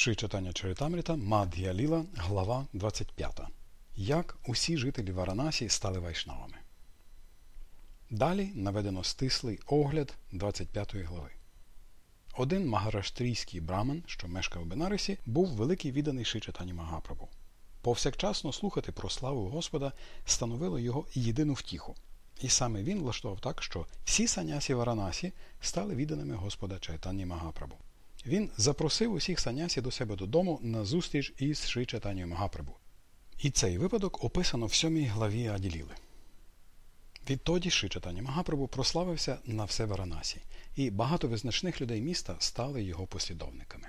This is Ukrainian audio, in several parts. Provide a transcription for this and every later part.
Ши читання Чаритамріта Мад'я Ліла, глава 25. Як усі жителі Варанасі стали вайшнавами. Далі наведено стислий огляд 25 глави. Один магараштрійський браман, що мешкав в Бенарисі, був великий відданий Шичатані Магапрабу. Повсякчасно слухати про славу Господа становило його єдину втіху. І саме він влаштував так, що всі санясі Варанасі стали відданими Господа Чайтані Магапрабу. Він запросив усіх санясі до себе додому на зустріч із Шри Чайтанією Магапрабу. І цей випадок описано в сьомій главі Аділіли. Відтоді Чайтані Магапрабу прославився на все Варанасі, і багато визначних людей міста стали його послідовниками.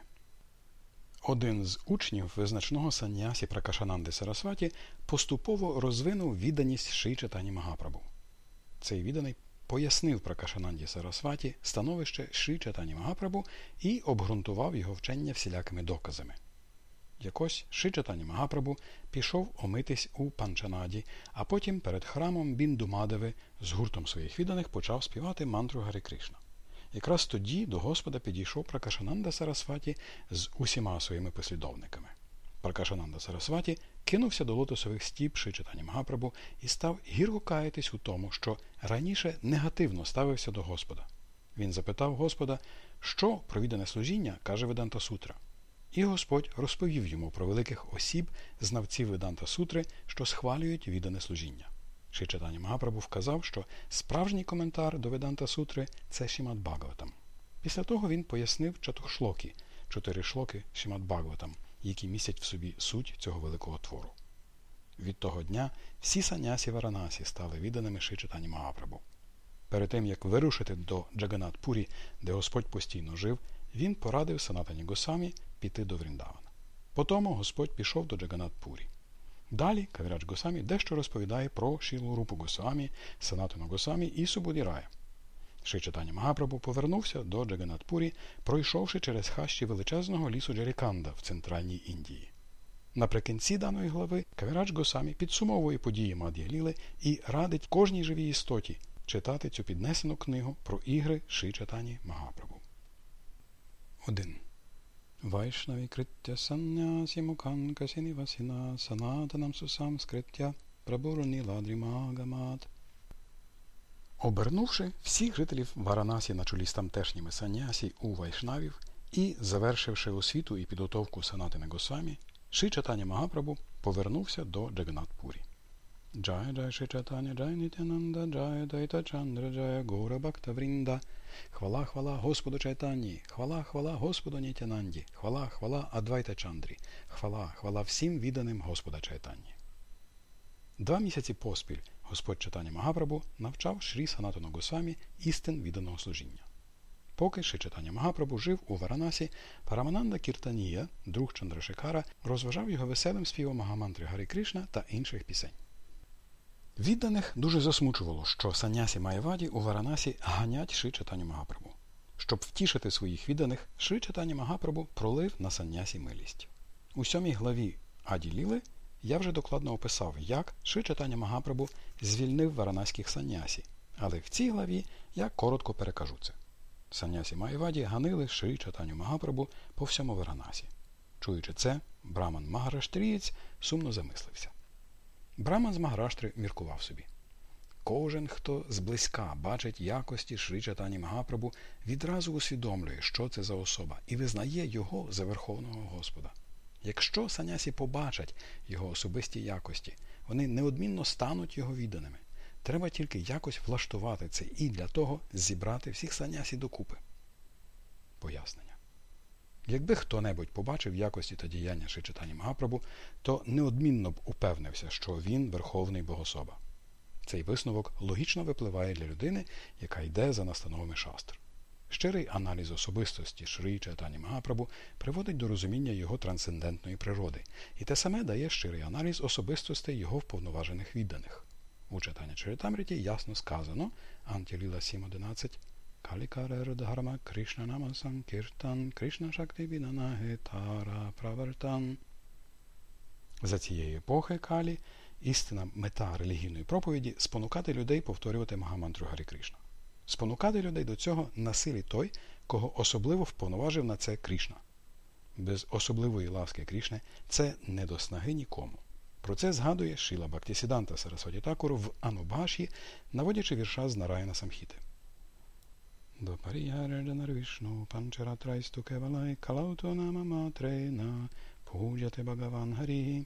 Один з учнів визначного санясі Пракашананди Сарасваті поступово розвинув відданість Ши Магапрабу. Цей відданий пояснив Пракашананді Сарасваті становище Ши Чайтані Магапрабу і обґрунтував його вчення всілякими доказами. Якось Ши Чайтані Магапрабу пішов омитись у Панчанаді, а потім перед храмом Біндумадеви з гуртом своїх відданих почав співати мантру Гари Кришна. Якраз тоді до Господа підійшов Пракашананда Сарасваті з усіма своїми послідовниками. Пракашананда Сарасваті кинувся до лотосових стіп Шичатані Магапрабу і став гірко каятись у тому, що раніше негативно ставився до Господа. Він запитав Господа, що про віддане служіння каже Веданта Сутра. І Господь розповів йому про великих осіб, знавців Веданта Сутри, що схвалюють віддане служіння. Шичатані Магапрабу вказав, що справжній коментар до Веданта Сутри це Шімат Бхагаватам. Після того він пояснив чатушлоки, чотири шлоки Шімат Бхагаватам, які містять в собі суть цього великого твору. Від того дня всі санясі Варанасі стали відданими Шичатані Магапрабу. Перед тим, як вирушити до Джаганат-Пурі, де Господь постійно жив, він порадив Санатані Госамі піти до Вріндавана. Потому Господь пішов до Джаганат-Пурі. Далі Кавірадж Госамі дещо розповідає про Шілу Рупу Госамі, Санатану Госамі і Субудірая. Шичатані Магапрабу повернувся до Джаганатпурі, пройшовши через хащі величезного лісу Джаріканда в центральній Індії. Наприкінці даної глави Кавірадж Госамі підсумовує події Мад'я Ліли і радить кожній живій істоті читати цю піднесену книгу про ігри Шичатані Магапрабу. 1. Вайшнаві криття саннясі муканка сінівасіна санатанам сусам скриття прабгур ніладрім агамат. Обернувши всіх жителів Варанасі на чолі з тамтешніми санясі у вайшнавів і завершивши освіту і підготовку Санатани Ґосвамі, Шрі Чайтаня Магапрабгу повернувся до Джаганатпурі. Джая Джая Шрі Чайтаня Джая Нітьянанда Джаядвайта Чандра Джая Ґаура Бгакта Врінда Хвала, хвала Господу Чайтані, хвала, хвала Господу Нітьянанді, хвала, хвала Адвайта Чандрі, хвала, хвала всім відданим Господа Чайтані. Два місяці поспіль Господь Чайтаня Магапрабгу навчав Шрі Санатану Ґосвамі істин відданого служіння. Поки Шрі Чайтаня Магапрабгу жив у Варанасі, Парамананда Кіртанія, друг Чандрашекгари, розважав його веселим співом Магамантри Гаре Крішна та інших пісень. Відданих дуже засмучувало, що санясі маяваді у Варанасі ганять Шрі Чайтаню Магапрабгу. Щоб втішити своїх відданих, Шрі Чайтаня Магапрабгу пролив на санясі милість. У сьомій главі Аді Ліли я вже докладно описав, як Шрі Чайтаня Магапрабгу звільнив варанаських санясі, але в цій главі я коротко перекажу це. Санясі маяваді ганили Шрі Чайтаню Магапрабгу по всьому Варанасі. Чуючи це, Браман магараштрієць сумно замислився. Браман з Магараштри міркував собі. Кожен, хто зблизька бачить якості Шри Чатані Магапрабу, відразу усвідомлює, що це за особа, і визнає його за Верховного Господа. Якщо санясі побачать його особисті якості, вони неодмінно стануть його відданими. Треба тільки якось влаштувати це і для того зібрати всіх санясі докупи. Пояснення. Якби хто-небудь побачив якості та діяння Шичитані Магапрабу, то неодмінно б упевнився, що він верховний богособа. Цей висновок логічно випливає для людини, яка йде за настановами шастр. Щирий аналіз особистості Шрі Чайтані Магапрабу приводить до розуміння його трансцендентної природи, і те саме дає щирий аналіз особистостей його вповноважених відданих. У читанні Чаритамріті ясно сказано Антіліла 7.11 Калікарер Дхарма Кришна Нама Санкіртан Кришна Шакти Віданахи Тара Правертан. За цієї епохи Калі істина мета релігійної проповіді спонукати людей повторювати Магамантру Гарі Кришна спонукати людей до цього на силі той, кого особливо вповноважив на це Кришна. без особливої ласки Крішни це не до снаги нікому. Про це згадує Шіла Бактісіданта Сарасваті Такуру в Анубаші, наводячи вірша з Нараяна Самхіти. До Вишну Панчаратрайсту Кевалай Калауто Нама Матрена Пуджате Багаван Гарі.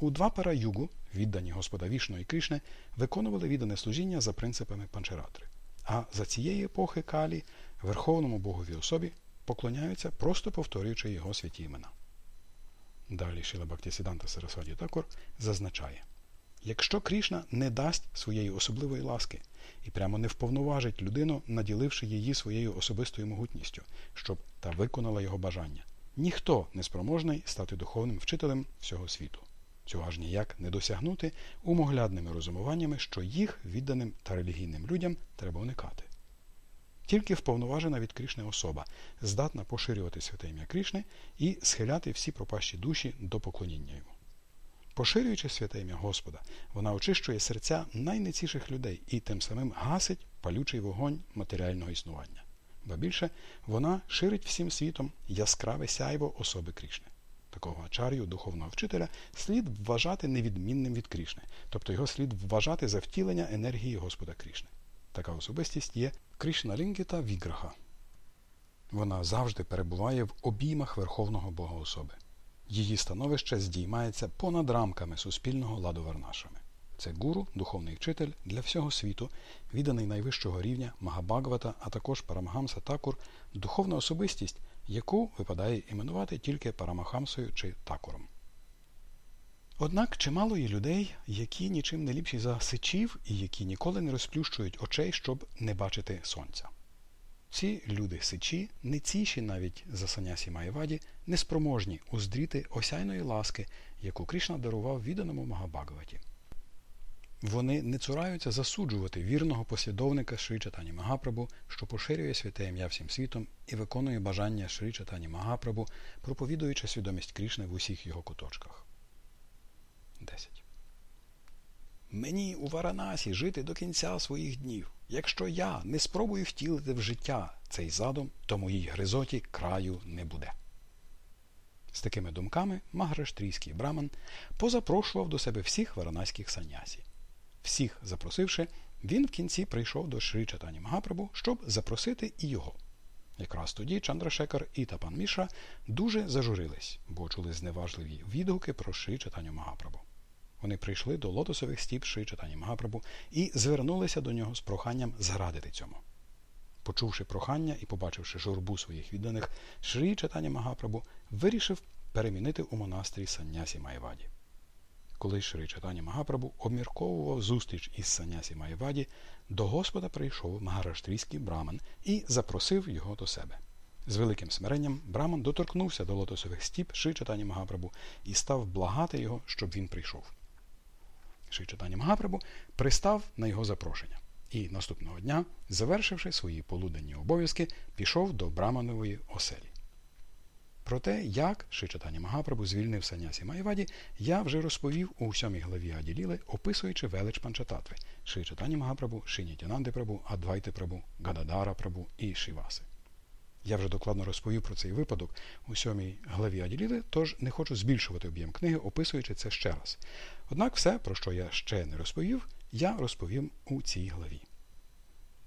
У два пара югу, віддані Господа Вішну і Кришне, виконували віддане служіння за принципами панчаратри. А за цієї епохи Калі, Верховному Богові особі, поклоняються, просто повторюючи його святі імена. Далі Шіла Бактісіданта Сарасваді Такур зазначає, якщо Крішна не дасть своєї особливої ласки і прямо не вповноважить людину, наділивши її своєю особистою могутністю, щоб та виконала його бажання, ніхто не спроможний стати духовним вчителем всього світу. Цього аж ніяк не досягнути умоглядними розумуваннями, що їх відданим та релігійним людям треба уникати. Тільки вповноважена від Крішни особа здатна поширювати святе ім'я Крішни і схиляти всі пропащі душі до поклоніння йому. Поширюючи святе ім'я Господа, вона очищує серця найнеціших людей і тим самим гасить палючий вогонь матеріального існування. Ба більше вона ширить всім світом яскраве сяйво особи Крішни. Такого ачар'ю, духовного вчителя, слід вважати невідмінним від Крішни, тобто його слід вважати за втілення енергії Господа Крішни. Така особистість є Кришна Лінгіта Віграха. Вона завжди перебуває в обіймах Верховного Бога особи. Її становище здіймається понад рамками суспільного ладу Варнашами. Це гуру, духовний вчитель для всього світу, відданий найвищого рівня Магабагвата, а також Парамахамса Такур, духовна особистість, яку випадає іменувати тільки Парамахамсою чи Такуром. Однак чимало є людей, які нічим не ліпші за сичів і які ніколи не розплющують очей, щоб не бачити сонця. Ці люди сичі, не ціші навіть за санясі Маєваді, неспроможні уздріти осяйної ласки, яку Кришна дарував відданому Магабагаваті. Вони не цураються засуджувати вірного послідовника Шрі Чатані Магапрабу, що поширює святе ім'я всім світом і виконує бажання Шрі Чатані Магапрабу, проповідуючи свідомість Крішни в усіх його куточках. 10. Мені у Варанасі жити до кінця своїх днів. Якщо я не спробую втілити в життя цей задум, то моїй гризоті краю не буде. З такими думками Маграштрійський браман позапрошував до себе всіх варанаських санясі. Всіх запросивши, він в кінці прийшов до Шрі Чатані Магапрабу, щоб запросити і його. Якраз тоді Чандрашекар і Тапан Міша дуже зажурились, бо чули зневажливі відгуки про Шрі Чатаню Магапрабу. Вони прийшли до лотосових стіп Шрі Чатані Магапрабу і звернулися до нього з проханням зрадити цьому. Почувши прохання і побачивши журбу своїх відданих, Шрі Чайтаня Магапрабгу вирішив перемінити умонастрій санн'ясі маяваді. Коли Шрі Чайтаня Магапрабгу обмірковував зустріч із санн'ясі маяваді, до Господа прийшов магараштрійський браман і запросив його до себе. З великим смиренням Браман доторкнувся до лотосових стіп Шрі Чайтані Магапрабгу і став благати його, щоб він прийшов. Шрі Чайтаня Магапрабгу пристав на його запрошення і наступного дня, завершивши свої полуденні обов'язки, пішов до Браманової оселі. Про те, як Шичатані Магапрабу звільнив Санясі Майваді, я вже розповів у сьомій главі Аділіли, описуючи велич Панчататви Шичатані Магапрабу, Шинітянанди Прабу, Адвайти Прабу, Гададара Прабу і Шиваси. Я вже докладно розповів про цей випадок у сьомій главі Аділіли, тож не хочу збільшувати об'єм книги, описуючи це ще раз. Однак все, про що я ще не розповів, я розповім у цій главі.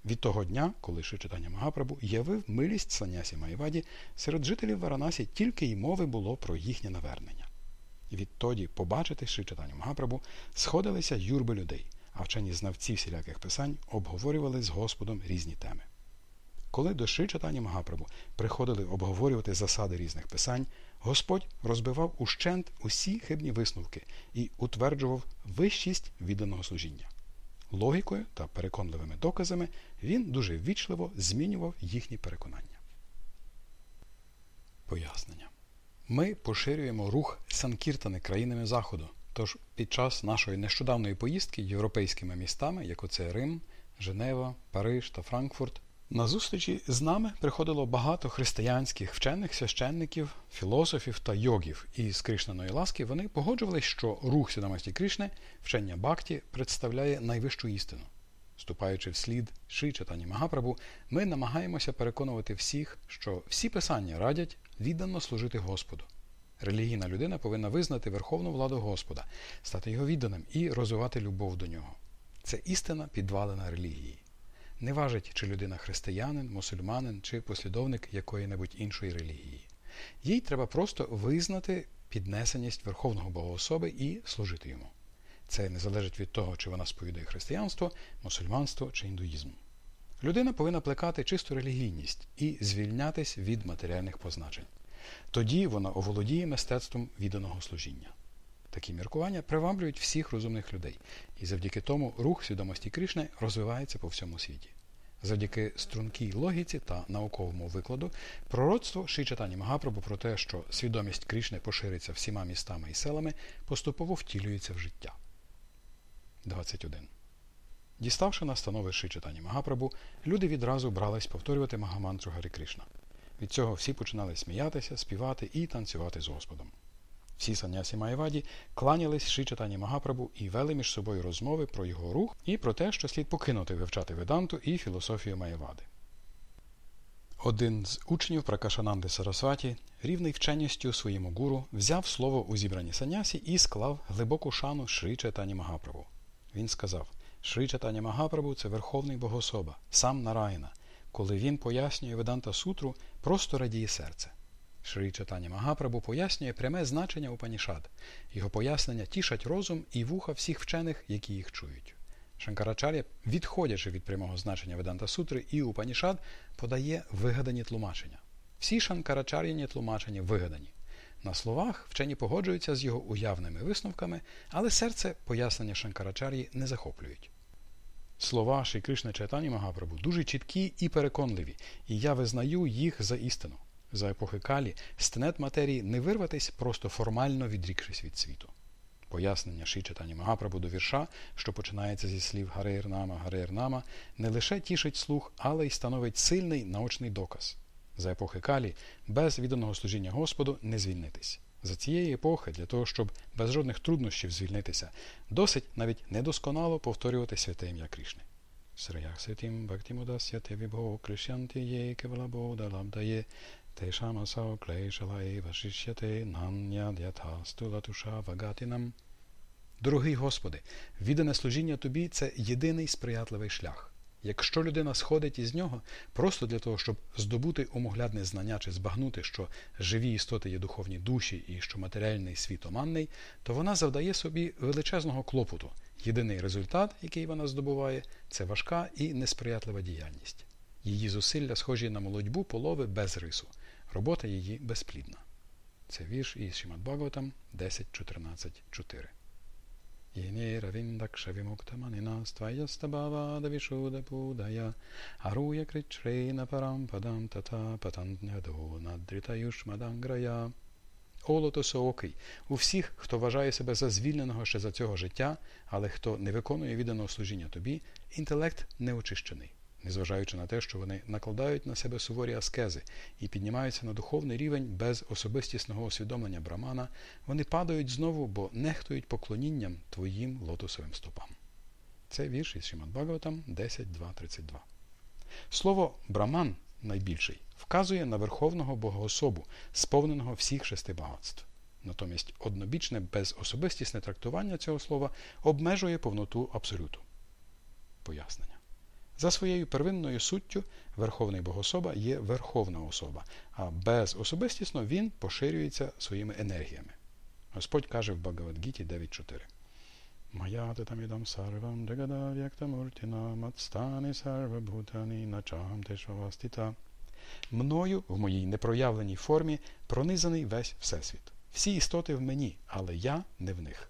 Від того дня, коли Шрі Чайтаня Магапрабгу явив милість санн'ясі маяваді, серед жителів Варанасі тільки й мови було про їхнє навернення. Відтоді побачити Шрі Чайтаню Магапрабгу сходилися юрби людей, а вчені знавці всіляких писань обговорювали з Господом різні теми. Коли до Шрі Чайтані Магапрабгу приходили обговорювати засади різних писань, Господь розбивав ущент усі хибні висновки і утверджував вищість відданого служіння. Логікою та переконливими доказами він дуже ввічливо змінював їхні переконання. Пояснення. Ми поширюємо рух Санкіртани країнами Заходу. Тож під час нашої нещодавної поїздки європейськими містами, як оце Рим, Женева, Париж та Франкфурт, на зустрічі з нами приходило багато християнських вчених священників, філософів та йогів, і з Кришнаної ласки вони погоджувалися, що рух свідомості Кришни, вчення Бхакті, представляє найвищу істину. Ступаючи вслід Ши читання Магапрабу, ми намагаємося переконувати всіх, що всі писання радять віддано служити Господу. Релігійна людина повинна визнати верховну владу Господа, стати його відданим і розвивати любов до нього. Це істина підвалена релігії. Не важить, чи людина християнин, мусульманин чи послідовник якої-небудь іншої релігії. Їй треба просто визнати піднесеність Верховного Богоособи і служити йому. Це не залежить від того, чи вона сповідує християнство, мусульманство чи індуїзм. Людина повинна плекати чисту релігійність і звільнятись від матеріальних позначень. Тоді вона оволодіє мистецтвом відданого служіння. Такі міркування приваблюють всіх розумних людей, і завдяки тому рух свідомості Кришни розвивається по всьому світі. Завдяки стрункій логіці та науковому викладу, пророцтво Шичатані Магапрабу про те, що свідомість Кришни пошириться всіма містами і селами, поступово втілюється в життя. 21. Діставши настанови Шичатані Магапрабу, люди відразу брались повторювати Магамантру Гарі Кришна. Від цього всі починали сміятися, співати і танцювати з Господом. Всі санясі Маєваді кланялись Шичатані Магапрабу і вели між собою розмови про його рух і про те, що слід покинути вивчати веданту і філософію Маєвади. Один з учнів Пракашананди Сарасваті, рівний вченістю своєму гуру, взяв слово у зібранні санясі і склав глибоку шану Шри Чайтані Магапрабу. Він сказав: Шри Чайтані Магапрабу це верховний богособа, сам Нараїна. Коли він пояснює Веданта Сутру, просто радіє серце. Шрі Чатані Магапрабу пояснює пряме значення Упанішад. Його пояснення тішать розум і вуха всіх вчених, які їх чують. Шанкарачар'я, відходячи від прямого значення Веданта Сутри і Упанішад, подає вигадані тлумачення. Всі шанкарачар'яні тлумачення вигадані. На словах вчені погоджуються з його уявними висновками, але серце пояснення Шанкарачар'ї не захоплюють. Слова Шрі Кришна Чайтані Магапрабу дуже чіткі і переконливі, і я визнаю їх за істину. За епохи Калі стенет матерії не вирватись, просто формально відрікшись від світу. Пояснення Ші Чайтані Магапрабу до вірша, що починається зі слів Гареєрнама, Гареєрнама, не лише тішить слух, але й становить сильний наочний доказ. За епохи Калі без відданого служіння Господу не звільнитись. За цієї епохи, для того, щоб без жодних труднощів звільнитися, досить навіть недосконало повторювати святе ім'я Крішни. Сраяситім бхактімудасяте вібго кришянти є кевалабода лабдає тешамасао клейшалаї вашишяте нанядятасту латуша вагатинам. Дорогий Господи, віддане служіння Тобі це єдиний сприятливий шлях. Якщо людина сходить із нього просто для того, щоб здобути умоглядне знання чи збагнути, що живі істоти є духовні душі і що матеріальний світ оманний, то вона завдає собі величезного клопоту. Єдиний результат, який вона здобуває, це важка і несприятлива діяльність. Її зусилля схожі на молодьбу полови без рису. Робота її безплідна. Це вірш із Шімат Бхагаватам 10.14.4. Єніравіндакшавімуктаманінастаястабавадавішудапудая Аруя кричрейна парам падам тата патандняду надритаюшмаданграя. Олото соокий. У всіх, хто вважає себе за звільненого ще за цього життя, але хто не виконує відданого служіння тобі, інтелект не очищений незважаючи на те, що вони накладають на себе суворі аскези і піднімаються на духовний рівень без особистісного усвідомлення брамана, вони падають знову, бо нехтують поклонінням твоїм лотосовим стопам. Це вірш із Шимат Бхагаватам 10.2.32. Слово браман найбільший вказує на верховного богоособу, сповненого всіх шести багатств. Натомість однобічне безособистісне трактування цього слова обмежує повноту абсолюту. Пояснення. За своєю первинною суттю Верховний Богособа є Верховна особа, а безособистісно він поширюється своїми енергіями. Господь каже в Багавадгіті 9.4. Мая татамідам сарвам джагада мацтани сарвабхутані начагам тешавастіта. Мною в моїй непроявленій формі пронизаний весь Всесвіт. Всі істоти в мені, але я не в них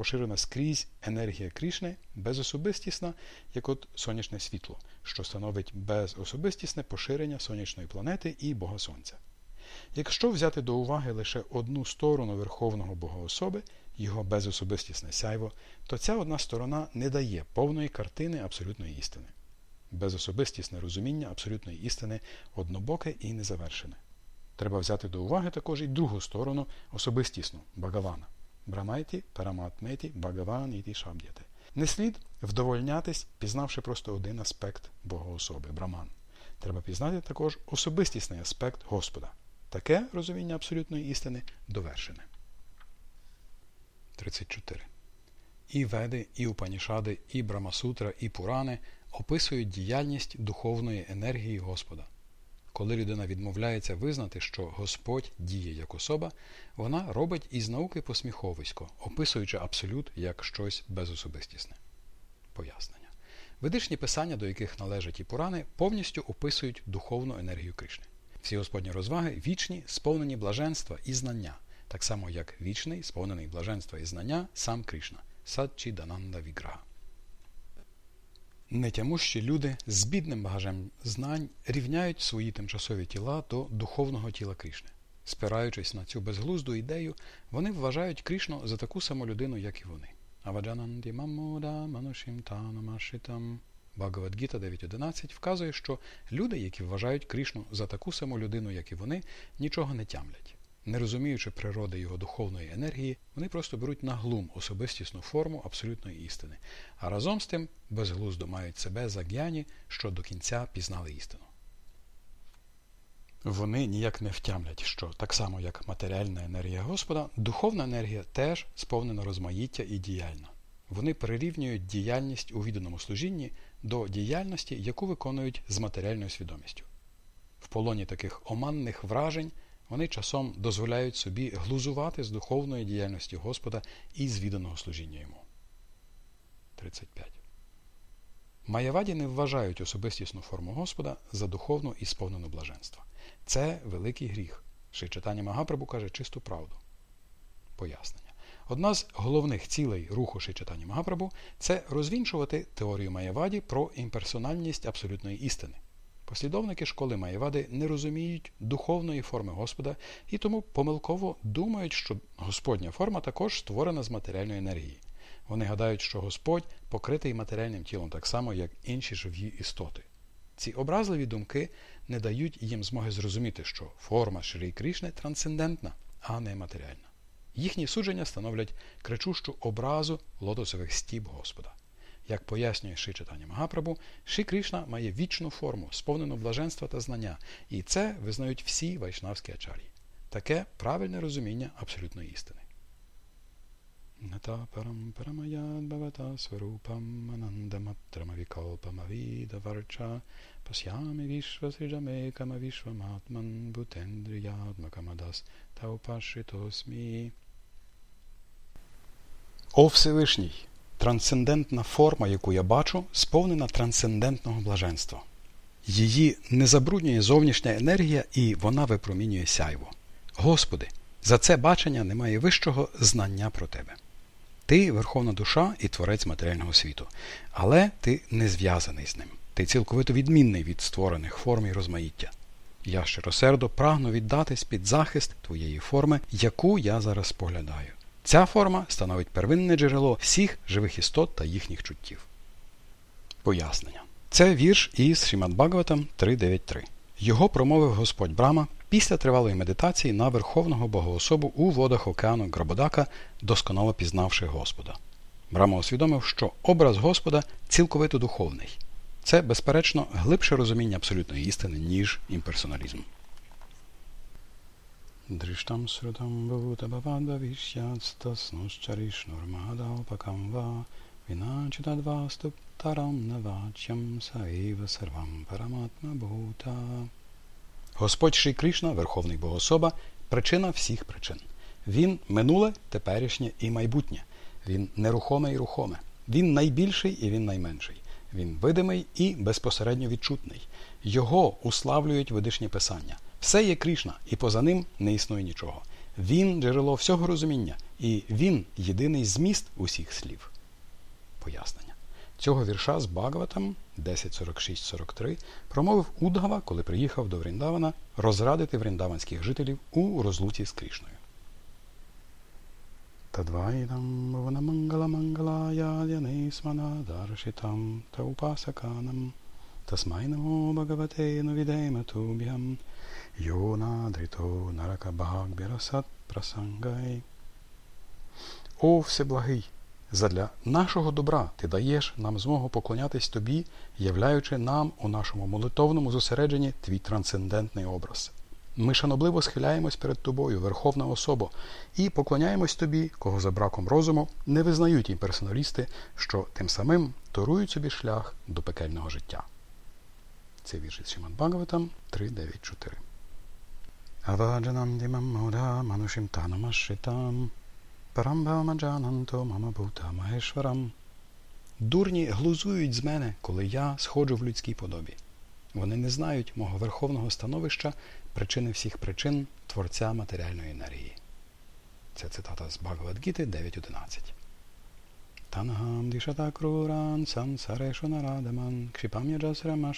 поширена скрізь енергія Крішни безособистісна, як от сонячне світло, що становить безособистісне поширення сонячної планети і Бога Сонця. Якщо взяти до уваги лише одну сторону Верховного Богоособи, його безособистісне сяйво, то ця одна сторона не дає повної картини абсолютної істини. Безособистісне розуміння абсолютної істини однобоке і незавершене. Треба взяти до уваги також і другу сторону особистісну Багавана. Брамайті Параматметі Багаван іті Шабдяте. Не слід вдовольнятись, пізнавши просто один аспект Богоособи Браман. Треба пізнати також особистісний аспект Господа. Таке розуміння абсолютної істини довершене. 34. І Веди, і Упанішади, і Брамасутра, і Пурани описують діяльність духовної енергії Господа. Коли людина відмовляється визнати, що Господь діє як особа, вона робить із науки посміховисько, описуючи абсолют як щось безособистісне. Пояснення. Ведичні писання, до яких належать і Пурани, повністю описують духовну енергію Кришни. Всі Господні розваги вічні, сповнені блаженства і знання, так само як вічний, сповнений блаженства і знання сам Кришна, Садчі Дананда Віграха. Нетямущі люди з бідним багажем знань рівняють свої тимчасові тіла до духовного тіла Кришни. Спираючись на цю безглузду ідею, вони вважають Кришну за таку саму людину, як і вони. Аваджананді Мамода Манушим Танамашитам Багавадгіта 9.11 вказує, що люди, які вважають Кришну за таку саму людину, як і вони, нічого не тямлять. Не розуміючи природи його духовної енергії, вони просто беруть на глум особистісну форму абсолютної істини, а разом з тим безглуздо мають себе за г'яні, що до кінця пізнали істину. Вони ніяк не втямлять, що так само, як матеріальна енергія Господа, духовна енергія теж сповнена розмаїття і діяльна. Вони прирівнюють діяльність у відданому служінні до діяльності, яку виконують з матеріальною свідомістю. В полоні таких оманних вражень вони часом дозволяють собі глузувати з духовної діяльності Господа і з відданого служіння йому. 35. Маяваді не вважають особистісну форму Господа за духовну і сповнену блаженства. Це великий гріх. Читання Магапрабу каже чисту правду. Пояснення. Одна з головних цілей руху Шичатані Магапрабу це розвінчувати теорію Маєваді про імперсональність абсолютної істини. Послідовники школи Маєвади не розуміють духовної форми Господа і тому помилково думають, що Господня форма також створена з матеріальної енергії. Вони гадають, що Господь покритий матеріальним тілом так само, як інші живі істоти. Ці образливі думки не дають їм змоги зрозуміти, що форма Шрі Крішни трансцендентна, а не матеріальна. Їхні судження становлять кричущу образу лотосових стіб Господа. Як пояснює Ши читання Магапрабу, Ши Кришна має вічну форму, сповнену блаженства та знання, і це визнають всі вайшнавські ачарі. Таке правильне розуміння абсолютної істини. О Всевишній! Трансцендентна форма, яку я бачу, сповнена трансцендентного блаженства. Її не забруднює зовнішня енергія, і вона випромінює сяйво. Господи, за це бачення немає вищого знання про Тебе. Ти верховна душа і творець матеріального світу, але ти не зв'язаний з ним. Ти цілковито відмінний від створених форм і розмаїття. Я щиросердо прагну віддатись під захист твоєї форми, яку я зараз споглядаю. Ця форма становить первинне джерело всіх живих істот та їхніх чуттів. Пояснення. Це вірш із Шімад Бхагаватам 3.9.3. Його промовив Господь Брама після тривалої медитації на Верховного Богоособу у водах океану Грабодака, досконало пізнавши Господа. Брама усвідомив, що образ Господа цілковито духовний. Це, безперечно, глибше розуміння абсолютної істини, ніж імперсоналізм. Дріштам срутам бавутабавадбавішяцтаснущарішнурмадалпакам ва віначитадваступтарам навачям саїва сарвам параматма бхута. Господь Шрі Кришна, Верховний Богособа, причина всіх причин. Він минуле, теперішнє і майбутнє. Він нерухоме і рухоме. Він найбільший і він найменший. Він видимий і безпосередньо відчутний. Його уславлюють ведишні писання. Все є Кришна, і поза ним не існує нічого. Він джерело всього розуміння, і він єдиний зміст усіх слів. Пояснення. Цього вірша з Багаватам 10.46.43 промовив Удгава, коли приїхав до Вріндавана розрадити вріндаванських жителів у розлуці з Кришною. Тадвайдам Мангала Мангалая Янисмана Даршитам Таупасаканам Тасмай намо Йонадхито наракабхагбірасат прасангай. О Всеблагий! Задля нашого добра ти даєш нам змогу поклонятись тобі, являючи нам у нашому молитовному зосередженні твій трансцендентний образ. Ми шанобливо схиляємось перед тобою, Верховна особо, і поклоняємось тобі, кого за браком розуму не визнають імперсоналісти, що тим самим торують собі шлях до пекельного життя. Це вірші Шіман Багаватам 3.9.4 अवाजनं दिमं मोधा मनुषिं तानमश्रितां परं भावмаджананто мама Бута Дурні глузують з мене, коли я сходжу в людській подобі. Вони не знають мого верховного становища, причини всіх причин творця матеріальної енергії. Це цитата з Багавадгіти 9.11. Танагам дішата круран, сансарешу нарадаман, кшіпам'яджасрама.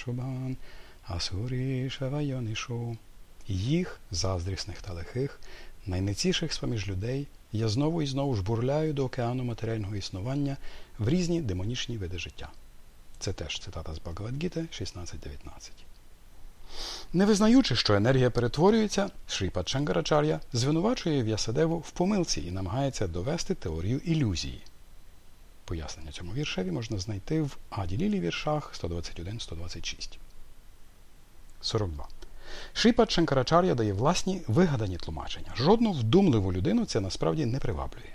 Їх, заздрісних та лихих, найнеціших з поміж людей – я знову і знову жбурляю до океану матеріального існування в різні демонічні види життя. Це теж цитата з Багавадгіти 16.19. Не визнаючи, що енергія перетворюється, Шріпад Шангарачар'я звинувачує В'ясадеву в помилці і намагається довести теорію ілюзії. Пояснення цьому віршеві можна знайти в Аді Лілі віршах 121-126. 42. Шріпад Шанкарачар'я дає власні вигадані тлумачення. Жодну вдумливу людину це насправді не приваблює.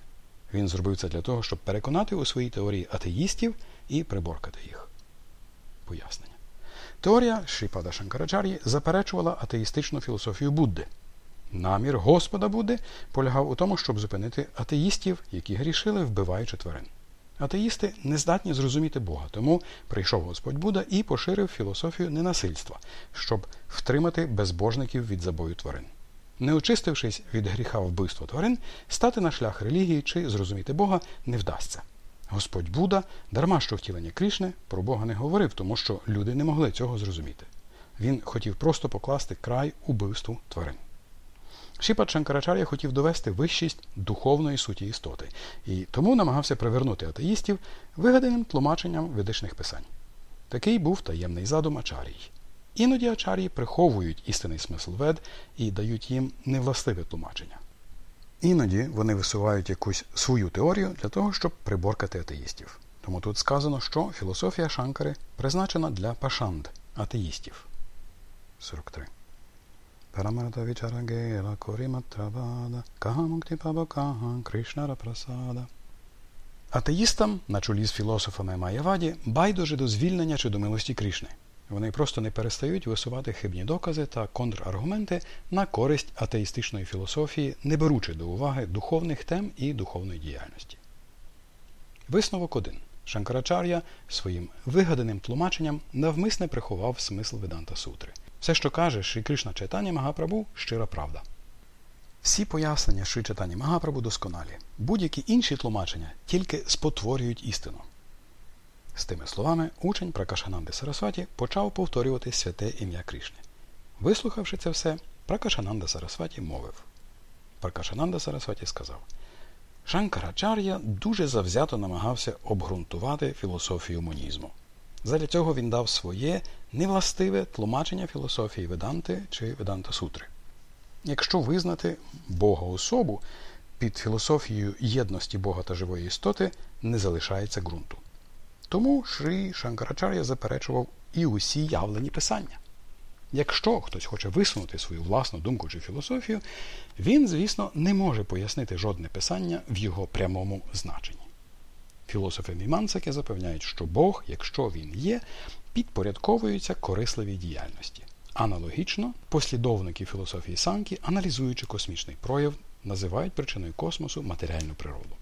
Він зробив це для того, щоб переконати у своїй теорії атеїстів і приборкати їх. Пояснення. Теорія Шріпада Шанкарачар'ї заперечувала атеїстичну філософію Будди. Намір Господа Будди полягав у тому, щоб зупинити атеїстів, які грішили, вбиваючи тварин. Атеїсти не здатні зрозуміти Бога, тому прийшов Господь Буда і поширив філософію ненасильства, щоб втримати безбожників від забою тварин. Не очистившись від гріха вбивства тварин, стати на шлях релігії чи зрозуміти Бога не вдасться. Господь Буда, дарма що втілення Крішни, про Бога не говорив, тому що люди не могли цього зрозуміти. Він хотів просто покласти край убивству тварин. Шіпат Шанкарачар'я хотів довести вищість духовної суті істоти, і тому намагався привернути атеїстів вигаданим тлумаченням ведичних писань. Такий був таємний задум Ачарій. Іноді Ачарії приховують істинний смисл вед і дають їм невластиве тлумачення. Іноді вони висувають якусь свою теорію для того, щоб приборкати атеїстів. Тому тут сказано, що філософія Шанкари призначена для пашанд атеїстів. 43. Парамарта Вічарагела Коріматравада Кагамукти Пабакага Кришнара Прасада. Атеїстам, на чолі з філософами Майяваді, байдуже до звільнення чи до милості Кришни. Вони просто не перестають висувати хибні докази та контраргументи на користь атеїстичної філософії, не беручи до уваги духовних тем і духовної діяльності. Висновок 1. Шанкарачар'я своїм вигаданим тлумаченням навмисне приховав смисл Веданта Сутри – все, що каже Шрі Кришна Чайтані Магапрабу, щира правда. Всі пояснення Шрі Чайтані Магапрабу досконалі. Будь-які інші тлумачення тільки спотворюють істину. З тими словами учень Пракашананди Сарасваті почав повторювати святе ім'я Кришни. Вислухавши це все, Пракашананда Сарасваті мовив. Пракашананда Сарасваті сказав Шанкарачар'я дуже завзято намагався обґрунтувати філософію монізму. Задля цього він дав своє невластиве тлумачення філософії Веданти чи Веданта Сутри. Якщо визнати Бога особу під філософією єдності Бога та живої істоти не залишається ґрунту. Тому Шрі Шанкарачар'я заперечував і усі явлені писання. Якщо хтось хоче висунути свою власну думку чи філософію, він, звісно, не може пояснити жодне писання в його прямому значенні. Філософи Мімансаки запевняють, що Бог, якщо він є, підпорядковується корисливій діяльності. Аналогічно, послідовники філософії Санкі, аналізуючи космічний прояв, називають причиною космосу матеріальну природу.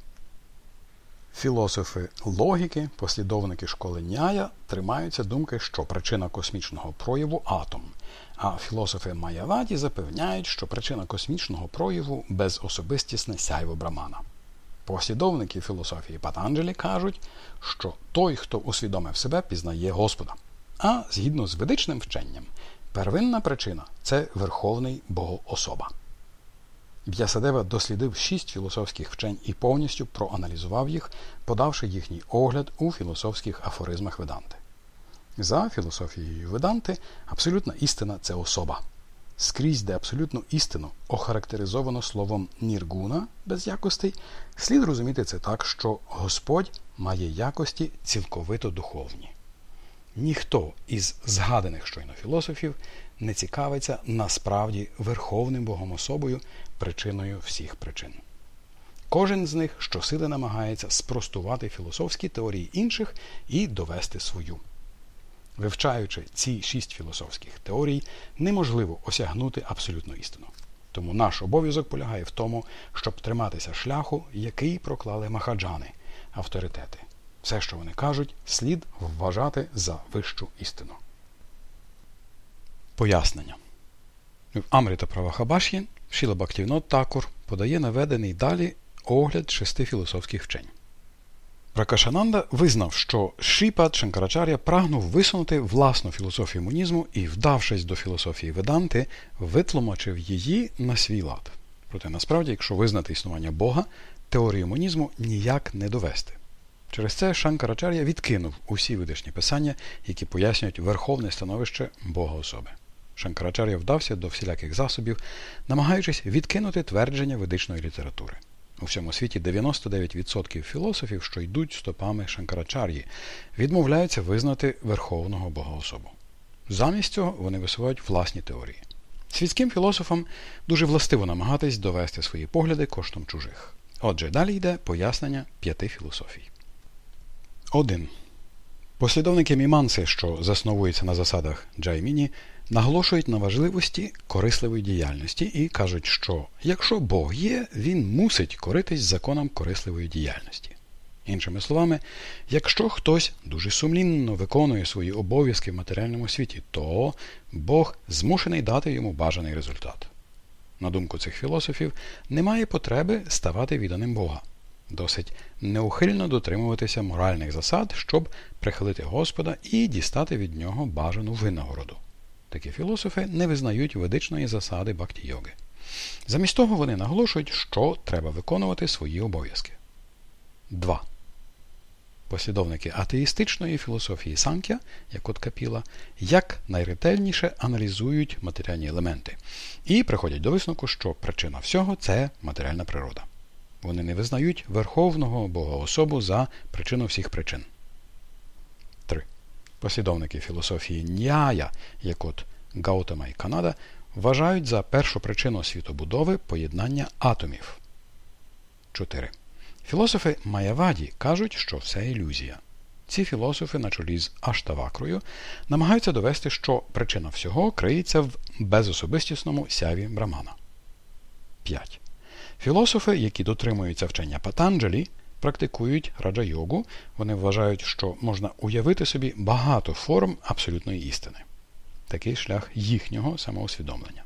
Філософи логіки, послідовники школи Няя тримаються думки, що причина космічного прояву атом, а філософи Майяваді запевняють, що причина космічного прояву безособистісне сяйво брамана. Послідовники філософії Патанджелі кажуть, що той, хто усвідомив себе, пізнає Господа. А згідно з ведичним вченням, первинна причина це Верховний Богоособа. В'ясадева дослідив шість філософських вчень і повністю проаналізував їх, подавши їхній огляд у філософських афоризмах Веданти. За філософією Веданти, абсолютна істина це особа. Скрізь, де абсолютну істину охарактеризовано словом ніргуна без якостей, слід розуміти це так, що Господь має якості цілковито духовні. Ніхто із згаданих щойно філософів не цікавиться насправді Верховним Богом особою, причиною всіх причин. Кожен з них щосили намагається спростувати філософські теорії інших і довести свою. Вивчаючи ці шість філософських теорій, неможливо осягнути абсолютну істину. Тому наш обов'язок полягає в тому, щоб триматися шляху, який проклали махаджани, авторитети. Все, що вони кажуть, слід вважати за вищу істину. Пояснення. В Амріта Правахабаші Шіла Бактівнот Такур подає наведений далі огляд шести філософських вчень. Ракашананда визнав, що Шріпад Шанкарачар'я прагнув висунути власну філософію монізму і, вдавшись до філософії Веданти, витлумачив її на свій лад. Проте насправді, якщо визнати існування Бога, теорію монізму ніяк не довести. Через це Шанкарачар'я відкинув усі видишні писання, які пояснюють верховне становище Бога особи. Шанкарачар'я вдався до всіляких засобів, намагаючись відкинути твердження ведичної літератури. У всьому світі 99% філософів, що йдуть стопами Шанкарачар'ї, відмовляються визнати Верховного Богоособу. Замість цього вони висувають власні теорії. Світським філософам дуже властиво намагатись довести свої погляди коштом чужих. Отже, далі йде пояснення п'яти філософій. 1. Послідовники Міманси, що засновуються на засадах Джайміні, наголошують на важливості корисливої діяльності і кажуть, що якщо Бог є, він мусить коритись законам корисливої діяльності. Іншими словами, якщо хтось дуже сумлінно виконує свої обов'язки в матеріальному світі, то Бог змушений дати йому бажаний результат. На думку цих філософів, немає потреби ставати відданим Бога. Досить неухильно дотримуватися моральних засад, щоб прихилити Господа і дістати від нього бажану винагороду. Такі філософи не визнають ведичної засади бхакті-йоги. Замість того вони наголошують, що треба виконувати свої обов'язки. 2. Послідовники атеїстичної філософії Санкя, як от Капіла, як найретельніше аналізують матеріальні елементи і приходять до висновку, що причина всього це матеріальна природа. Вони не визнають Верховного Богоособу за причину всіх причин. 3. Послідовники філософії Няя, як от Гаутама і Канада, вважають за першу причину світобудови поєднання атомів. 4. Філософи Маяваді кажуть, що все ілюзія. Ці філософи, на чолі з Аштавакрою, намагаються довести, що причина всього криється в безособистісному сяві Брамана. 5. Філософи, які дотримуються вчення Патанджалі, практикують раджа-йогу, вони вважають, що можна уявити собі багато форм абсолютної істини. Такий шлях їхнього самоусвідомлення.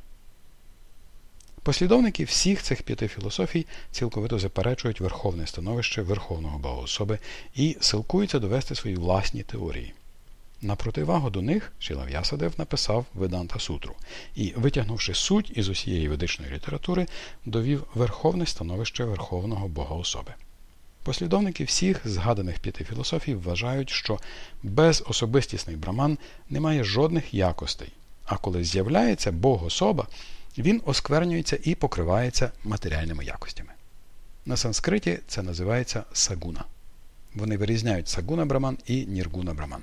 Послідовники всіх цих п'яти філософій цілковито заперечують верховне становище Верховного Богоособи і силкуються довести свої власні теорії. На противагу до них Шілав'ясадев написав Веданта Сутру і, витягнувши суть із усієї ведичної літератури, довів верховне становище Верховного Бога особи. Послідовники всіх згаданих п'яти філософій вважають, що безособистісний браман не має жодних якостей, а коли з'являється Бог особа, він осквернюється і покривається матеріальними якостями. На санскриті це називається сагуна. Вони вирізняють сагуна браман і ніргуна браман.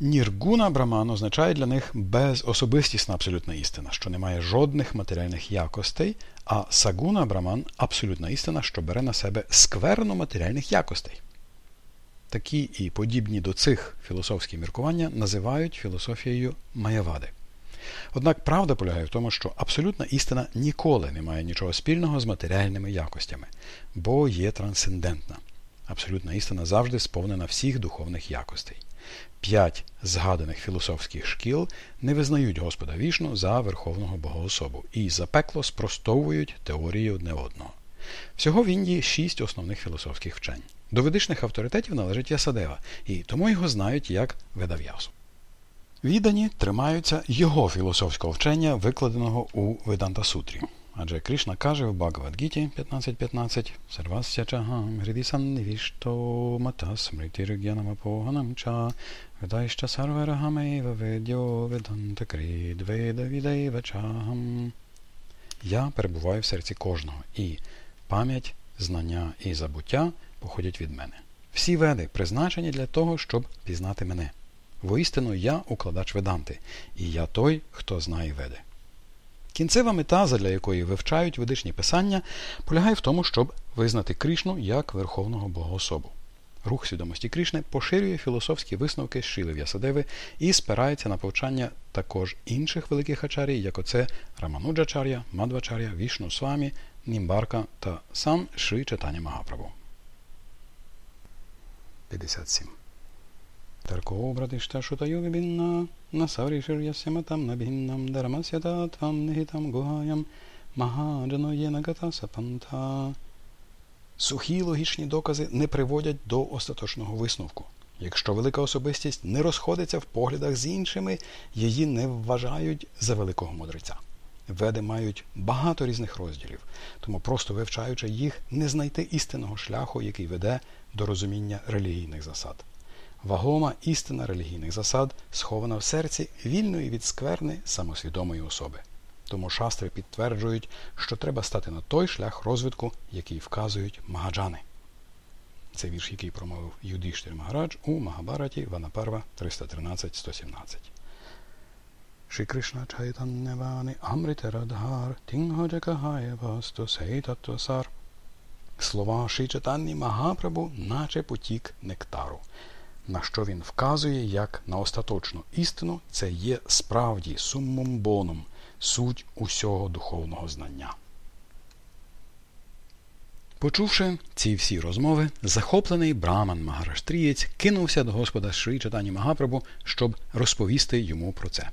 Ніргуна Браман означає для них безособистісна абсолютна істина, що не має жодних матеріальних якостей, а сагуна Браман абсолютна істина, що бере на себе скверну матеріальних якостей. Такі і подібні до цих філософські міркування називають філософією Маявади. Однак правда полягає в тому, що абсолютна істина ніколи не має нічого спільного з матеріальними якостями, бо є трансцендентна. Абсолютна істина завжди сповнена всіх духовних якостей. П'ять згаданих філософських шкіл не визнають Господа вішну за Верховного Богоособу і запекло спростовують теорії одне одного. Всього в Індії шість основних філософських вчень. До ведичних авторитетів належить Ясадева, і тому його знають як Ведав'ясу. Віддані тримаються його філософського вчення, викладеного у Веданта Сутрі. Адже Кришна каже в Багавадгіті 15.15 Сарвасya чагам гриді саннівішто мата смритіргянамапоганам ча ведайща сарварагамейва ведьо веданта крід веда відейва чагам. Я перебуваю в серці кожного, і пам'ять, знання і забуття походять від мене. Всі веди призначені для того, щоб пізнати мене. Воістину я укладач веданти, і я той, хто знає веди. Кінцева мета, задля якої вивчають ведичні писання, полягає в тому, щоб визнати Кришну як Верховного Богоособу. Рух свідомості Кришни поширює філософські висновки Шіли В'ясадеви і спирається на повчання також інших великих ачарій, як оце Рамануджачар'я, Мадвачар'я, Вішну Свамі, Німбарка та сам Шри Читання Магапрабу. 57. Тарко братишта шутаю вибінна, насаврі шир'яся набіннам, дармася татам нехітам гугаям, магаджано є нагата сапанта. Сухі логічні докази не приводять до остаточного висновку. Якщо велика особистість не розходиться в поглядах з іншими, її не вважають за великого мудреця. Веди мають багато різних розділів, тому просто вивчаючи їх, не знайти істинного шляху, який веде до розуміння релігійних засад. Вагома істина релігійних засад схована в серці вільної від скверни самосвідомої особи. Тому шастри підтверджують, що треба стати на той шлях розвитку, який вказують магаджани. Це вірш, який промовив Юдиштир Магарадж у Магабараті Ванапарва 313-117. Шри Кришна Чайтаннявани Амрите Радхар Тінгаджакагає Васту Сейтатвасар. Слова Ши Чатанні Магапрабу, наче потік нектару на що він вказує як на остаточну істину, це є справді суммом боном, суть усього духовного знання. Почувши ці всі розмови, захоплений браман Магараштрієць кинувся до Господа Шрі Чатані Магапрабу, щоб розповісти йому про це.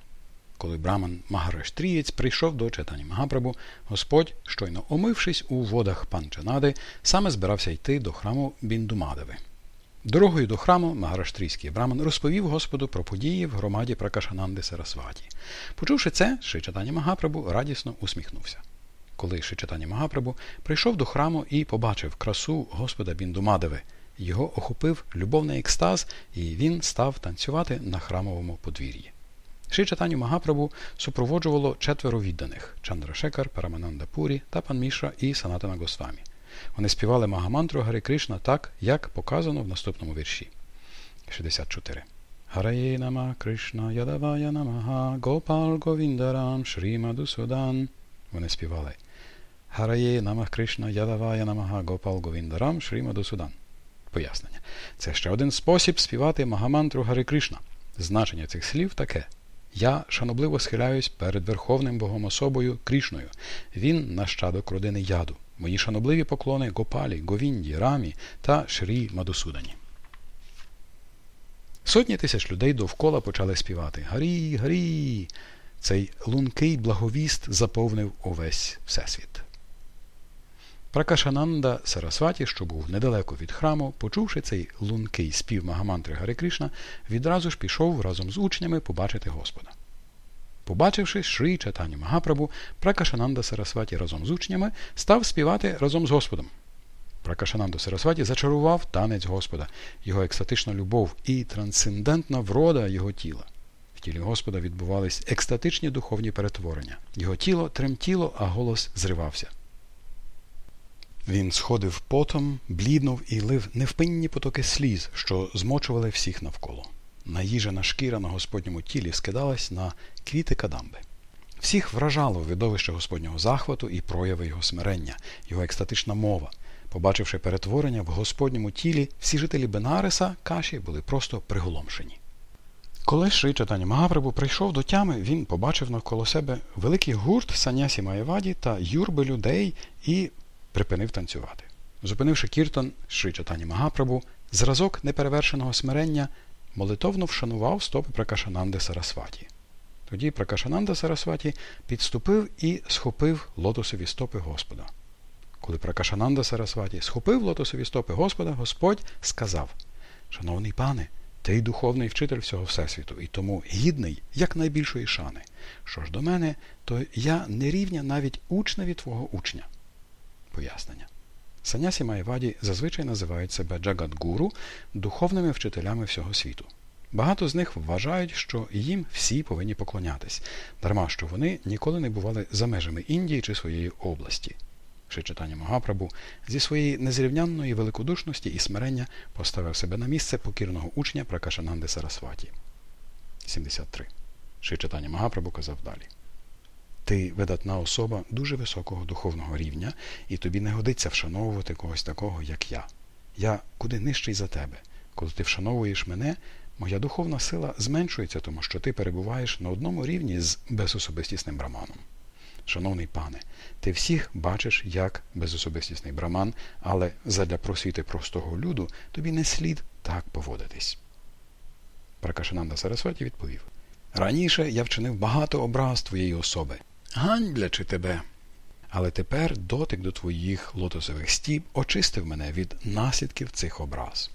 Коли браман Магараштрієць прийшов до Чатані Магапрабу, Господь, щойно омившись у водах Панчанади, саме збирався йти до храму Біндумадеви. Дорогою до храму Магараштрійський браман розповів Господу про події в громаді Пракашананди Сарасваті. Почувши це, Шичатані Магапрабу радісно усміхнувся. Коли Шичатані Магапрабу прийшов до храму і побачив красу Господа Біндумадеви, його охопив любовний екстаз, і він став танцювати на храмовому подвір'ї. Шичатаню Магапрабу супроводжувало четверо відданих Чандрашекар, Парамананда Пурі та пан Міша і Санатана Госвамі. Вони співали Магамантру Гари Кришна так, як показано в наступному вірші. 64. Харає нама Кришна Ядавая Намага Гопал Говіндарам Шрі Мадусудан. Вони співали. Харає намах Кришна Ядавая Намага Гопал Говіндарам Шрі Мадусудан. Пояснення. Це ще один спосіб співати Магамантру Гари Кришна. Значення цих слів таке. Я шанобливо схиляюсь перед Верховним Богом особою Крішною. Він нащадок родини яду. Мої шанобливі поклони Гопалі, Говінді, Рамі та Шрі Мадусудані. Сотні тисяч людей довкола почали співати Гарі, гарі. Цей лункий благовіст заповнив увесь всесвіт. Пракашананда Сарасваті, що був недалеко від храму, почувши цей лункий спів Магамантри Гари Кришна, відразу ж пішов разом з учнями побачити Господа. Побачивши Шрі Чатаню Магапрабу, Пракашананда Сарасваті разом з учнями став співати разом з Господом. Пракашананда Сарасваті зачарував танець Господа, його екстатична любов і трансцендентна врода його тіла. В тілі Господа відбувались екстатичні духовні перетворення. Його тіло тремтіло, а голос зривався. Він сходив потом, бліднув і лив невпинні потоки сліз, що змочували всіх навколо наїжена шкіра на Господньому тілі скидалась на квіти кадамби. Всіх вражало видовище Господнього захвату і прояви його смирення, його екстатична мова. Побачивши перетворення в Господньому тілі, всі жителі Бенареса каші були просто приголомшені. Коли Шри Чатані Магапрабу прийшов до тями, він побачив навколо себе великий гурт Санясі Маєваді та юрби людей і припинив танцювати. Зупинивши Кіртон, Шри Чатані Магапрабу, зразок неперевершеного смирення молитовно вшанував стопи Пракашананди Сарасваті. Тоді Пракашананда Сарасваті підступив і схопив лотосові стопи Господа. Коли Пракашананда Сарасваті схопив лотосові стопи Господа, Господь сказав: Шановний пане, Ти духовний вчитель всього Всесвіту, і тому гідний якнайбільшої шани. Що ж до мене, то я не рівня навіть учневі твого учня. Пояснення. Санясі Майваді зазвичай називають себе джагадгуру духовними вчителями всього світу. Багато з них вважають, що їм всі повинні поклонятись, дарма що вони ніколи не бували за межами Індії чи своєї області. Шичитання Магапрабу зі своєї незрівнянної великодушності і смирення поставив себе на місце покірного учня Пракашананди Сарасваті. 73. Шичитання Магапрабу казав далі. Ти видатна особа дуже високого духовного рівня, і тобі не годиться вшановувати когось такого, як я. Я куди нижчий за тебе. Коли ти вшановуєш мене, моя духовна сила зменшується, тому що ти перебуваєш на одному рівні з безособистісним браманом. Шановний пане, ти всіх бачиш як безособистісний браман, але задля просвіти простого люду тобі не слід так поводитись. Пракашананда Сарасваті відповів Раніше я вчинив багато образ твоєї особи, ганьблячи тебе. Але тепер дотик до твоїх лотосових стіп очистив мене від наслідків цих образ.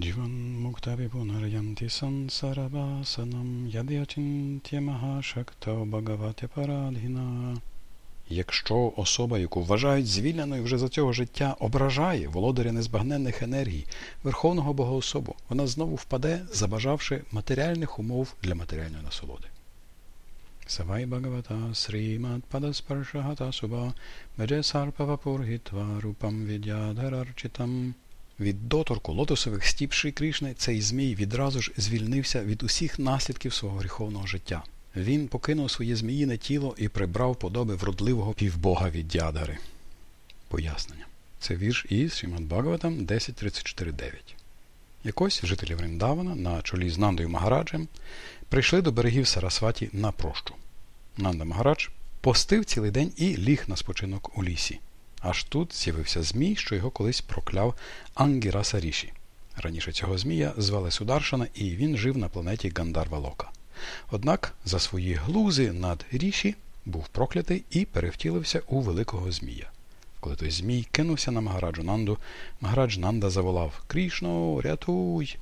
Джіван муктаві пунар'янти сансарабасанам ядячинтє магашакта багаватя парадгіна. Якщо особа, яку вважають звільненою вже за цього життя, ображає володаря незбагненних енергій, Верховного Богоособу, вона знову впаде, забажавши матеріальних умов для матеріальної насолоди. Савай Бхагавата Срімат Падаспаршагата Суба Бедже Сарпава Пургітва Рупам Відядгарарчитам від доторку лотосових стіп Шрі Кришни цей Змій відразу ж звільнився від усіх наслідків свого гріховного життя. Він покинув своє зміїне тіло і прибрав подоби вродливого півбога від Дядгари. Пояснення. Це вірш із Шімад Бхагаватам 10.34.9. Якось жителі Вриндавана на чолі з Нандою Магараджем прийшли до берегів Сарасваті на прощу. Нанда Магарадж постив цілий день і ліг на спочинок у лісі. Аж тут з'явився Змій, що його колись прокляв Ангіра Саріші. Раніше цього Змія звали Сударшана, і він жив на планеті Гандарвалока. Однак за свої глузи над ріші був проклятий і перевтілився у великого Змія. Коли той Змій кинувся на Магараджу Нанду, Магарадж Нанда заволав Крішно, рятуй!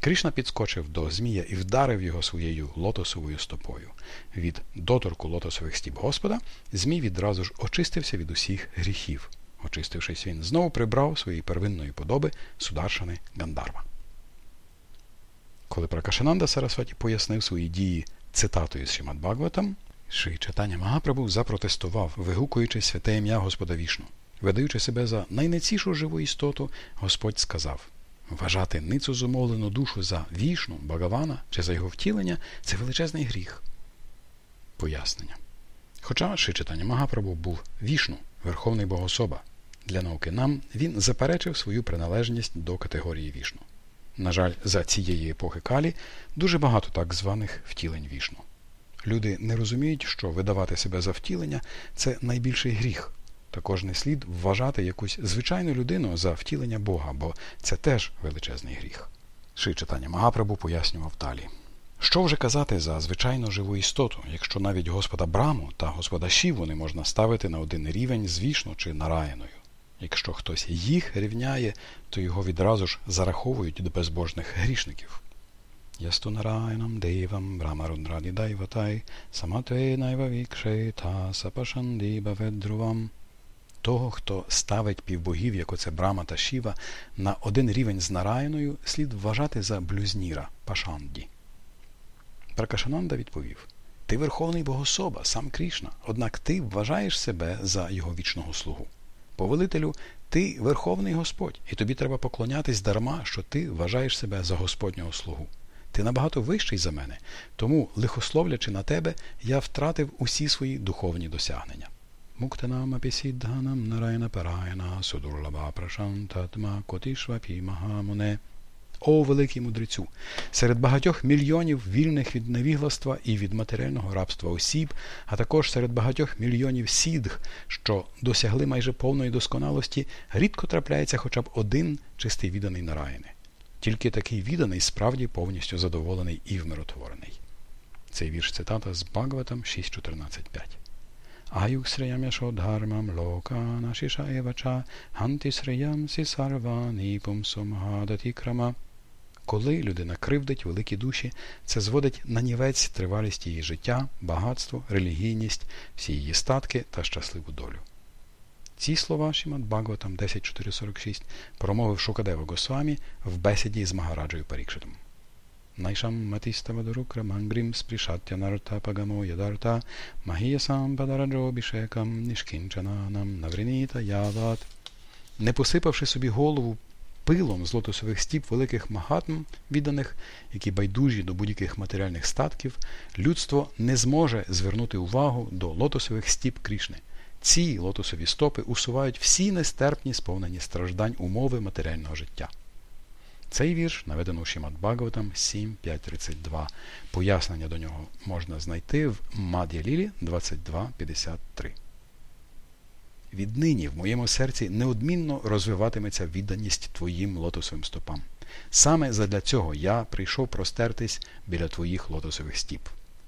Кришна підскочив до Змія і вдарив його своєю лотосовою стопою. Від доторку лотосових стіп Господа Змій відразу ж очистився від усіх гріхів. Очистившись, він знову прибрав своєї первинної подоби сударшани Гандарва. Коли Пракашананда Сарасваті пояснив свої дії цитатою з Шимат Бхагаватам, Ши читання Магапрабу запротестував, вигукуючи святе ім'я Господа Вішну. Видаючи себе за найнецішу живу істоту, Господь сказав Вважати ницю зумовлену душу за вішну, Багавана чи за його втілення це величезний гріх. Пояснення. Хоча ще читання Магапрабу був вішну, Верховний Богособа, для науки нам він заперечив свою приналежність до категорії вішну. На жаль, за цієї епохи Калі дуже багато так званих втілень вішну. Люди не розуміють, що видавати себе за втілення це найбільший гріх. Також не слід вважати якусь звичайну людину за втілення Бога, бо це теж величезний гріх. Ши читання Магапрабу пояснював далі. Що вже казати за звичайно живу істоту, якщо навіть Господа Браму та Господа Шіву не можна ставити на один рівень з вішну чи нараяною? Якщо хтось їх рівняє, то його відразу ж зараховують до безбожних грішників. Ясту нараянам девам брамарудраді дайватай самате найвавікше та баведрувам того, хто ставить півбогів, як оце Брама та Шіва, на один рівень з Нараяною, слід вважати за блюзніра Пашанді. Пракашананда відповів Ти верховний богособа, сам Крішна, однак ти вважаєш себе за його вічного слугу. Повелителю, ти верховний Господь, і тобі треба поклонятись дарма, що ти вважаєш себе за Господнього слугу. Ти набагато вищий за мене, тому, лихословлячи на тебе, я втратив усі свої духовні досягнення. Муктанамапі сіддханам нарайна парайна судурлаба прашантатма котішвапі магамуне. О, великий мудрецю! Серед багатьох мільйонів вільних від невігластва і від матеріального рабства осіб, а також серед багатьох мільйонів сідг, що досягли майже повної досконалості, рідко трапляється хоча б один чистий відданий нараїни. Тільки такий відданий справді повністю задоволений і вмиротворений. Цей вірш цитата з Багватам 6.14.5. Аю Сриямешо Дхармам Лока Нашіша Евача Ханти Сриям Сісарва Ніпум Сумгадати Крама. Коли людина кривдить великі душі, це зводить на нівець тривалість її життя, багатство, релігійність, всі її статки та щасливу долю. Ці слова Шімат Бхагаватам 10.446 промовив Шукадева Госвамі в бесіді з Магараджою Парікшитом. Найшам матіставадорукра мангрім спрішаття нарта пагамо ядарта магіясам падараджобішекам нішкінчананам навриніта яват. Не посипавши собі голову пилом з лотосових стіп великих магатм, відданих, які байдужі до будь-яких матеріальних статків, людство не зможе звернути увагу до лотосових стіп Крішни. Ці лотосові стопи усувають всі нестерпні сповнені страждань умови матеріального життя. Цей вірш наведено у Шімат Бхагаватам 7.5.32. Пояснення до нього можна знайти в Мад'я Лілі 22.53. Віднині в моєму серці неодмінно розвиватиметься відданість твоїм лотосовим стопам. Саме задля цього я прийшов простертись біля твоїх лотосових стіп.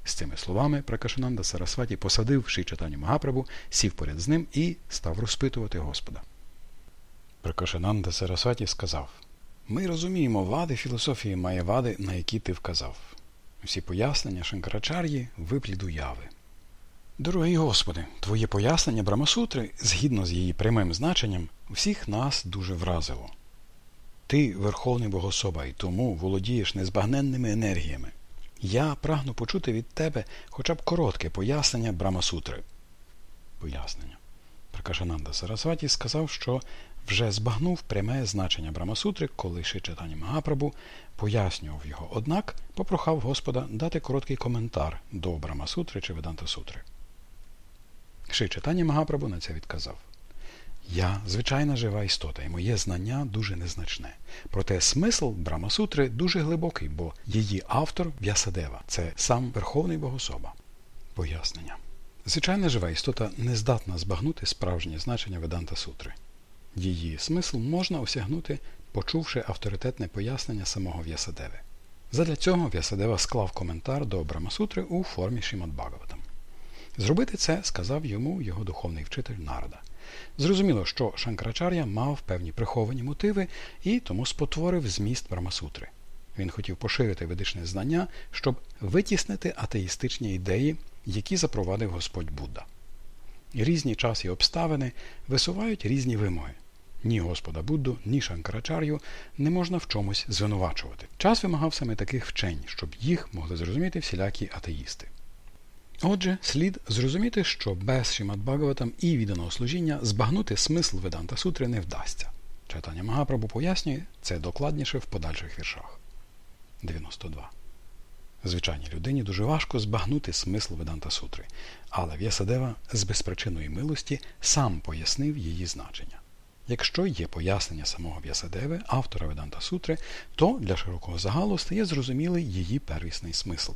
З цими словами Пракашананда Сарасваті посадив Шичатаню Магапрабу, сів поряд з ним і став розпитувати Господа. Пракашананда Сарасваті сказав Ми розуміємо вади філософії має вади, на які ти вказав. Всі пояснення Шанкарачар'ї виплід уяви. Дорогий Господи, Твоє пояснення Брамасутри, згідно з її прямим значенням, всіх нас дуже вразило. Ти Верховний Богособа, і тому володієш незбагненними енергіями. Я прагну почути від тебе хоча б коротке пояснення Брамасутри. Пояснення. Пракашананда Сарасваті сказав, що вже збагнув пряме значення Брамасутри, коли Шичатані Магапрабу пояснював його, однак попрохав Господа дати короткий коментар до Брамасутри чи Веданта Сутри. Ши читання Магапрабу на це відказав. Я звичайна жива істота, і моє знання дуже незначне. Проте смисл Брамасутри дуже глибокий, бо її автор В'ясадева це сам Верховний Богособа. Пояснення. Звичайна жива істота не здатна збагнути справжнє значення Веданта Сутри. Її смисл можна осягнути, почувши авторитетне пояснення самого В'ясадеви. Задля цього В'ясадева склав коментар до Брамасутри у формі Шімад Бхагаватам. Зробити це сказав йому його духовний вчитель Нарада. Зрозуміло, що Шанкрачар'я мав певні приховані мотиви і тому спотворив зміст Брамасутри. Він хотів поширити ведичне знання, щоб витіснити атеїстичні ідеї, які запровадив Господь Будда. Різні час і обставини висувають різні вимоги. Ні Господа Будду, ні Шанкарачар'ю не можна в чомусь звинувачувати. Час вимагав саме таких вчень, щоб їх могли зрозуміти всілякі атеїсти. Отже, слід зрозуміти, що без Шімат Бхагаватам і відданого служіння збагнути смисл Веданта Сутри не вдасться. Читання Магапрабу пояснює це докладніше в подальших віршах. 92. Звичайній людині дуже важко збагнути смисл Веданта Сутри, але В'ясадева з безпричинної милості сам пояснив її значення. Якщо є пояснення самого В'ясадеви, автора Веданта Сутри, то для широкого загалу стає зрозумілий її первісний смисл.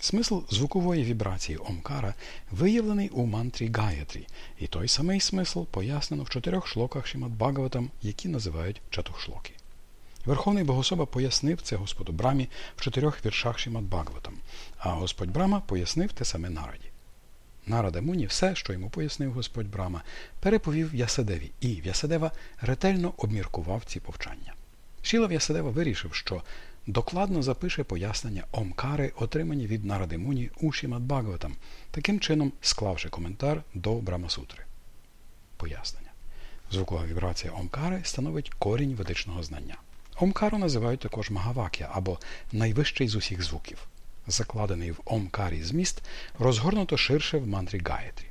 Смисл звукової вібрації Омкара виявлений у мантрі Гаyaтрі, і той самий смисл пояснено в чотирьох шлоках Шимат Бхагаватам, які називають чатухшлоки. Верховний Богособа пояснив це Господу Брамі в чотирьох віршах Шимат Бхагаватам, а Господь Брама пояснив те саме нараді. Нарада Муні все, що йому пояснив Господь Брама, переповів В'ясадеві, і В'ясадева ретельно обміркував ці повчання. Шіла В'ясадева вирішив, що докладно запише пояснення Омкари, отримані від Наради Муні у Шімад Бхагаватам, таким чином склавши коментар до Брамасутри. Пояснення. Звукова вібрація Омкари становить корінь ведичного знання. Омкару називають також Магавакя або найвищий з усіх звуків. Закладений в Омкарі зміст розгорнуто ширше в мантрі Гаєтрі.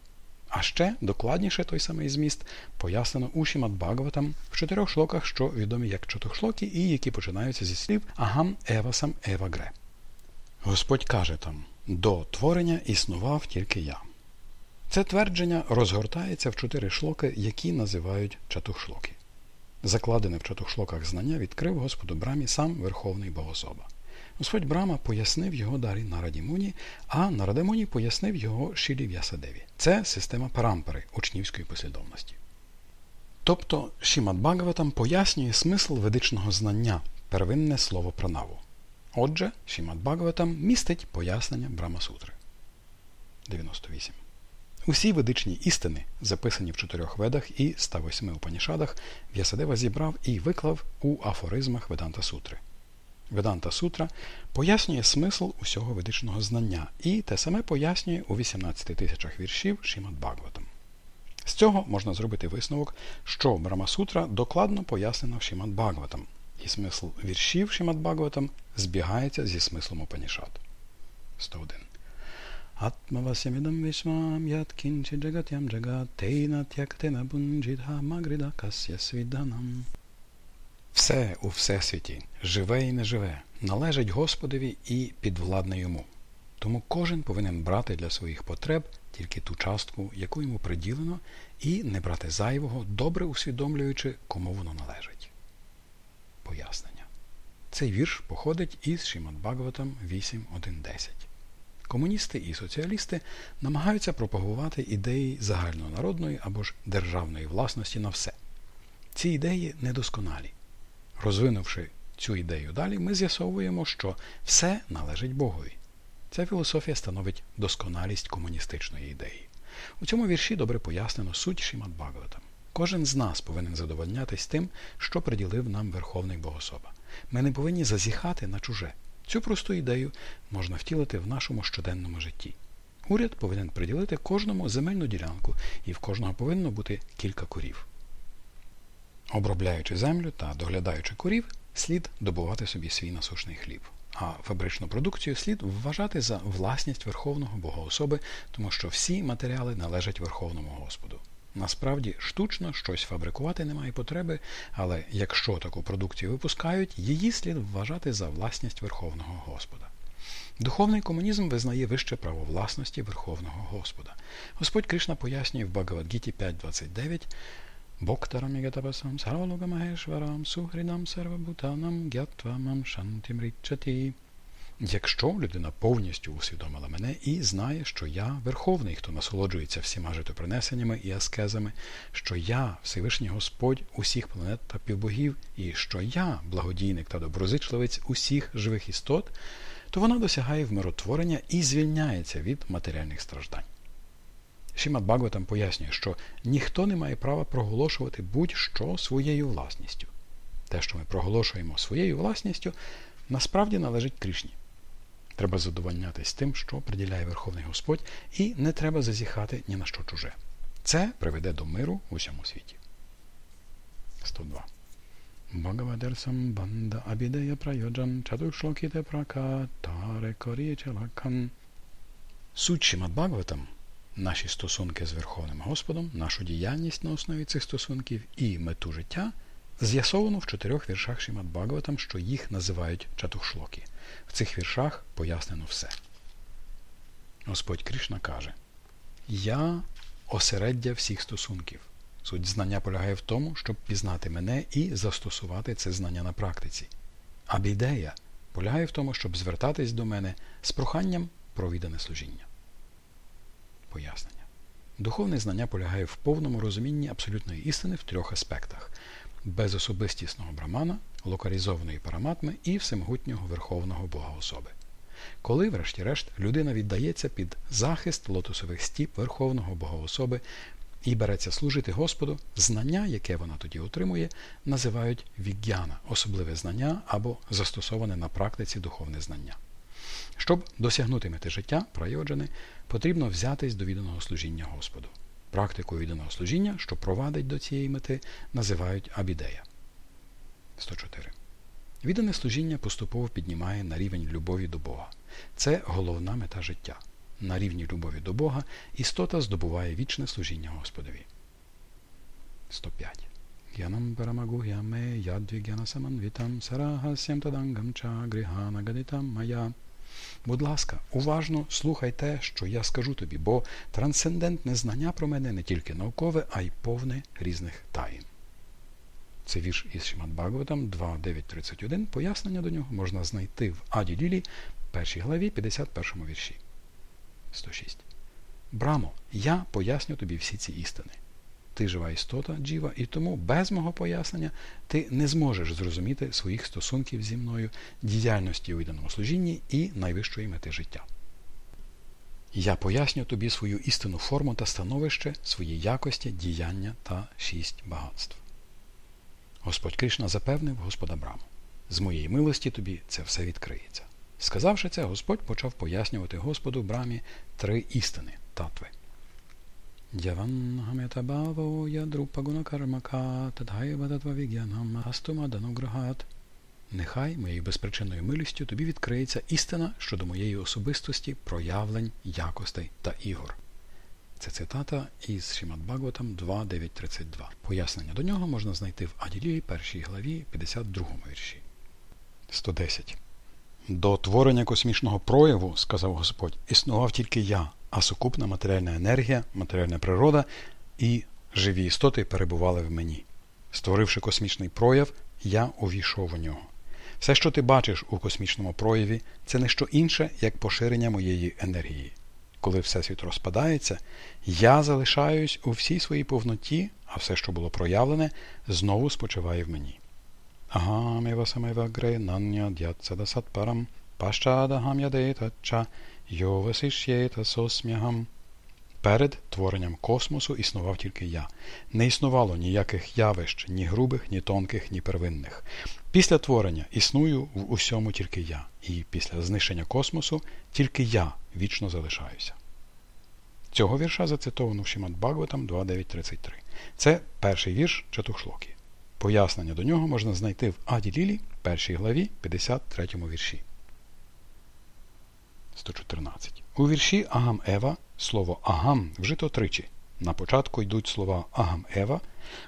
А ще докладніше той самий зміст пояснено у Шімат Бхагаватам в чотирьох шлоках, що відомі як чотохшлоки і які починаються зі слів Агам Евасам Евагре. Господь каже там до творення існував тільки я. Це твердження розгортається в чотири шлоки, які називають чатухшлоки. Закладене в чатухшлоках знання відкрив Господу Брамі сам Верховний Богособа. Господь Брама пояснив його далі Нараді Муні, а Нараде Муні пояснив його Шілі В'ясадеві. Це система парампари учнівської послідовності. Тобто Шімат Бхагаватам пояснює смисл ведичного знання, первинне слово пранаву. Отже, Шімат Бхагаватам містить пояснення Брамасутри. 98. Усі ведичні істини, записані в чотирьох ведах і 108 Упанішадах, В'ясадева зібрав і виклав у афоризмах Веданта Сутри. Веданта Сутра пояснює смисл усього ведичного знання і те саме пояснює у 18 тисячах віршів Шімат Бхагаватам. З цього можна зробити висновок, що Брамасутра докладно пояснена в Шімат Бхагаватам, і смисл віршів Шімат Бхагаватам збігається зі смислом Упанішат. 101. Атмавасямідам вішмам ят кінчі джагатям джагат тейна тяктена бунджідха магрида касya свіданам. Все у Всесвіті, живе і неживе, належить Господові і підвладне йому. Тому кожен повинен брати для своїх потреб тільки ту частку, яку йому приділено, і не брати зайвого, добре усвідомлюючи, кому воно належить. Пояснення. Цей вірш походить із Шімат Бхагаватам 8.1.10. Комуністи і соціалісти намагаються пропагувати ідеї загальнонародної або ж державної власності на все. Ці ідеї недосконалі. Розвинувши цю ідею далі, ми з'ясовуємо, що все належить Богові. Ця філософія становить досконалість комуністичної ідеї. У цьому вірші добре пояснено суть Шімат Бхагаватам. Кожен з нас повинен задовольнятись тим, що приділив нам Верховний Богособа. Ми не повинні зазіхати на чуже. Цю просту ідею можна втілити в нашому щоденному житті. Уряд повинен приділити кожному земельну ділянку, і в кожного повинно бути кілька курів. Обробляючи землю та доглядаючи курів, слід добувати собі свій насушний хліб. А фабричну продукцію слід вважати за власність Верховного Богоособи, тому що всі матеріали належать Верховному Господу. Насправді, штучно щось фабрикувати немає потреби, але якщо таку продукцію випускають, її слід вважати за власність Верховного Господа. Духовний комунізм визнає вище право власності Верховного Господа. Господь Кришна пояснює в Багавадгіті 5.29 Боктарам ігатапасам сарвалогамагешварам сухринам сарвабутанам гятвамам шантим річаті. Якщо людина повністю усвідомила мене і знає, що я верховний, хто насолоджується всіма житопринесеннями і аскезами, що я Всевишній Господь усіх планет та півбогів, і що я благодійник та доброзичливець усіх живих істот, то вона досягає вмиротворення і звільняється від матеріальних страждань. Шімат Бхагаватам пояснює, що ніхто не має права проголошувати будь-що своєю власністю. Те, що ми проголошуємо своєю власністю, насправді належить Кришні. Треба задовольнятись тим, що приділяє Верховний Господь, і не треба зазіхати ні на що чуже. Це приведе до миру в усьому світі. 102. Бхагавадерсам банда абідея прайоджан чатуршлокіте прака таре корічелакан. Суть Шимат Бхагаватам наші стосунки з Верховним Господом, нашу діяльність на основі цих стосунків і мету життя з'ясовано в чотирьох віршах Шимат Бхагаватам, що їх називають чатухшлоки. В цих віршах пояснено все. Господь Кришна каже: Я осереддя всіх стосунків. Суть знання полягає в тому, щоб пізнати мене і застосувати це знання на практиці. Абідея полягає в тому, щоб звертатись до мене з проханням про віддане служіння. Пояснення. Духовне знання полягає в повному розумінні абсолютної істини в трьох аспектах безособистісного брамана, локалізованої параматми і всемогутнього Верховного Бога особи. Коли, врешті-решт, людина віддається під захист лотосових стіп Верховного Бога особи і береться служити Господу, знання, яке вона тоді отримує, називають вігяна, особливе знання або застосоване на практиці духовне знання. Щоб досягнути мети життя, прайоджани, потрібно взятись до відданого служіння Господу. Практику відданого служіння, що провадить до цієї мети, називають абідея. 104. Віддане служіння поступово піднімає на рівень любові до Бога. Це головна мета життя. На рівні любові до Бога істота здобуває вічне служіння Господові. 105. Гянам парамагуhяме ядвігяна саманвітам сарагасям тадангам ча грihана гадитам мая. Будь ласка, уважно слухай те, що я скажу тобі, бо трансцендентне знання про мене не тільки наукове, а й повне різних таїн. Це вірш із Шимат Бхагаватам 2.9.31. Пояснення до нього можна знайти в Аді Лілі, першій главі, 51 вірші. 106. Брамо, я поясню тобі всі ці істини. Ти жива істота, джіва, і тому без мого пояснення ти не зможеш зрозуміти своїх стосунків зі мною, діяльності у відданому служінні і найвищої мети життя. Я поясню тобі свою істинну форму та становище, свої якості, діяння та шість багатств. Господь Кришна запевнив Господа Браму. з моєї милості тобі це все відкриється. Сказавши це, Господь почав пояснювати Господу Брамі три істини татви. Нехай моєю безпричинною милістю тобі відкриється істина щодо моєї особистості, проявлень, якостей та ігор. Це цитата із Шімат Бхагаватам 2.9.32. Пояснення до нього можна знайти в Аділії, першій главі 52 вірші. 110. До творення космічного прояву, сказав Господь, існував тільки я, а сукупна матеріальна енергія, матеріальна природа і живі істоти перебували в мені. Створивши космічний прояв, я увійшов у нього. Все, що ти бачиш у космічному прояві, це не що інше, як поширення моєї енергії. Коли Всесвіт розпадається, я залишаюсь у всій своїй повноті, а все, що було проявлене, знову спочиває в мені. Nanya dyatsada satparam ядетача йовасишєта сосмягам. Перед творенням космосу існував тільки я. Не існувало ніяких явищ, ні грубих, ні тонких, ні первинних. Після творення існую в усьому тільки я, і після знищення космосу тільки я вічно залишаюся. Цього вірша зацитовано в Шимат Бхагаватам 2.9.33. Це перший вірш Чатухшлокі. Пояснення до нього можна знайти в Аді Лілі, першій главі, 53 вірші. 114. У вірші Агам Ева слово Агам вжито тричі. На початку йдуть слова Агам Ева,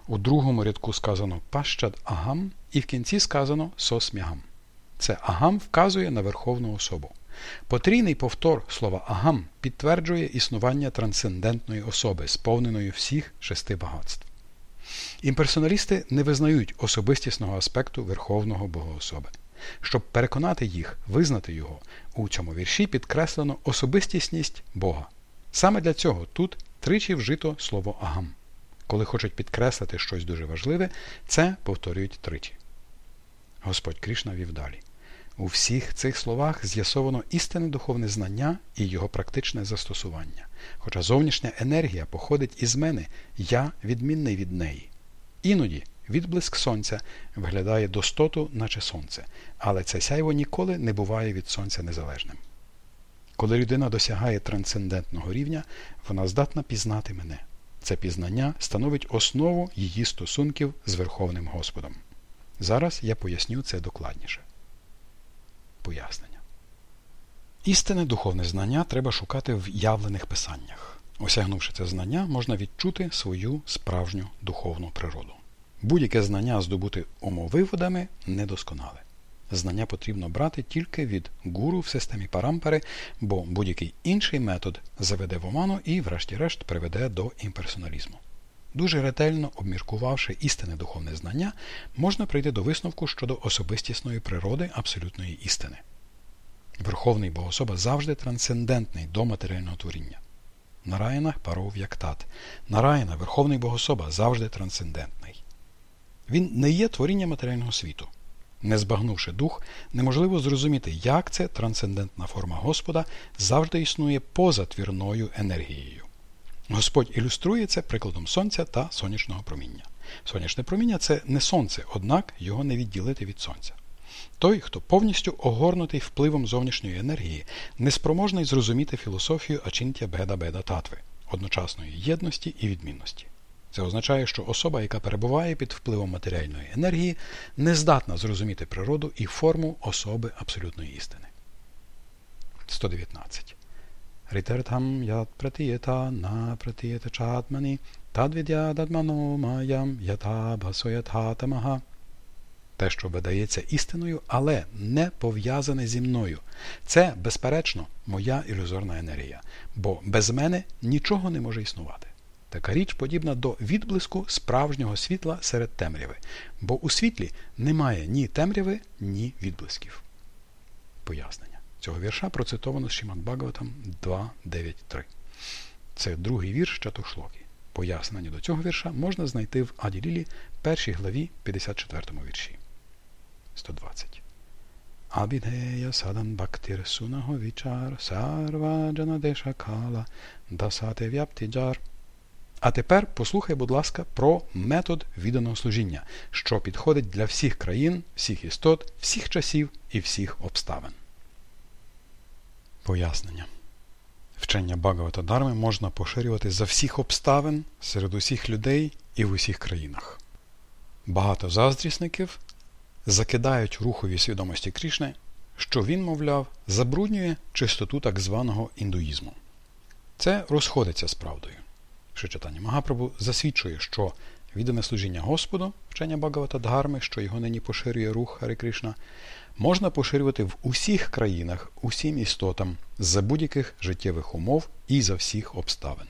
у другому рядку сказано Пащад Агам, і в кінці сказано Сосмягам. Це Агам вказує на Верховну особу. Потрійний повтор слова Агам підтверджує існування трансцендентної особи, сповненої всіх шести багатств. Імперсоналісти не визнають особистісного аспекту Верховного Богоособи. Щоб переконати їх, визнати його, у цьому вірші підкреслено особистісність Бога. Саме для цього тут тричі вжито слово агам. Коли хочуть підкреслити щось дуже важливе, це повторюють тричі. Господь Кришна вів далі. У всіх цих словах з'ясовано істинне духовне знання і його практичне застосування. Хоча зовнішня енергія походить із мене, я відмінний від неї. Іноді відблиск сонця виглядає достоту, наче сонце, але це сяйво ніколи не буває від сонця незалежним. Коли людина досягає трансцендентного рівня, вона здатна пізнати мене. Це пізнання становить основу її стосунків з Верховним Господом. Зараз я поясню це докладніше. Пояснення. Істинне духовне знання треба шукати в явлених писаннях. Осягнувши це знання, можна відчути свою справжню духовну природу. Будь-яке знання здобути умовиводами недосконале. Знання потрібно брати тільки від гуру в системі парампери, бо будь-який інший метод заведе в оману і, врешті-решт, приведе до імперсоналізму. Дуже ретельно обміркувавши істинне духовне знання, можна прийти до висновку щодо особистісної природи абсолютної істини. Верховний Богособа завжди трансцендентний до матеріального творіння. Нараянах паров як тат. Нараяна, Верховний Богособа, завжди трансцендентний. Він не є творіння матеріального світу. Не збагнувши дух, неможливо зрозуміти, як це трансцендентна форма Господа завжди існує поза твірною енергією. Господь ілюструє це прикладом сонця та сонячного проміння. Сонячне проміння це не сонце, однак його не відділити від сонця. Той, хто повністю огорнутий впливом зовнішньої енергії, неспроможний зрозуміти філософію Ачінтя Беда Беда Татви, одночасної єдності і відмінності. Це означає, що особа, яка перебуває під впливом матеріальної енергії, не здатна зрозуміти природу і форму особи абсолютної істини. 119. Ритертам яд пратієта на пратієта чатмані тадвідя дадмано маям ята басоята тамага. Те, що видається істиною, але не пов'язане зі мною. Це, безперечно, моя ілюзорна енергія, бо без мене нічого не може існувати. Така річ подібна до відблиску справжнього світла серед темряви, бо у світлі немає ні темряви, ні відблисків. Пояснення. Цього вірша процитовано з Шіман Бхагаватам 2.9.3. Це другий вірш Чатушлокі. Пояснення до цього вірша можна знайти в Аді першій главі 54 вірші. 120. Abhidheya sadan bhaktir sunaho vichar sarva jana desha kala dasate vyapti jar А тепер послухай, будь ласка, про метод відданого служіння, що підходить для всіх країн, всіх істот, всіх часів і всіх обставин. Пояснення. Вчення Багавата Дарми можна поширювати за всіх обставин серед усіх людей і в усіх країнах. Багато заздрісників закидають рухові свідомості Крішни, що він, мовляв, забруднює чистоту так званого індуїзму. Це розходиться з правдою. Шичатані Магапрабу засвідчує, що віддане служіння Господу, вчення Багавата Дгарми, що його нині поширює рух Хари Кришна, можна поширювати в усіх країнах, усім істотам, за будь-яких життєвих умов і за всіх обставин.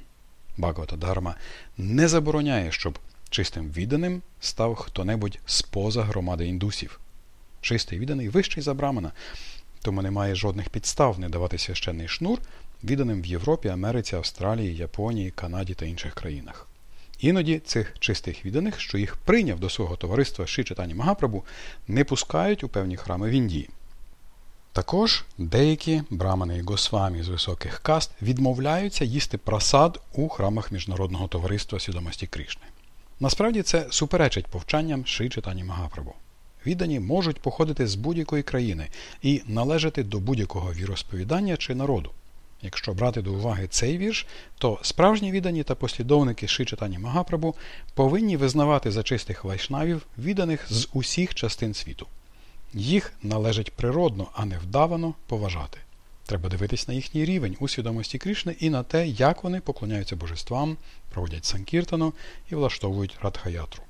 Багавата Дгарма не забороняє, щоб чистим відданим став хто-небудь споза громади індусів. Чистий відданий вищий за брамана, тому немає жодних підстав не давати священний шнур відданим в Європі, Америці, Австралії, Японії, Канаді та інших країнах. Іноді цих чистих відданих, що їх прийняв до свого товариства Ши Читані Магапрабу, не пускають у певні храми в Індії. Також деякі брамани і госвамі з високих каст відмовляються їсти просад у храмах Міжнародного товариства свідомості Кришни. Насправді це суперечить повчанням Ши Читані Магапрабу. Віддані можуть походити з будь-якої країни і належати до будь-якого віросповідання чи народу. Якщо брати до уваги цей вірш, то справжні віддані та послідовники Шичатані Магапрабу повинні визнавати за чистих вайшнавів, відданих з усіх частин світу. Їх належить природно, а не вдавано поважати. Треба дивитись на їхній рівень у свідомості Кришни і на те, як вони поклоняються божествам, проводять санкіртану і влаштовують радхаятру.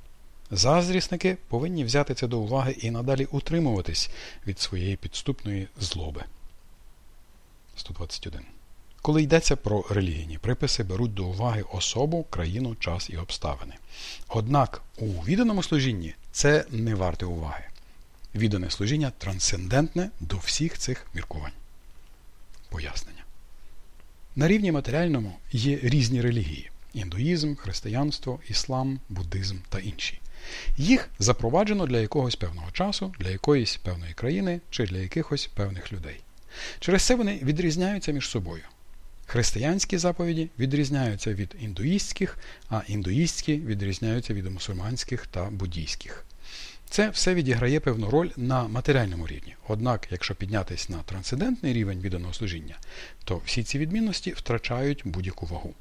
Заздрісники повинні взяти це до уваги і надалі утримуватись від своєї підступної злоби. 121 коли йдеться про релігійні приписи, беруть до уваги особу, країну, час і обставини. Однак у відданому служінні це не варте уваги. Віддане служіння трансцендентне до всіх цих міркувань. Пояснення. На рівні матеріальному є різні релігії індуїзм, християнство, іслам, буддизм та інші. Їх запроваджено для якогось певного часу, для якоїсь певної країни чи для якихось певних людей. Через це вони відрізняються між собою. Християнські заповіді відрізняються від індуїстських, а індуїстські відрізняються від мусульманських та буддійських. Це все відіграє певну роль на матеріальному рівні. Однак, якщо піднятися на трансцендентний рівень відданого служіння, то всі ці відмінності втрачають будь-яку вагу.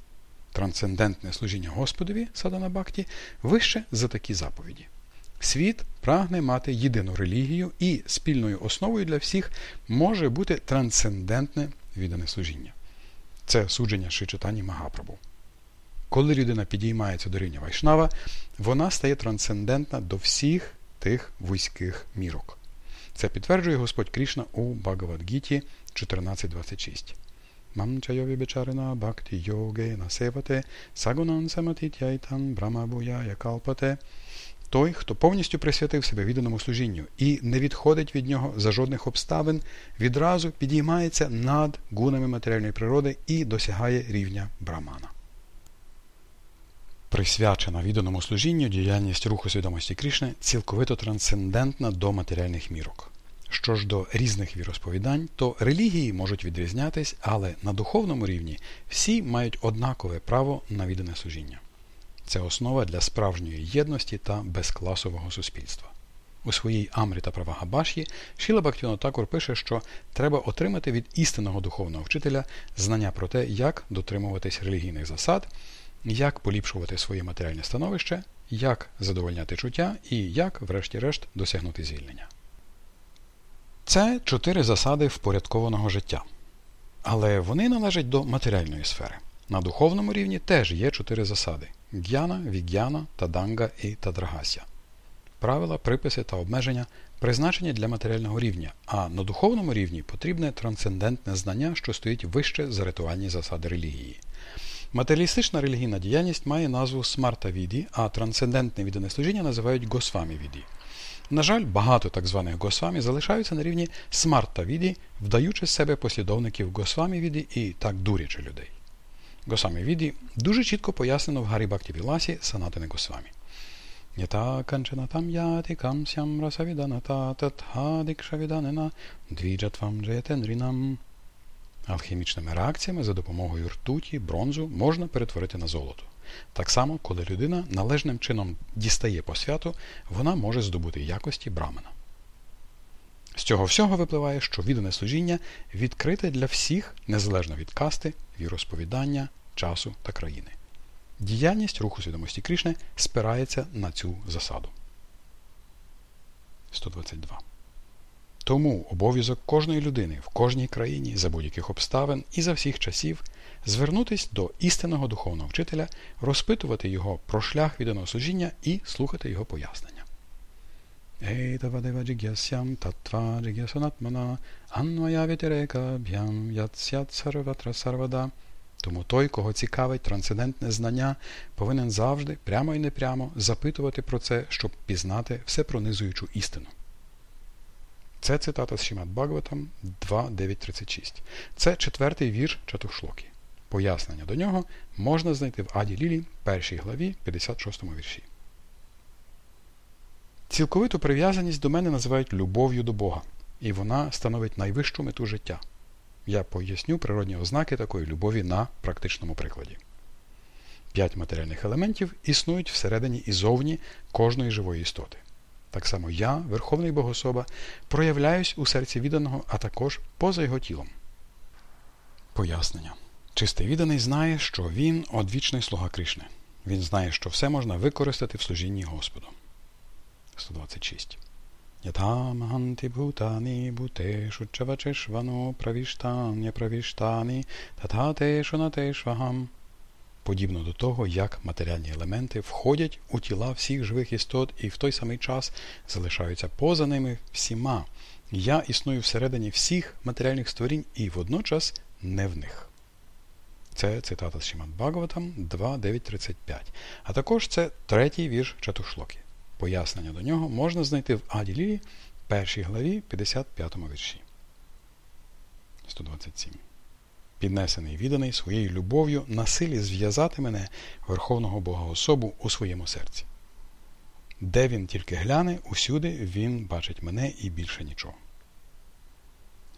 Трансцендентне служіння Господові Садана Бакті вище за такі заповіді. Світ прагне мати єдину релігію, і спільною основою для всіх може бути трансцендентне віддане служіння. Це судження Шичатані Магапрабу. Коли людина підіймається до рівня Вайшнава, вона стає трансцендентна до всіх тих вузьких мірок. Це підтверджує Господь Крішна у Багавадгіті 14.26. Мам чайові бечарина бхакти йоге насевате сагунан саматітяйтан брамабуя калпате той, хто повністю присвятив себе відданому служінню і не відходить від нього за жодних обставин, відразу підіймається над гунами матеріальної природи і досягає рівня брамана. Присвячена відданому служінню діяльність руху свідомості Крішни цілковито трансцендентна до матеріальних мірок. Що ж до різних віросповідань, то релігії можуть відрізнятись, але на духовному рівні всі мають однакове право на віддане служіння. Це основа для справжньої єдності та безкласового суспільства. У своїй Амріта Правагабаш'ї Шіла Бактіно Такур пише, що треба отримати від істинного духовного вчителя знання про те, як дотримуватись релігійних засад, як поліпшувати своє матеріальне становище, як задовольняти чуття і як, врешті-решт, досягнути звільнення. Це чотири засади впорядкованого життя. Але вони належать до матеріальної сфери. На духовному рівні теж є чотири засади г'яна, віг'яна, таданга і тадрагася. Правила, приписи та обмеження призначені для матеріального рівня, а на духовному рівні потрібне трансцендентне знання, що стоїть вище за ритуальні засади релігії. Матеріалістична релігійна діяльність має назву смарта віді, а трансцендентне віддане служіння називають госвамі віді. На жаль, багато так званих госвамі залишаються на рівні смарта віді, вдаючи з себе послідовників госвамі віді і так дурячи людей. Госвамі Віді дуже чітко пояснено в Гарі Бакті Віласі Санатини Госвамі. Ята канчана там яти камсям расавіданата татхадикшавіданена двіджатвам джетенрінам. Алхімічними реакціями за допомогою ртуті, бронзу можна перетворити на золото. Так само, коли людина належним чином дістає посвяту, вона може здобути якості брамена. З цього всього випливає, що віддане служіння відкрите для всіх, незалежно від касти, віросповідання, часу та країни. Діяльність руху свідомості Крішни спирається на цю засаду. 122. Тому обов'язок кожної людини в кожній країні за будь-яких обставин і за всіх часів звернутись до істинного духовного вчителя, розпитувати його про шлях відданого служіння і слухати його пояснення. Jigyasям tattva jigyasанатмана анвая вітерекаб'ям яцят сарватра сарвада. Тому той, кого цікавить трансцендентне знання, повинен завжди, прямо і непрямо, запитувати про це, щоб пізнати всепронизуючу істину. Це цитата з Шімат Бхагаватам 2.9.36. Це четвертий вірш Чатушлокі. Пояснення до нього можна знайти в Аді Лілі, першій главі, 56 вірші. Цілковиту прив'язаність до мене називають любов'ю до Бога, і вона становить найвищу мету життя. Я поясню природні ознаки такої любові на практичному прикладі. П'ять матеріальних елементів існують всередині і зовні кожної живої істоти. Так само я, Верховний Богособа, проявляюсь у серці відданого, а також поза його тілом. Пояснення. Чистий відданий знає, що він одвічний слуга Кришни. Він знає, що все можна використати в служінні Господу. 126. Ятамаханти бхутани бхутешу чавачешвано правіштання правіштані тататешу натешвагам. Подібно до того, як матеріальні елементи входять у тіла всіх живих істот і в той самий час залишаються поза ними всіма. Я існую всередині всіх матеріальних створінь і водночас не в них. Це цитата з Шімат Бхагаватам 2.9.35. А також це третій вірш Чатушлоки. Пояснення до нього можна знайти в Аді Лілі, першій главі 55 вірші. 127. Піднесений відданий своєю любов'ю на силі зв'язати мене, Верховного Бога особу, у своєму серці. Де він тільки гляне, усюди він бачить мене і більше нічого.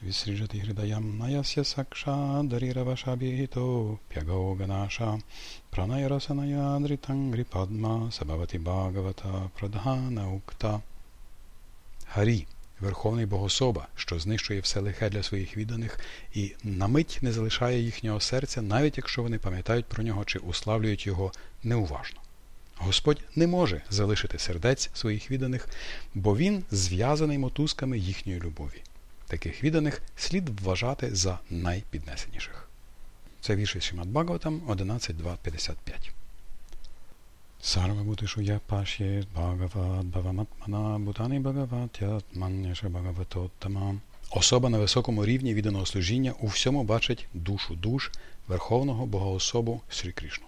Вісріжати гридаям наяся сакша даріравашабіто п'ягоганаша пранайрасаная дритангрі падма сабавати Бхагавата прадгана укта. Гарі, Верховний Богособа, що знищує все лихе для своїх відданих і на мить не залишає їхнього серця, навіть якщо вони пам'ятають про нього чи уславлюють його неуважно. Господь не може залишити сердець своїх відданих, бо він зв'язаний мотузками їхньої любові. Таких відданих слід вважати за найпіднесеніших. Це вірш із Шимат Бхагаватам 11.2.55. Сарвабутишу я пашє Бхагават Бхаваматмана Бутани Бхагаватят Манняша Бхагаватоттама. Особа на високому рівні відданого служіння у всьому бачить душу душ Верховного Богоособу Срі Кришну.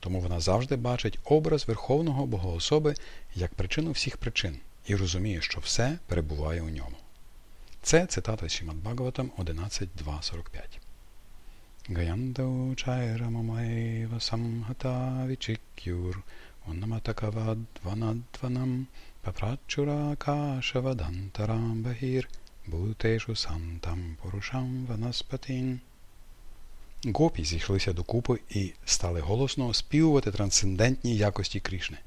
Тому вона завжди бачить образ Верховного Богоособи як причину всіх причин і розуміє, що все перебуває у ньому. Це цитата з Шімад Бхагаватам 11.2.45. Гаянду чайрамамайва самхата вічикюр унаматакавадванадванам папрачура кашавадантарам бахір бутешу сантам порушам ванаспатин. Гопі зійшлися докупи і стали голосно співувати трансцендентні якості Крішни.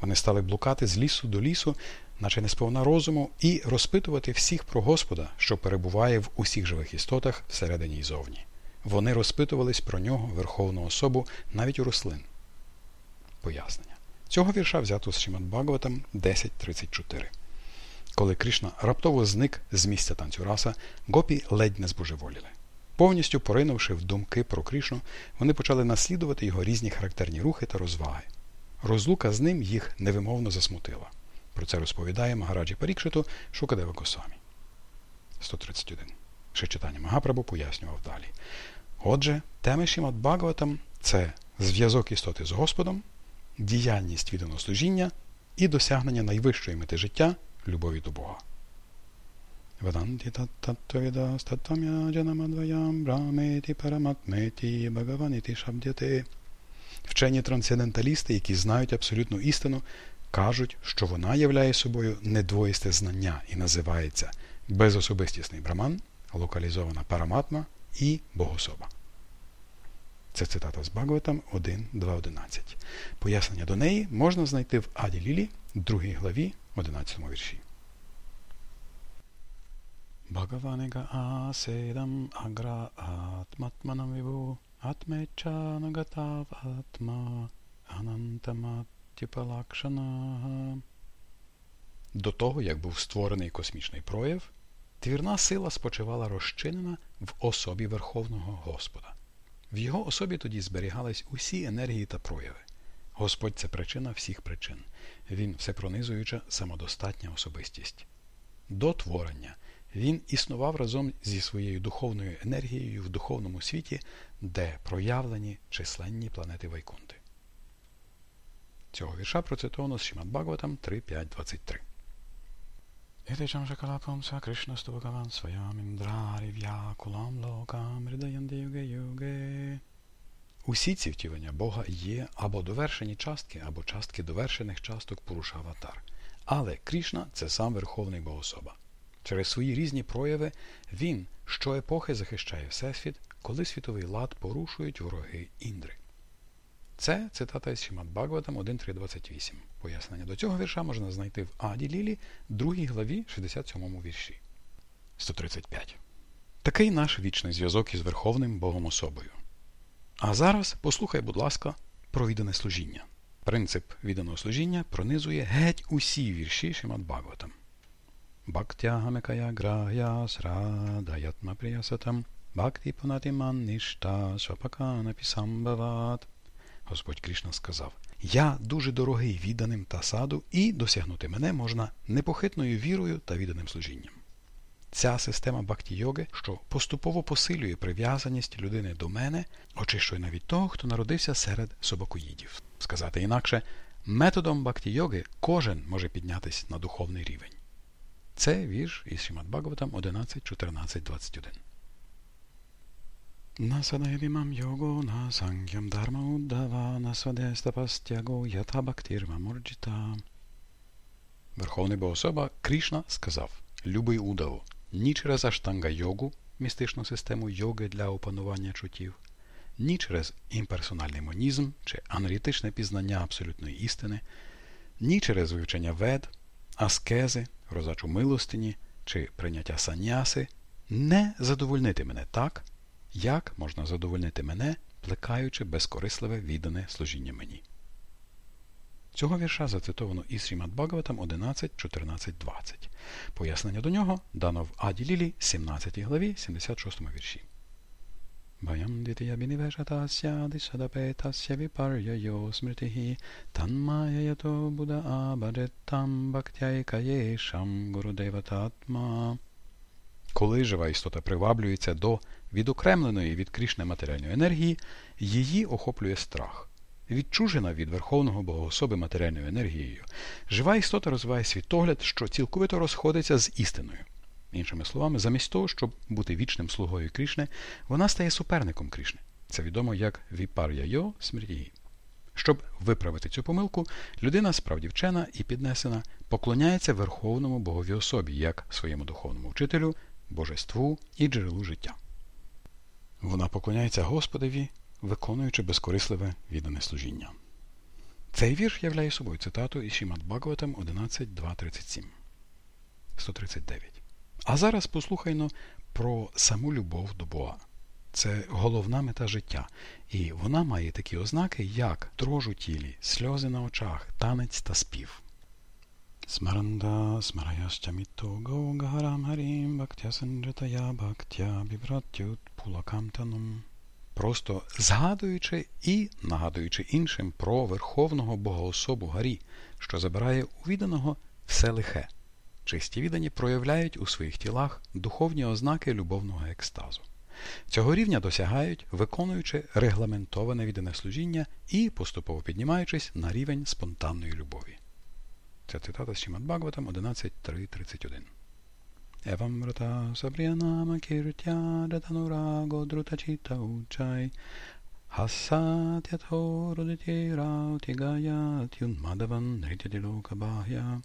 Вони стали блукати з лісу до лісу, наче не сповна розуму, і розпитувати всіх про Господа, що перебуває в усіх живих істотах всередині і зовні. Вони розпитувались про нього, Верховну особу, навіть у рослин. Пояснення. Цього вірша взято з Шимат Бхагаватам 10.34. Коли Кришна раптово зник з місця танцю раса, гопі ледь не збожеволіли. Повністю поринувши в думки про Кришну, вони почали наслідувати його різні характерні рухи та розваги. Розлука з ним їх невимовно засмутила. Про це розповідає Магараджі Парікшиту Шукадева Косамі. 131. Ще читання Магапрабу пояснював далі. Отже, теми Шімат Бхагаватам – це зв'язок істоти з Господом, діяльність відданого служіння і досягнення найвищої мети життя любові до Бога. Вчені трансценденталісти, які знають абсолютну істину, кажуть, що вона являє собою недвоїсте знання і називається безособистісний браман, локалізована параматма і богособа. Це цитата з Багаватам 1.2.11. Пояснення до неї можна знайти в Аді Лілі, 2 главі, 11 вірші. Bhagavaniga asedam agra atmatmanam vivu atmechanagatав атма анантаматтіпалакшана. До того, як був створений космічний прояв, твірна сила спочивала розчинена в особі Верховного Господа. В його особі тоді зберігались усі енергії та прояви. Господь це причина всіх причин. Він всепронизуюча самодостатня особистість. До творення він існував разом зі своєю духовною енергією в духовному світі, де проявлені численні планети Вайкунти. Цього вірша процитовано з Шимат Бхагаватам 3.5.23. Ітичам шакалапам са Кришна стувакаван своям індрари в'якулам локам рідаянди юге юге. Усі ці втілення Бога є або довершені частки, або частки довершених часток Пурушаватар. Але Крішна це сам Верховний Богособа. Через свої різні прояви він щоепохи захищає Всесвіт, коли світовий лад порушують вороги Індри. Це цитата із Шимат Бхагаватам 1.3.28. Пояснення до цього вірша можна знайти в Аді Лілі, 2 главі 67 вірші. 135. Такий наш вічний зв'язок із Верховним Богом особою. А зараз послухай, будь ласка, про віддане служіння. Принцип відданого служіння пронизує геть усі вірші Шимат Бхагаватам. Бхактяхамекая грая срадayatma приясатам Бхакти пунатиман ништа свапаканапі самбават. Господь Кришна сказав Я дуже дорогий відданим та саду, і досягнути мене можна непохитною вірою та відданим служінням. Ця система бхакті-йоги, що поступово посилює прив'язаність людини до мене, очищує навіть того, хто народився серед собакоїдів. Сказати інакше, методом бхакті-йоги кожен може піднятися на духовний рівень. Це вірш із Шимат Бхагаватам 11, 14, 21. Його на санкям дарма уддава насвадестапастяго ята бхактирма морджита. Верховний Богособа Кришна сказав Любий удаву, ні через аштанга йогу, містичну систему йоги для опанування чуттів, ні через імперсональний монізм чи аналітичне пізнання абсолютної істини, ні через вивчення вед, аскези, розачу милостині чи прийняття саняси не задовольнити мене так, як можна задовольнити мене, плекаючи безкорисливе віддане служіння мені. Цього вірша зацитовано із Шімат Бхагаватам 11, 14, 20. Пояснення до нього дано в Аді Лілі 17 главі 76 вірші. Баям дитиябінівешатася дисадапетася віпар'яйо смритихі танмаяято буда абаджеттам бактяйкаєшам гурудевататма. Коли жива істота приваблюється до відокремленої від Крішни матеріальної енергії, її охоплює страх. Відчужена від Верховного Богоособи матеріальною енергією, жива істота розвиває світогляд, що цілковито розходиться з істиною. Іншими словами, замість того, щоб бути вічним слугою Крішни, вона стає суперником Крішни. Це відомо як віпар'я йо смерті. Щоб виправити цю помилку, людина справді вчена і піднесена поклоняється Верховному Богові особі, як своєму духовному вчителю, божеству і джерелу життя. Вона поклоняється Господові, виконуючи безкорисливе віддане служіння. Цей вірш являє собою цитату із Шімат Бхагаватам 11.2.37. 139. А зараз послухайно про саму любов до Бога. Це головна мета життя, і вона має такі ознаки, як дрож у тілі, сльози на очах, танець та спів. Смаранда смараящаміто гогарам гарім бактя санджатая бактя бібратют пулакамтанум. Просто згадуючи і нагадуючи іншим про Верховного Богоособу Гарі, що забирає у відданого все лихе. Чисті віддані проявляють у своїх тілах духовні ознаки любовного екстазу. Цього рівня досягають, виконуючи регламентоване віддане служіння і поступово піднімаючись на рівень спонтанної любові. Це цитата з Шімат Бхагаватам 11.3.31. Евам рата сабріянама кіртя датанураго друтачіта учай Хасат ятхо родиті раути гаят юнмадаван нритяділока бахя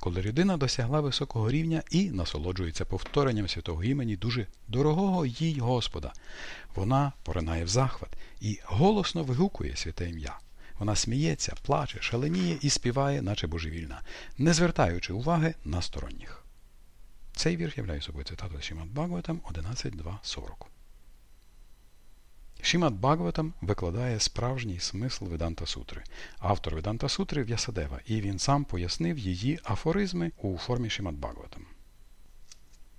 коли людина досягла високого рівня і насолоджується повторенням святого імені дуже дорогого їй Господа. Вона поринає в захват і голосно вигукує святе ім'я. Вона сміється, плаче, шаленіє і співає, наче божевільна, не звертаючи уваги на сторонніх. Цей вірш являє собою цитату Шімат Бхагаватам 11.2.40. Шімат Бхагаватам викладає справжній смисл Веданта Сутри. Автор Веданта Сутри В'ясадева, і він сам пояснив її афоризми у формі Шімат Бхагаватам.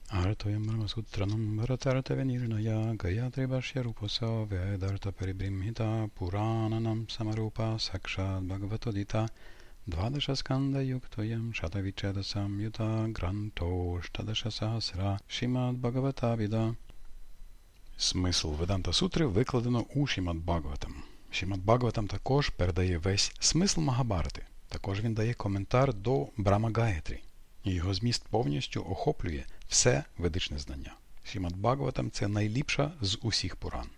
Артоям Брамасутранам Варатарта Венірная Гаятри Башя Рупоса Ведарта Перебримхіта Пурананам Самарупа Сакшат Бхагаватодіта Двадаша сканда юктоям Шатавічеда Сам'юта Гранто Штадаша Сахасра Шімат Бхагавата Віда Смисл Веданта Сутри викладено у Шімат Бхагаватам. Шімат Бхагаватам також передає весь смисл Магабарати. Також він дає коментар до Брама Гаєтрі. Його зміст повністю охоплює все ведичне знання. Шімат Бхагаватам – це найліпша з усіх Пуран.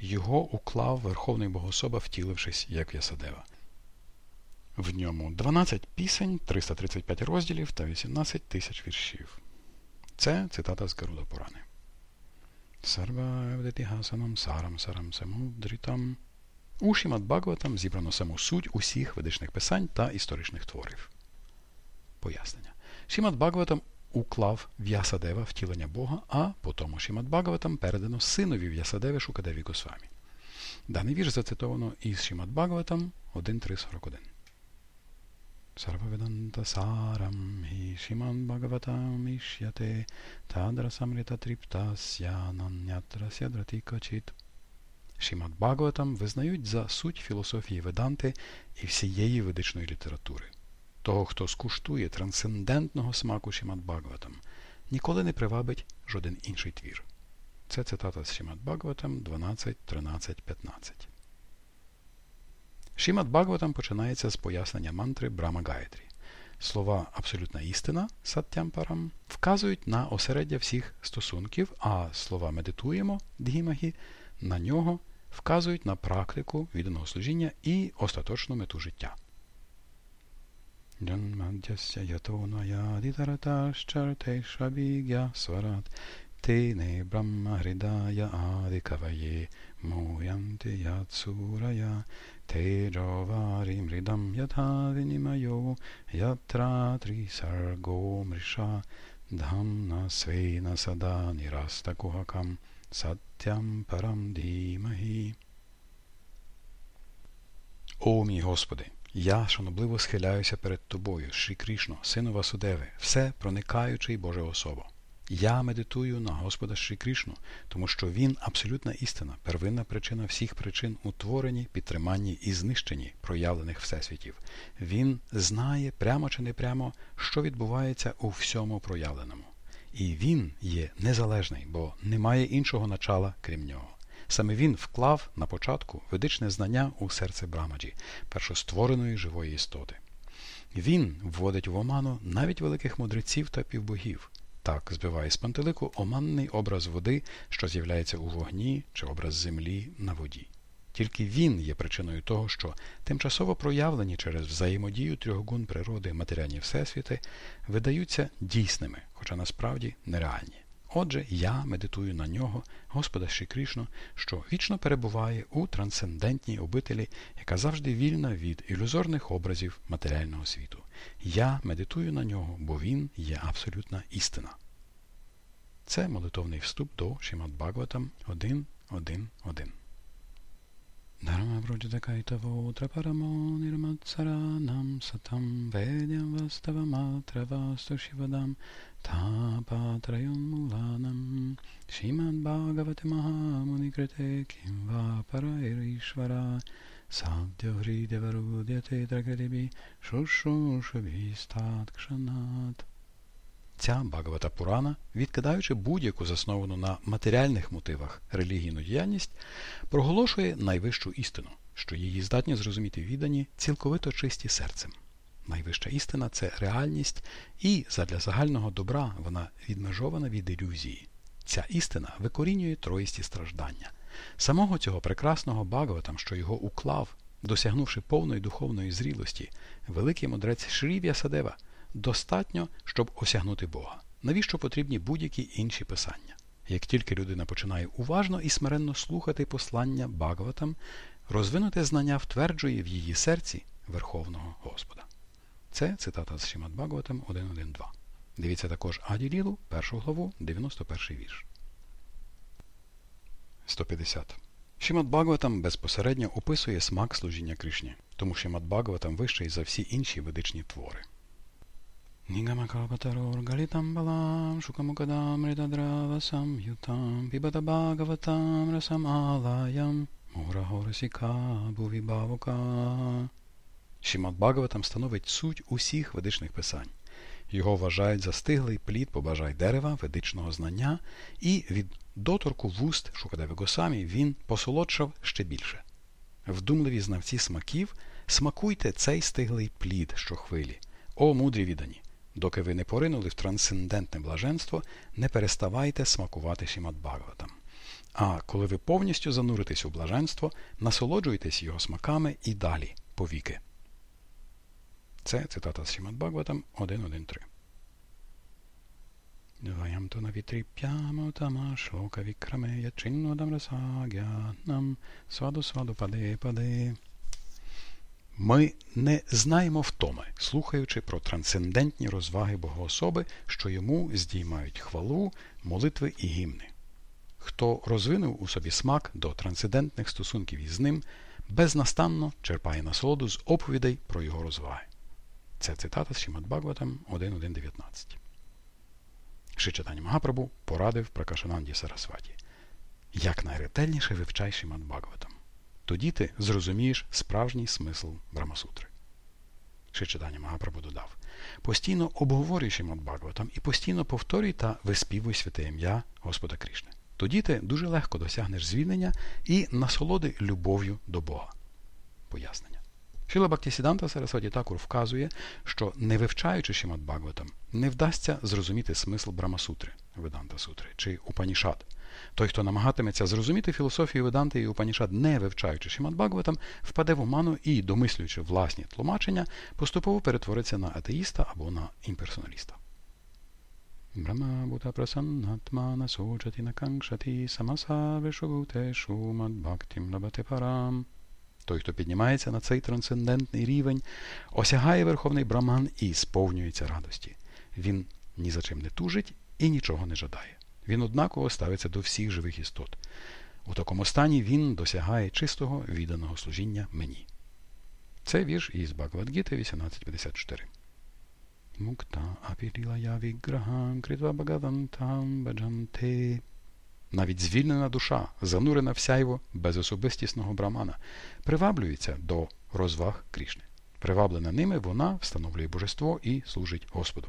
Його уклав Верховний Богособа, втілившись як Ясадева. В ньому 12 пісень, 335 розділів та 18 тисяч віршів. Це цитата з Гаруда Пурани. Сарвавдетігасанам сарам сарам самудрітам. У Шімат Бхагаватам зібрано саму суть усіх ведичних писань та історичних творів. Пояснення. Шімат Бхагаватам уклав В'ясадева втілення Бога, а потім Шімат Бхагаватам передано синові В'ясадеви Шукадеві Госвамі. Даний вірш зацитовано із Шімат Бхагаватам 1.3.41. Sarvavedanta saram hi shiman bhagavatam ishyate tadrasamrita triptasya nanyatrasya dratikochit. Шімат Бхагаватам визнають за суть філософії Веданти і всієї ведичної літератури. Того, хто скуштує трансцендентного смаку Шімат Бхагаватам, ніколи не привабить жоден інший твір. Це цитата з Шімат Бхагаватам 12, 13, 15. Шімат Бхагаватам починається з пояснення мантри Брама Гаєтрі. Слова абсолютна істина саттямпарам вказують на осереддя всіх стосунків, а слова медитуємо дгімагі на нього вказують на практику відданого служіння і остаточну мету життя. Тейне Брахма Гридая Адикаває Муянти Яцурая Tejavarim mridam yatha vinimayo yatra trisargo mrisha dhamna svena sada nirasta kuhakam satyam param dhimahі. О, мій Господи, я шанобливо схиляюся перед Тобою, Шрі Кришно, Сину Васудеви, все проникаючий Боже особо. Я медитую на Господа Шрі Кришну, тому що Він абсолютна істина, первинна причина всіх причин утворені, підтриманні і знищенні проявлених всесвітів. Він знає прямо чи не прямо, що відбувається у всьому проявленому. І він є незалежний, бо немає іншого начала, крім нього. Саме він вклав на початку ведичне знання у серце Брамаджі, першоствореної живої істоти. Він вводить в оману навіть великих мудреців та півбогів так збиває з пантелику оманний образ води, що з'являється у вогні чи образ землі на воді. Тільки він є причиною того, що тимчасово проявлені через взаємодію трьох гун природи матеріальні всесвіти видаються дійсними, хоча насправді нереальні. Отже, я медитую на нього, Господа Ші Кришну, що вічно перебуває у трансцендентній обителі, яка завжди вільна від ілюзорних образів матеріального світу. Я медитую на нього, бо він є абсолютна істина. Це молитовний вступ до Шимат Бхагаватам 1.1.1. Dharmabhrujadakaitavotra paramo nirmatsaranam satam vedyam vastavamatra vastu shivadam tapatrayam mulanam Shimad Bhagavati Mahamuni kim va parairishvara. Sadhya hridevarudyate trakritibi shushushabhistat kshanat. Ця Бхагавата Пурана, відкидаючи будь-яку засновану на матеріальних мотивах релігійну діяльність, проголошує найвищу істину, що її здатні зрозуміти віддані цілковито чисті серцем. Найвища істина це реальність, і задля загального добра вона відмежована від ілюзії. Ця істина викорінює троїсті страждання. Самого цього прекрасного Бхагаватам, що його уклав, досягнувши повної духовної зрілості, великий мудрець Шрі В'ясадева – достатньо, щоб осягнути Бога. Навіщо потрібні будь-які інші писання? Як тільки людина починає уважно і смиренно слухати послання Багаватам, розвинуте знання втверджує в її серці Верховного Господа. Це цитата з Шимат Багаватам 1.1.2. Дивіться також Аді Лілу, першу главу, 91 вірш. 150. Шимат Багаватам безпосередньо описує смак служіння Кришні, тому Шимат Багаватам вищий за всі інші ведичні твори. Бувібавука. Шимат Багаватам становить суть усіх ведичних писань. Його вважають за стиглий плід побажай дерева ведичного знання, і від доторку вуст Шукадеви Госамі він посолодшав ще більше. Вдумливі знавці смаків, смакуйте цей стиглий плід щохвилі. О, мудрі віддані! Доки ви не поринули в трансцендентне блаженство, не переставайте смакувати Шімат Бхагаватам. А коли ви повністю зануритесь у блаженство, насолоджуйтесь його смаками і далі, повіки. Це цитата з Шімат Бхагаватам 1.1.3. Двоям то навітріп'ямо тама шлока вікрамея чиннодам расагянам сваду сваду паде паде. Ми не знаємо втоми, слухаючи про трансцендентні розваги Богоособи, що йому здіймають хвалу, молитви і гімни. Хто розвинув у собі смак до трансцендентних стосунків із ним, безнастанно черпає насолоду з оповідей про його розваги. Це цитата з Шімат Бхагаватам 1.1.19. Шичатані Магапрабу порадив Пракашананді Сарасваті. Як найретельніше вивчай Шімат Бхагаватам. Тоді ти зрозумієш справжній смисл Брамасутри. Шичатані Магапрабу додав. Постійно обговорюй Шімат Бхагаватам і постійно повторюй та виспівуй святе ім'я Господа Крішни. Тоді ти дуже легко досягнеш звільнення і насолоди любов'ю до Бога. Пояснення. Шіла Бактісіданта Сарасваті Такур вказує, що не вивчаючи Шімат Бхагаватам, не вдасться зрозуміти смисл Брамасутри, Веданта Сутри чи Упанішад. Той, хто намагатиметься зрозуміти філософію Веданти і Упанішад, не вивчаючи Шімат Бхагаватам, впаде в оману і, домислюючи власні тлумачення, поступово перетвориться на атеїста або на імперсоналіста. Бута прасаннатмана сучати наканкшати самаса вишогутешу мадбхактим лабате парам. Той, хто піднімається на цей трансцендентний рівень, осягає Верховний Браман і сповнюється радості. Він ні за чим не тужить і нічого не жадає. Він однаково ставиться до всіх живих істот. У такому стані він досягає чистого відданого служіння мені. Це вірш із Бхагавадгіти 1854. Мукта апілілая віграхам критва Бхагавантам баджанте. Навіть звільнена душа, занурена в сяйво безособистісного брамана, приваблюється до розваг Крішни. Приваблена ними, вона встановлює божество і служить Господу.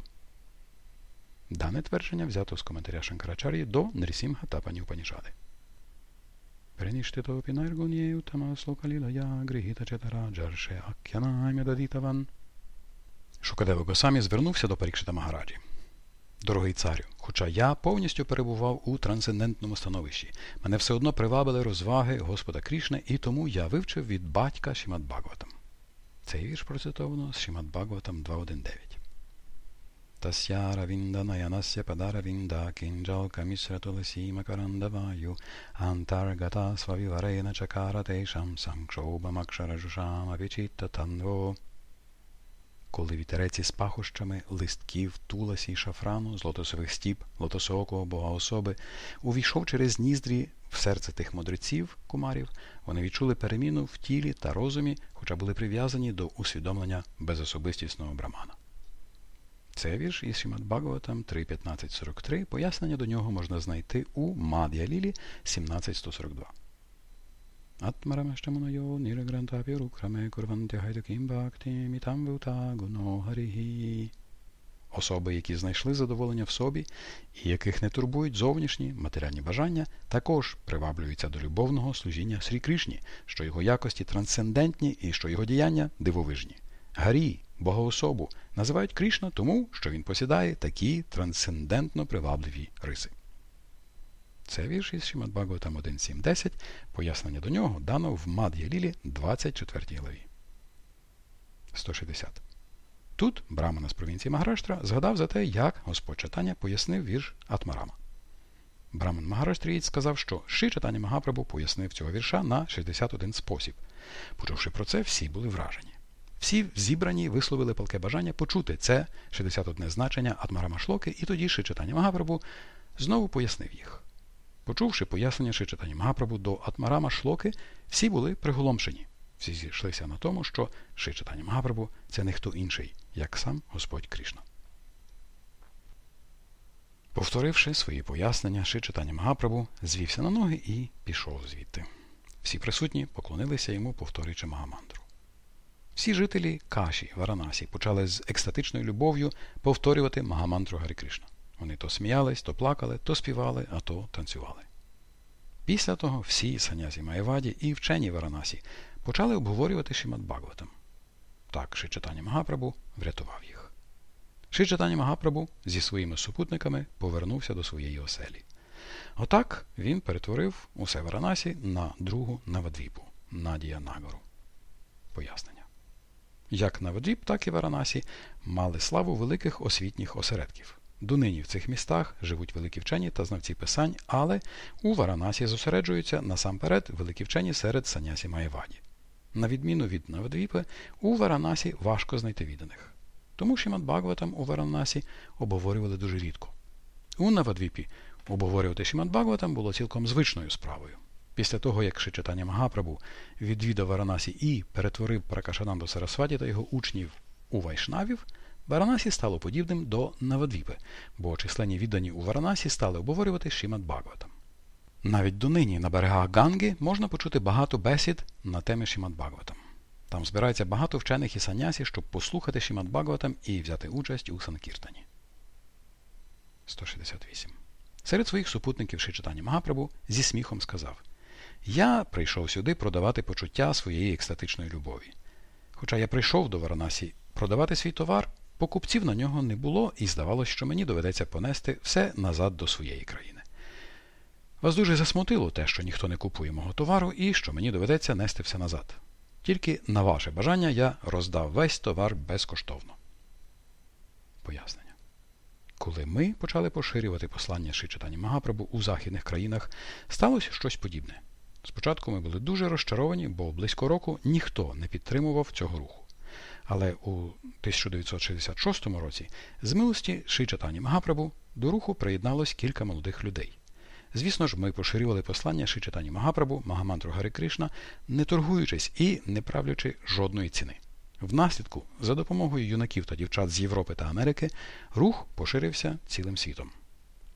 Дане твердження взято з коментаря Шанкарачарі до Нрісімга та Пані Упанішади. Переніштитопі найргунєю тамаслока лілая григіта четара джарше ак'янаймя дадітаван. Шукадева Госамі звернувся до Парікшита Магараджі. Дорогий царю, хоча я повністю перебував у трансцендентному становищі, мене все одно привабили розваги Господа Крішне, і тому я вивчив від батька Шімат Бхагаватам. Цей вірш процитовано з Шімат Бхагаватам 2.1.9. Тасяра вінда наянася падара вінда кінджалка місра туласі макарандаваю антаргата свавіварена чакара тейшам санкшобамакшаражушам авічітта танво коли вітерець із пахощами, листків, туласі шафрану, з лотосових стіп, лотосоокого бога особи, увійшов через ніздрі в серце тих мудреців, кумарів, вони відчули переміну в тілі та розумі, хоча були прив'язані до усвідомлення безособистісного брамана. Це вірш із Шімат Бхагаватам 3.15.43. Пояснення до нього можна знайти у Мад'я Лілі 17.142. Атмарамаштамунайо нірагрантапірукраме курванте гайдукім бхактим ітам вута гуно. Особи, які знайшли задоволення в собі і яких не турбують зовнішні матеріальні бажання, також приваблюються до любовного служіння Срі Кришні, що його якості трансцендентні і що його діяння дивовижні. Гарі, богоособу, називають Кришна тому, що він посідає такі трансцендентно привабливі риси. Це вірш із Шімат Бхагаватам 1.7.10. Пояснення до нього дано в Мад'я Лілі 24 главі. 160. Тут Брамана з провінції Магараштра згадав за те, як Господь читання пояснив вірш Атмарама. Браман Магараштрієць сказав, що Ши читання Магапрабу пояснив цього вірша на 61 спосіб. Почувши про це, всі були вражені. Всі зібрані висловили палке бажання почути це 61 значення Атмарама Шлоки, і тоді Ши читання Магапрабу знову пояснив їх. Почувши пояснення Ши читання Магапрабу до Атмарама Шлоки, всі були приголомшені. Всі зійшлися на тому, що Ши читання Магапрабу це не хто інший, як сам Господь Кришна. Повторивши свої пояснення, Ши читання Магапрабу звівся на ноги і пішов звідти. Всі присутні поклонилися йому, повторюючи Магамантру. Всі жителі Каші, Варанасі почали з екстатичною любов'ю повторювати Магамантру Гарі Кришна. Вони то сміялись, то плакали, то співали, а то танцювали. Після того всі санн'ясі маяваді і вчені Варанасі почали обговорювати Шрімад-Бгаґаватам. Так Шрі Чайтаня Магапрабгу врятував їх. Шрі Чайтаня Магапрабгу зі своїми супутниками повернувся до своєї оселі. Отак він перетворив усе Варанасі на другу Навадвіпу Надія-наґару. Пояснення. Як Навадвіпа, так і Варанасі мали славу великих освітніх осередків. Донині в цих містах живуть великі вчені та знавці писань, але у Варанасі зосереджуються насамперед великі вчені серед санн'ясі маяваді. На відміну від Навадвіпи, у Варанасі важко знайти відданих. Тому Шрімад-Бгаґаватам у Варанасі обговорювали дуже рідко. У Навадвіпі обговорювати Шрімад-Бгаґаватам було цілком звичною справою. Після того, як Шрі Чайтаня Магапрабгу відвідав Варанасі і перетворив Пракашананду Сарасваті та його учнів у вайшнавів, Варанасі стало подібним до Навадвіпи, бо численні віддані у Варанасі стали обговорювати Шімат Бхагаватам. Навіть донині на берегах Ганги можна почути багато бесід на темі Шімат Бхагаватам. Там збирається багато вчених і санясі, щоб послухати Шімат Бхагаватам і взяти участь у Санкіртані. 168. Серед своїх супутників Шичатані Магапрабу зі сміхом сказав Я прийшов сюди продавати почуття своєї екстатичної любові. Хоча я прийшов до Варанасі продавати свій товар, покупців на нього не було, і здавалося, що мені доведеться понести все назад до своєї країни. Вас дуже засмутило те, що ніхто не купує мого товару і що мені доведеться нести все назад. Тільки на ваше бажання я роздав весь товар безкоштовно. Пояснення. Коли ми почали поширювати послання Шичатані Магапрабу у західних країнах, сталося щось подібне. Спочатку ми були дуже розчаровані, бо близько року ніхто не підтримував цього руху. Але у 1966 році з милості Шичатані Магапрабу до руху приєдналось кілька молодих людей. Звісно ж, ми поширювали послання Шичатані Магапрабу, Магамантру Гари Кришна, не торгуючись і не правлячи жодної ціни. Внаслідку, за допомогою юнаків та дівчат з Європи та Америки, рух поширився цілим світом.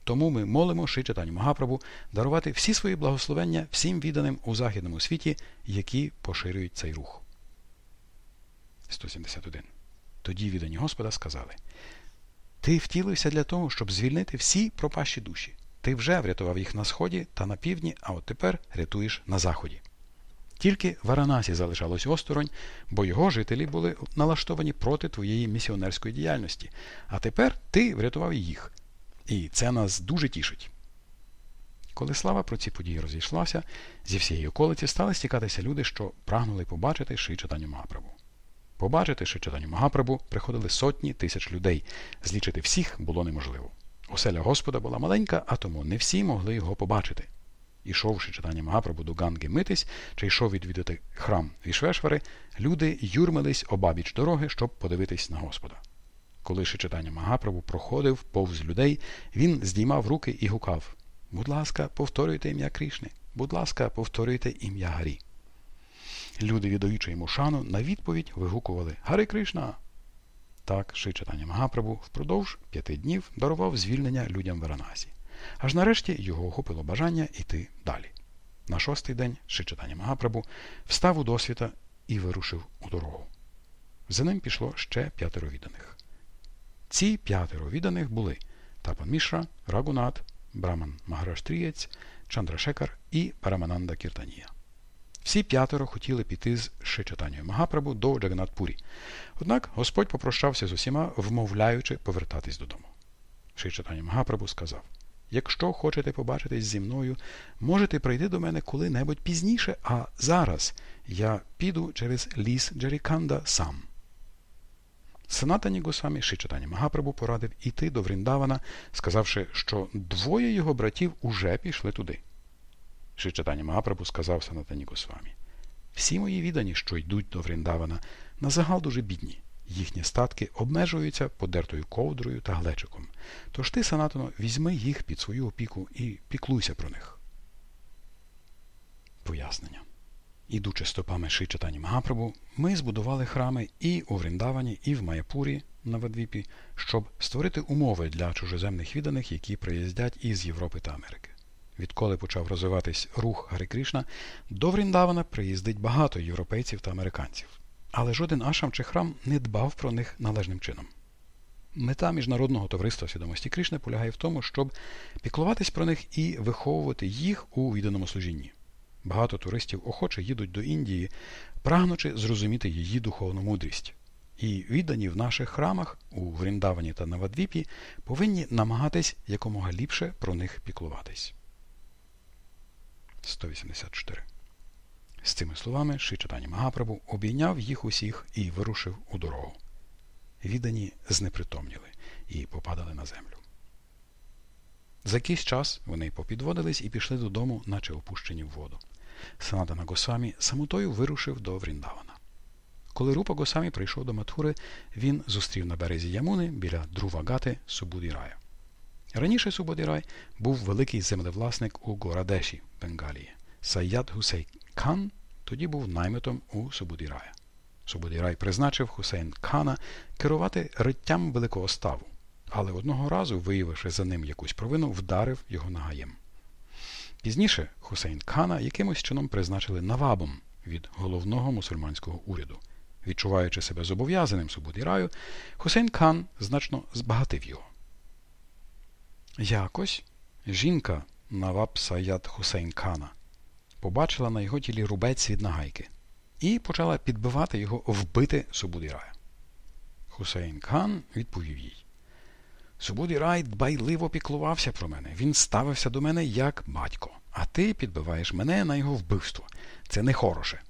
Тому ми молимо Шичатані Магапрабу дарувати всі свої благословення всім відданим у західному світі, які поширюють цей рух. 171. Тоді віддані Господа сказали Ти втілився для того, щоб звільнити всі пропащі душі. Ти вже врятував їх на сході та на півдні, а от тепер рятуєш на заході. Тільки Варанасі залишалось осторонь, бо його жителі були налаштовані проти твоєї місіонерської діяльності. А тепер ти врятував їх. І це нас дуже тішить. Коли слава про ці події розійшлася, зі всієї околиці стали стікатися люди, що прагнули побачити Ши читанню Магапрабу. Побачити Ши читанню Магапрабу приходили сотні тисяч людей. Злічити всіх було неможливо. Оселя Господа була маленька, а тому не всі могли його побачити. Ішовши читання Магапрабу до Ганги митись, чи йшов відвідати храм Вішвешвари, люди юрмились обабіч дороги, щоб подивитись на Господа. Коли читання Магапрабу проходив повз людей, він здіймав руки і гукав Будь ласка, повторюйте ім'я Крішни, будь ласка, повторюйте ім'я Гарі. Люди, віддаючи йому шану, на відповідь вигукували Гари Кришна. Так, Шичатаня Магапрабу впродовж п'яти днів дарував звільнення людям Варанасі. Аж нарешті його охопило бажання йти далі. На шостий день Шичатаня Магапрабу встав у досвіта і вирушив у дорогу. За ним пішло ще п'ятеро відданих. Ці п'ятеро відданих були Тапан Мішра, Рагунат, Браман Магараштрієць, Чандрашекар і Парамананда Кіртанія. Всі п'ятеро хотіли піти з Шичатанію Магапрабу до Джаганатпурі. Однак Господь попрощався з усіма, вмовляючи повертатись додому. Шичатані Магапрабу сказав Якщо хочете побачитись зі мною, можете прийти до мене коли-небудь пізніше, а зараз я піду через ліс Джеріканда сам. Санатані Госамі Шичатані Магапрабу порадив іти до Вріндавана, сказавши, що двоє його братів уже пішли туди. Шичатані Магапрабу сказав Санатані Госвамі. Всі мої віддані, що йдуть до Вріндавана, на загал дуже бідні. Їхні статки обмежуються подертою ковдрою та глечиком. Тож ти, Санатано, візьми їх під свою опіку і піклуйся про них. Пояснення. Ідучи стопами Шичатані Магапрабу, ми збудували храми і у Вріндавані, і в Маяпурі на Вадвіпі, щоб створити умови для чужоземних відданих, які приїздять із Європи та Америки. Відколи почав розвиватись рух Гарі Кришна, до Вріндавана приїздить багато європейців та американців. Але жоден ашам чи храм не дбав про них належним чином. Мета Міжнародного товариства свідомості Кришни полягає в тому, щоб піклуватись про них і виховувати їх у відданому служінні. Багато туристів охоче їдуть до Індії, прагнучи зрозуміти її духовну мудрість. І віддані в наших храмах у Вріндавані та Навадвіпі повинні намагатись якомога ліпше про них піклуватись. 184. З цими словами Шичатані Магапрабу обійняв їх усіх і вирушив у дорогу. Віддані знепритомніли і попадали на землю. За якийсь час вони попідводились і пішли додому, наче опущені в воду. Санатана Ґосвамі самотою вирушив до Вріндавана. Коли Рупа Ґосвамі прийшов до Матхури, він зустрів на березі Ямуни біля Дгрува-гати Субуддгі Раю. Раніше Субуддгі Рай був великий землевласник у Ґаурадеші, Бенгалії. Саяд Хусейн Хан тоді був наймитом у Субуддгі Рая. Субуддгі Рай призначив Хусейн Хана керувати риттям великого ставу, але одного разу, виявивши за ним якусь провину, вдарив його нагаєм. Пізніше Хусейн Хана якимось чином призначили навабом від головного мусульманського уряду. Відчуваючи себе зобов'язаним Субуддгі Раю, Хусейн Хан значно збагатив його. Якось жінка Наваба Саяда Хусейн Хана побачила на його тілі рубець від нагайки і почала підбивати його вбити Субуддгі Рая. Хусейн Хан відповів їй Субуддгі Рай дбайливо піклувався про мене. Він ставився до мене як батько, а ти підбиваєш мене на його вбивство. Це не хороше.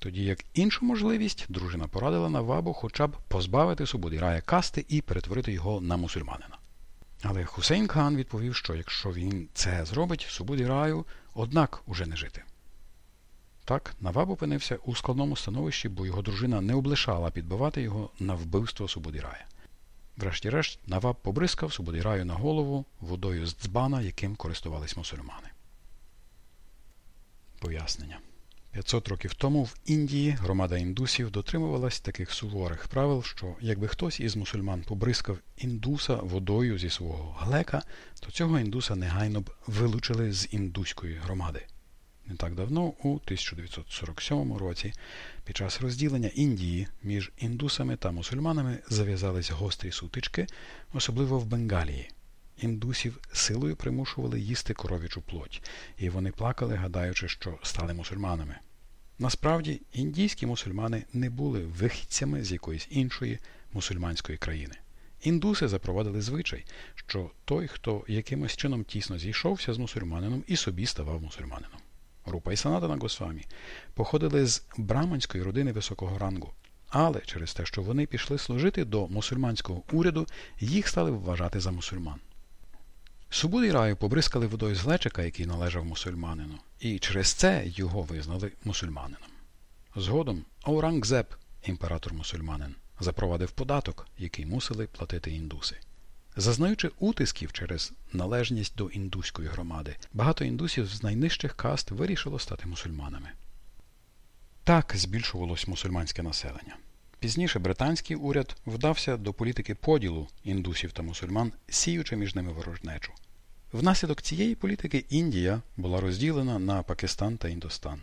Тоді як іншу можливість дружина порадила Навабу хоча б позбавити Субуддгі Рая касти і перетворити його на мусульманина. Але Хусейн Хан відповів, що якщо він це зробить, Субуддгі Раю, однак уже не жити. Так, Наваб опинився у складному становищі, бо його дружина не облишала підбивати його на вбивство Субудірая. Врешті-решт, Наваб побризкав Субудіраю на голову водою з дзбана, яким користувались мусульмани. Пояснення. 500 років тому в Індії громада індусів дотримувалась таких суворих правил, що якби хтось із мусульман побризкав індуса водою зі свого глека, то цього індуса негайно б вилучили з індуської громади. Не так давно, у 1947 році, під час розділення Індії між індусами та мусульманами зав'язались гострі сутички, особливо в Бенгалії. Індусів силою примушували їсти коров'ячу плоть, і вони плакали, гадаючи, що стали мусульманами. Насправді, індійські мусульмани не були вихідцями з якоїсь іншої мусульманської країни. Індуси запровадили звичай, що той, хто якимось чином тісно зійшовся з мусульманином, і собі ставав мусульманином. Рупа і Санатана Госвамі походили з браманської родини високого рангу, але через те, що вони пішли служити до мусульманського уряду, їх стали вважати за мусульман. Субуди раю побризкали водою з глечика, який належав мусульманину, і через це його визнали мусульманином. Згодом Аурангзеб, імператор мусульманин, запровадив податок, який мусили платити індуси. Зазнаючи утисків через належність до індуської громади, багато індусів з найнижчих каст вирішило стати мусульманами. Так збільшувалось мусульманське населення. Пізніше британський уряд вдався до політики поділу індусів та мусульман, сіючи між ними ворожнечу. Внаслідок цієї політики Індія була розділена на Пакистан та Індостан.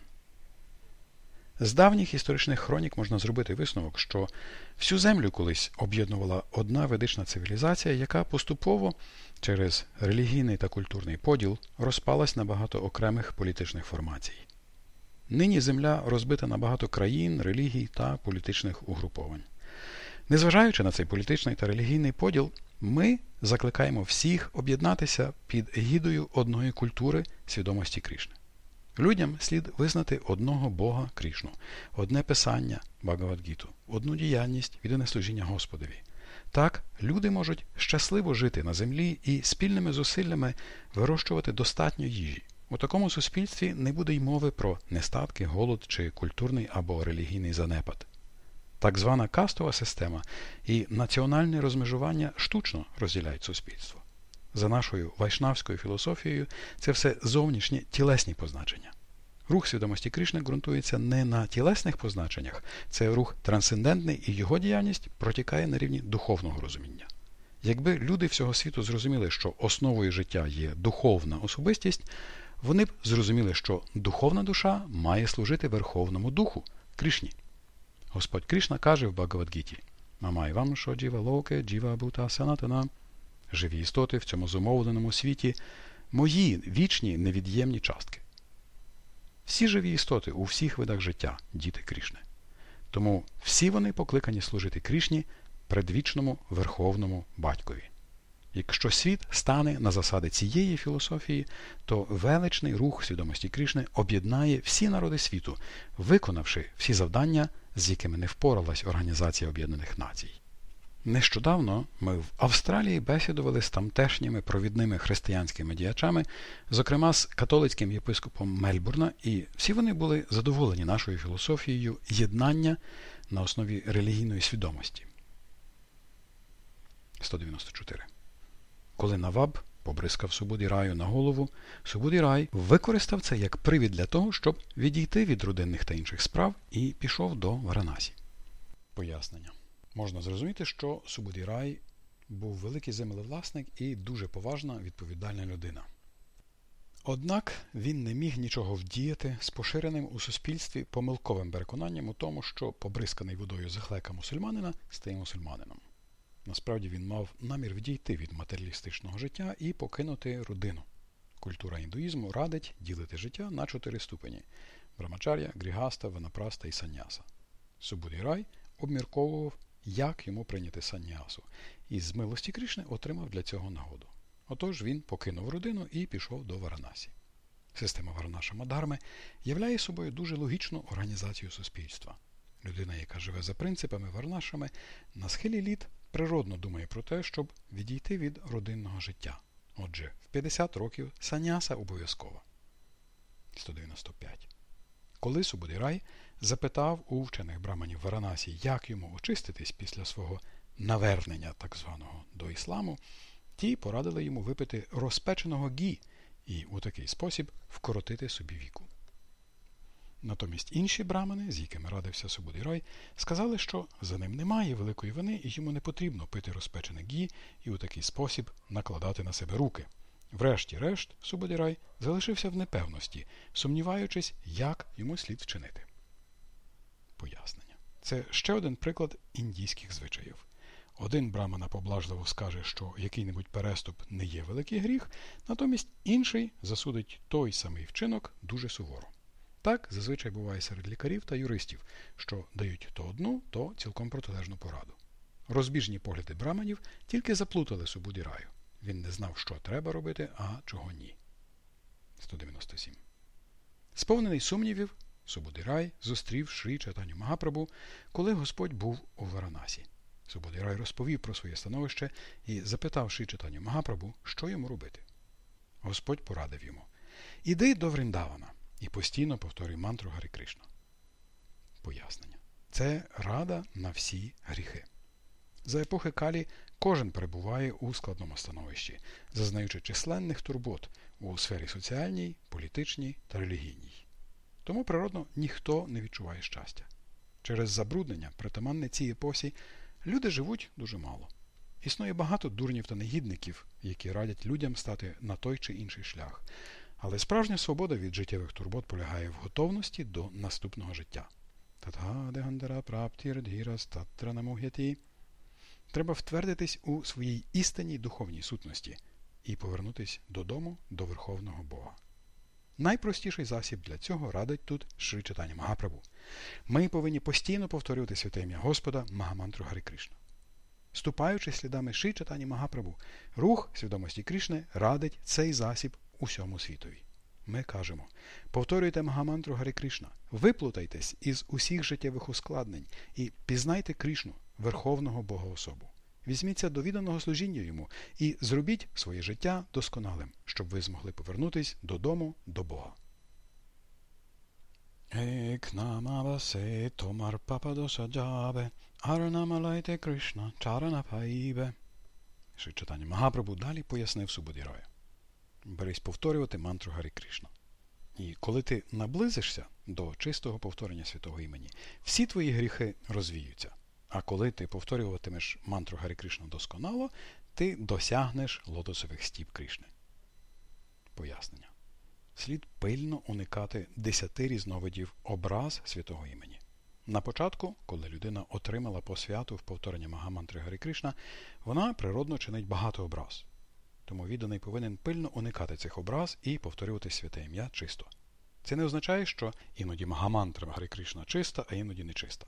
З давніх історичних хронік можна зробити висновок, що всю землю колись об'єднувала одна ведична цивілізація, яка поступово через релігійний та культурний поділ розпалась на багато окремих політичних формацій. Нині земля розбита на багато країн, релігій та політичних угруповань. Незважаючи на цей політичний та релігійний поділ, ми закликаємо всіх об'єднатися під гідою одної культури свідомості Кришни. Людям слід визнати одного Бога Крішну, одне писання Багавадгіту, одну діяльність віддане служіння Господові. Так, люди можуть щасливо жити на землі і спільними зусиллями вирощувати достатньо їжі. У такому суспільстві не буде й мови про нестатки, голод чи культурний або релігійний занепад. Так звана кастова система і національне розмежування штучно розділяють суспільство. За нашою вайшнавською філософією це все зовнішні тілесні позначення. Рух свідомості Кришни ґрунтується не на тілесних позначеннях, це рух трансцендентний і його діяльність протікає на рівні духовного розуміння. Якби люди всього світу зрозуміли, що основою життя є духовна особистість, вони б зрозуміли, що духовна душа має служити Верховному Духу Кришні. Господь Кришна каже в Багавадгіті Мамай вам що джіва локе, джіва бута санатана. Живі істоти в цьому зумовленому світі, мої вічні невід'ємні частки. Всі живі істоти у всіх видах життя діти Крішни. Тому всі вони покликані служити Крішні предвічному Верховному Батькові. Якщо світ стане на засади цієї філософії, то величний рух свідомості Крішни об'єднає всі народи світу, виконавши всі завдання, з якими не впоралась Організація Об'єднаних Націй. Нещодавно ми в Австралії бесідували з тамтешніми провідними християнськими діячами, зокрема з католицьким єпископом Мельбурна, і всі вони були задоволені нашою філософією єднання на основі релігійної свідомості. 194. Коли Наваб побризкав Субуді раю на голову, Субуді рай використав це як привід для того, щоб відійти від родинних та інших справ і пішов до Варанасі. Пояснення. Можна зрозуміти, що Субуді рай був великий землевласник і дуже поважна відповідальна людина. Однак він не міг нічого вдіяти з поширеним у суспільстві помилковим переконанням у тому, що побризканий водою захлека мусульманина стає мусульманином. Насправді він мав намір відійти від матеріалістичного життя і покинути родину. Культура індуїзму радить ділити життя на чотири ступені брамачар'я, грігаста, ванапраста і санняса. Субудірай обмірковував, як йому прийняти саннясу, і з милості Кришни отримав для цього нагоду. Отож він покинув родину і пішов до Варанасі. Система Варанаша Мадарми являє собою дуже логічну організацію суспільства. Людина, яка живе за принципами Варнашами, на схилі літ природно думає про те, щоб відійти від родинного життя. Отже, в 50 років саняса обов'язкова. 195. Коли Субудирай запитав у вчених браманів Варанасі, як йому очиститись після свого навернення, так званого до ісламу, ті порадили йому випити розпеченого гі і у такий спосіб вкоротити собі віку. Натомість інші брамани, з якими радився Субудирай, сказали, що за ним немає великої вини і йому не потрібно пити розпечене гі і у такий спосіб накладати на себе руки. Врешті-решт, Субодірай залишився в непевності, сумніваючись, як йому слід вчинити. Пояснення. Це ще один приклад індійських звичаїв. Один брамана поблажливо скаже, що який-небудь переступ не є великий гріх, натомість інший засудить той самий вчинок дуже суворо. Так зазвичай буває серед лікарів та юристів, що дають то одну, то цілком протилежну пораду. Розбіжні погляди браманів тільки заплутали Субуді раю. Він не знав, що треба робити, а чого ні. 197. Сповнений сумнівів, Субудирай зустрів Шрі Чатаню Магапрабу, коли Господь був у Варанасі. Субудирай розповів про своє становище і запитав Шрі Чатаню Магапрабу, що йому робити. Господь порадив йому Іди до Вріндавана і постійно повторюй мантру Гарі Кришна. Пояснення. Це рада на всі гріхи. За епохи Калі кожен перебуває у складному становищі, зазнаючи численних турбот у сфері соціальній, політичній та релігійній. Тому природно ніхто не відчуває щастя. Через забруднення, притаманне цій епосі, люди живуть дуже мало. Існує багато дурнів та негідників, які радять людям стати на той чи інший шлях. Але справжня свобода від життєвих турбот полягає в готовності до наступного життя. Треба втвердитись у своїй істинній духовній сутності і повернутись додому до Верховного Бога. Найпростіший засіб для цього радить тут Шри Читання Магапрабу. Ми повинні постійно повторювати святе ім'я Господа Магамантру Гарі Кришна. Ступаючи слідами Шри Читання Магапрабу, рух свідомості Кришни радить цей засіб усьому світові. Ми кажемо повторюйте Магамантру Гарі Кришна, виплутайтесь із усіх життєвих ускладнень і пізнайте Кришну, Верховного Богоособу. Візьміться до відданого служіння йому і зробіть своє життя досконалим, щоб ви змогли повернутись додому до Бога. Ек. Магапрабу далі пояснив Субодірою. Берись повторювати мантру Гарі Кришна. І коли ти наблизишся до чистого повторення святого імені, всі твої гріхи розвіються. А коли ти повторюватимеш мантру Гарі Кришна досконало, ти досягнеш лотосових стіп Кришни. Пояснення. Слід пильно уникати десяти різновидів образ святого імені. На початку, коли людина отримала посвяту в повторення Магамантри Гарі Кришна, вона природно чинить багато образ. Тому відданий повинен пильно уникати цих образ і повторювати святе ім'я чисто. Це не означає, що іноді Магамантра Гарі Кришна чиста, а іноді нечиста.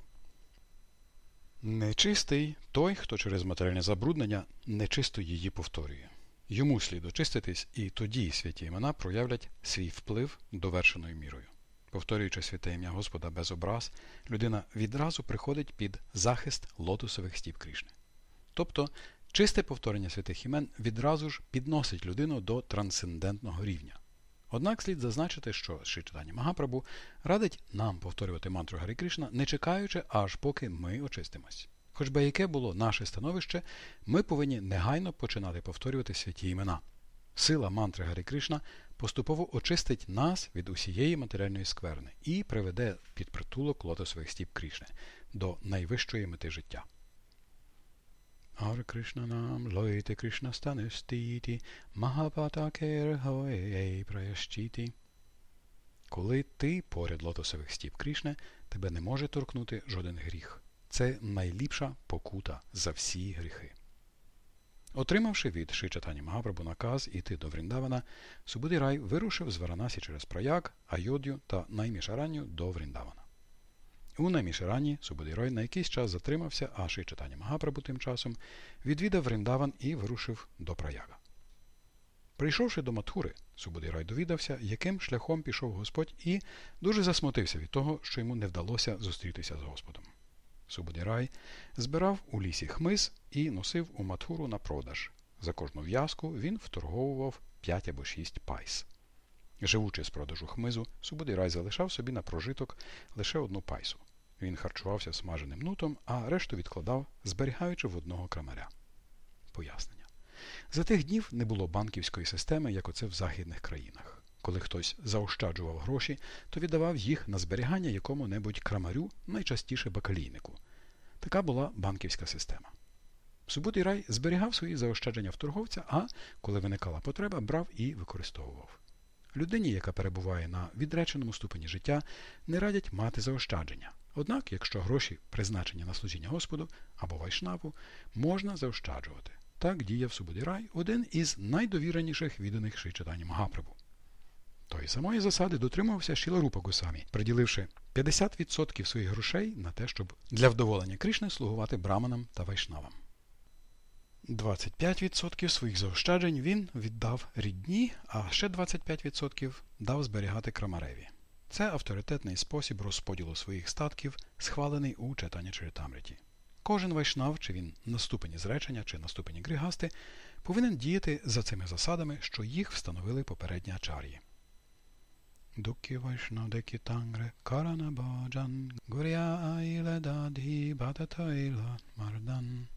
Нечистий той, хто через матеріальне забруднення нечисто її повторює. Йому слід очиститись, і тоді святі імена проявлять свій вплив довершеною мірою. Повторюючи святе ім'я Господа без образ, людина відразу приходить під захист лотосових стіп Крішни. Тобто, чисте повторення святих імен відразу ж підносить людину до трансцендентного рівня. Однак слід зазначити, що Шичитання Магапрабу радить нам повторювати мантру Гарі Кришна, не чекаючи, аж поки ми очистимось. Хоч би яке було наше становище, ми повинні негайно починати повторювати святі імена. Сила мантри Гарі Кришна поступово очистить нас від усієї матеріальної скверни і приведе під притулок лотосових стіп Кришни до найвищої мети життя. Ар Кришна нам лойте Кришна стане стіті, Махапатакер гоей. Коли ти поряд лотосових стіп Кришне, тебе не може торкнути жоден гріх. Це найліпша покута за всі гріхи. Отримавши від Шичатані Магапрабу наказ іти до Вріндавана, Субудирай вирушив з Варанасі через Праяг, Айодю та Наймішаранню до Вріндавана. У Наймішарані Субудирай на якийсь час затримався, а Шичатані Магапрабу тим часом відвідав Вріндаван і вирушив до Праяга. Прийшовши до Матхури, Субудирай довідався, яким шляхом пішов Господь, і дуже засмутився від того, що йому не вдалося зустрітися з Господом. Субудірай збирав у лісі хмиз і носив у матхуру на продаж. За кожну в'язку він вторговував 5 або 6 пайс. Живучи з продажу хмизу, Субудірай залишав собі на прожиток лише одну пайсу. Він харчувався смаженим нутом, а решту відкладав, зберігаючи в одного крамаря. Пояснення. За тих днів не було банківської системи, як оце в західних країнах. Коли хтось заощаджував гроші, то віддавав їх на зберігання якому-небудь крамарю, найчастіше бакалійнику. Така була банківська система. Субутий рай зберігав свої заощадження в торговця, а коли виникала потреба, брав і використовував. Людині, яка перебуває на відреченому ступені життя, не радять мати заощадження. Однак, якщо гроші призначені на служіння Господу або вайшнаву, можна заощаджувати. Так діяв Субудірай, один із найдовіреніших відданих Шичатані Магапрабу. Тої самої засади дотримувався Шіларупа Гусамі, приділивши 50% своїх грошей на те, щоб для вдоволення Кришни слугувати браманам та вайшнавам. 25% своїх заощаджень він віддав рідні, а ще 25% дав зберігати крамареві. Це авторитетний спосіб розподілу своїх статків, схвалений у читанні Чаритамриті. Кожен вайшнав, чи він на ступені зречення, чи на ступені грігасти, повинен діяти за цими засадами, що їх встановили попередні ачар'ї. Дукки Вайшнавдекі Тангре Карана Баджан Гуря Айле Дадhi Бататайла Мардан.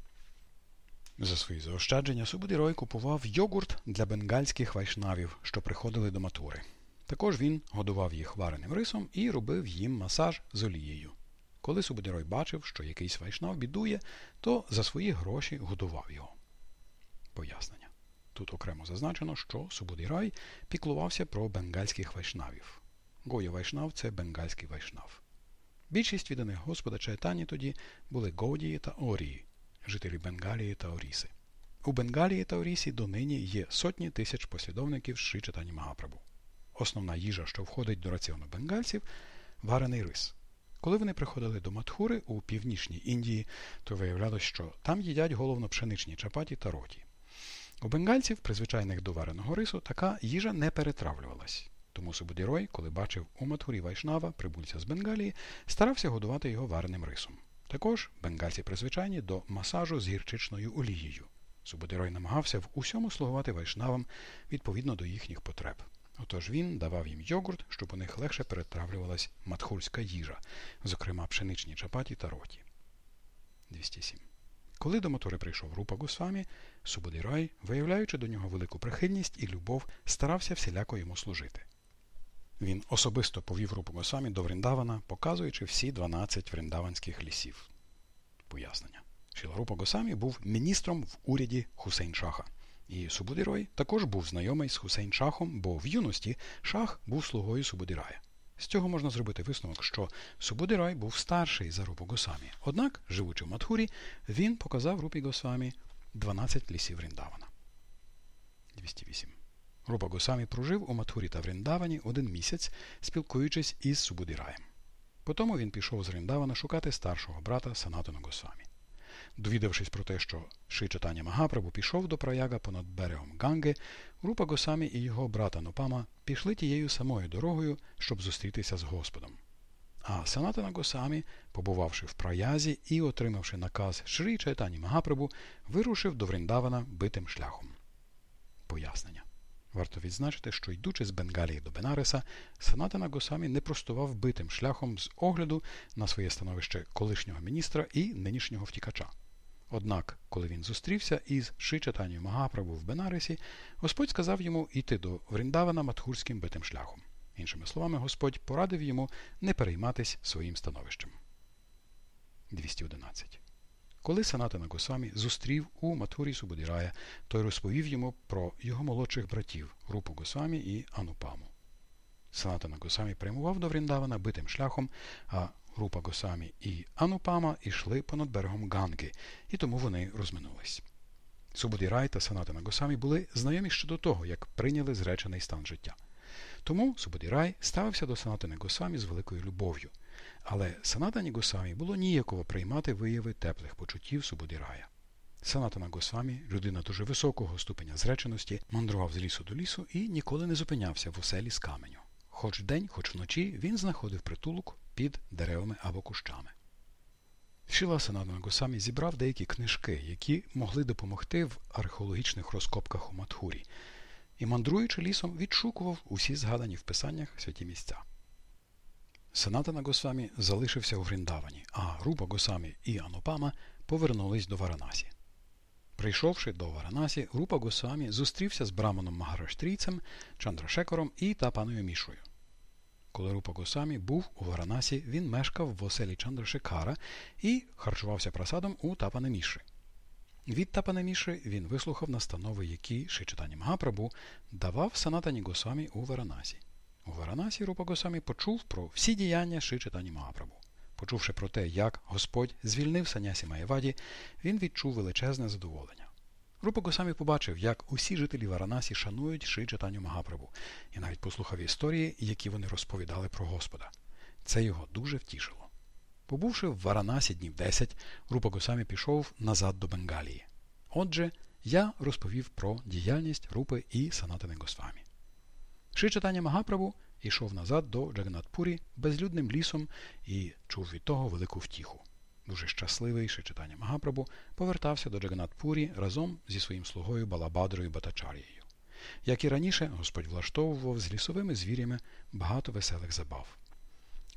За свої заощадження Субудірой купував йогурт для бенгальських вайшнавів, що приходили до матури. Також він годував їх вареним рисом і робив їм масаж з олією. Коли Субудірой бачив, що якийсь вайшнав бідує, то за свої гроші годував його. Пояснення. Тут окремо зазначено, що Субудірай піклувався про бенгальських вайшнавів. Гоя Вайшнав це бенгальський вайшнав. Більшість відданих Господа Чайтані тоді були Годії та Орії, жителі Бенгалії та Оріси. У Бенгалії та Орісі донині є сотні тисяч послідовників Шри Чайтані Магапрабу. Основна їжа, що входить до раціону бенгальців варений рис. Коли вони приходили до Матхури у північній Індії, то виявлялось, що там їдять головно пшеничні чапаті та роті. У бенгальців, призвичайних до вареного рису, така їжа не перетравлювалась. Тому Субудірой, коли бачив у Матхурі Вайшнава, прибульця з Бенгалії, старався годувати його вареним рисом. Також бенгальці призвичайні до масажу з гірчичною олією. Субудирой намагався в усьому слугувати вайшнавам відповідно до їхніх потреб. Отож він давав їм йогурт, щоб у них легше перетравлювалась матхурська їжа, зокрема пшеничні чапаті та роті. 207. Коли до Матури прийшов Рупа Госвамі, Субудирай, виявляючи до нього велику прихильність і любов, старався всіляко йому служити. Він особисто повів Рупу Госвамі до Вріндавана, показуючи всі 12 вріндаванських лісів. Пояснення. Шіларупа Госамі був міністром в уряді Хусейн Шаха. І Субудирой також був знайомий з Хусейн Шахом, бо в юності шах був слугою Субудирая. З цього можна зробити висновок, що Субудирай був старший за Рупу Госамі. Однак, живучи в Матхурі, він показав Рупі Госвамі 12 лісів Ріндавана. 208. Рупа Госамі прожив у Матхурі та Вріндавані один місяць, спілкуючись із Субудираєм. Потому він пішов з Ріндавана шукати старшого брата Санатона Госвамі. Довідавшись про те, що Ши Чатаня Магапрабу пішов до праяга понад берегом Ганги, Рупа Госамі і його брата Нопама пішли тією самою дорогою, щоб зустрітися з Господом. А Санатана Госамі, побувавши в праязі і отримавши наказ Шрі Чайтані Магапрабу, вирушив до Вріндавана битим шляхом. Пояснення. Варто відзначити, що йдучи з Бенгалії до Бенареса, Санатана Госамі не простував битим шляхом з огляду на своє становище колишнього міністра і нинішнього втікача. Однак, коли він зустрівся із Шичатанію Магапрабу в Бенаресі, Господь сказав йому йти до Вріндавана матхурським битим шляхом. Іншими словами, Господь порадив йому не перейматись своїм становищем. 211. Коли Санатана Госвамі зустрів у Матхурі Субудірая, той розповів йому про його молодших братів Рупу Госвамі і Анупаму. Санатана Госвамі прямував до Вріндавана битим шляхом, а Рупа Госамі і Анупама йшли понад берегом Ганги, і тому вони розминулись. Субудірай та Санатана Госамі були знайомі ще до того, як прийняли зречений стан життя. Тому Субудірай ставився до Санатани Госамі з великою любов'ю. Але Санатані Госамі було ніяково приймати вияви теплих почуттів Субудірая. Санатана Госвамі, людина дуже високого ступеня зреченості, мандрував з лісу до лісу і ніколи не зупинявся в оселі з каменю. Хоч день, хоч вночі він знаходив притулок під деревами або кущами. Шіла Санатана Госамі зібрав деякі книжки, які могли допомогти в археологічних розкопках у Матхурі, і, мандруючи лісом, відшукував усі згадані в писаннях святі місця. Санатана Госвамі залишився у Вріндавані, а Рупа Госвамі і Анупама повернулись до Варанасі. Прийшовши до Варанасі, Рупа Госвамі зустрівся з браманом Магараштрійцем, Чандрашекхаром і Тапаною Мішрою. Коли Рупа Госвамі був у Варанасі, він мешкав в оселі Чандрашекхари і харчувався просадом у Тапани Мішри. Від Тапани Мішри він вислухав настанови, які Шрі Чайтанья Магапрабгу давав Санатані Госвамі у Варанасі. У Варанасі Рупа Госвамі почув про всі діяння Шрі Чайтаньї Магапрабгу. Почувши про те, як Господь звільнив саньясі-маяваді, він відчув величезне задоволення. Рупа Госвамі побачив, як усі жителі Варанасі шанують Шрі Чайтанью Магапрабгу, і навіть послухав історії, які вони розповідали про Господа. Це його дуже втішило. Побувши в Варанасі днів 10, Рупа Госвамі пішов назад до Бенгалії. Отже, я розповів про діяльність Рупи і Санатини Госвамі. Ши читання Магапрабу йшов назад до Джаганатпурі безлюдним лісом і чув від того велику втіху. Дуже щасливий Ши читання Магапрабу повертався до Джаганатпурі разом зі своїм слугою Балабадрою Батачарією. Як і раніше, Господь влаштовував з лісовими звірями багато веселих забав.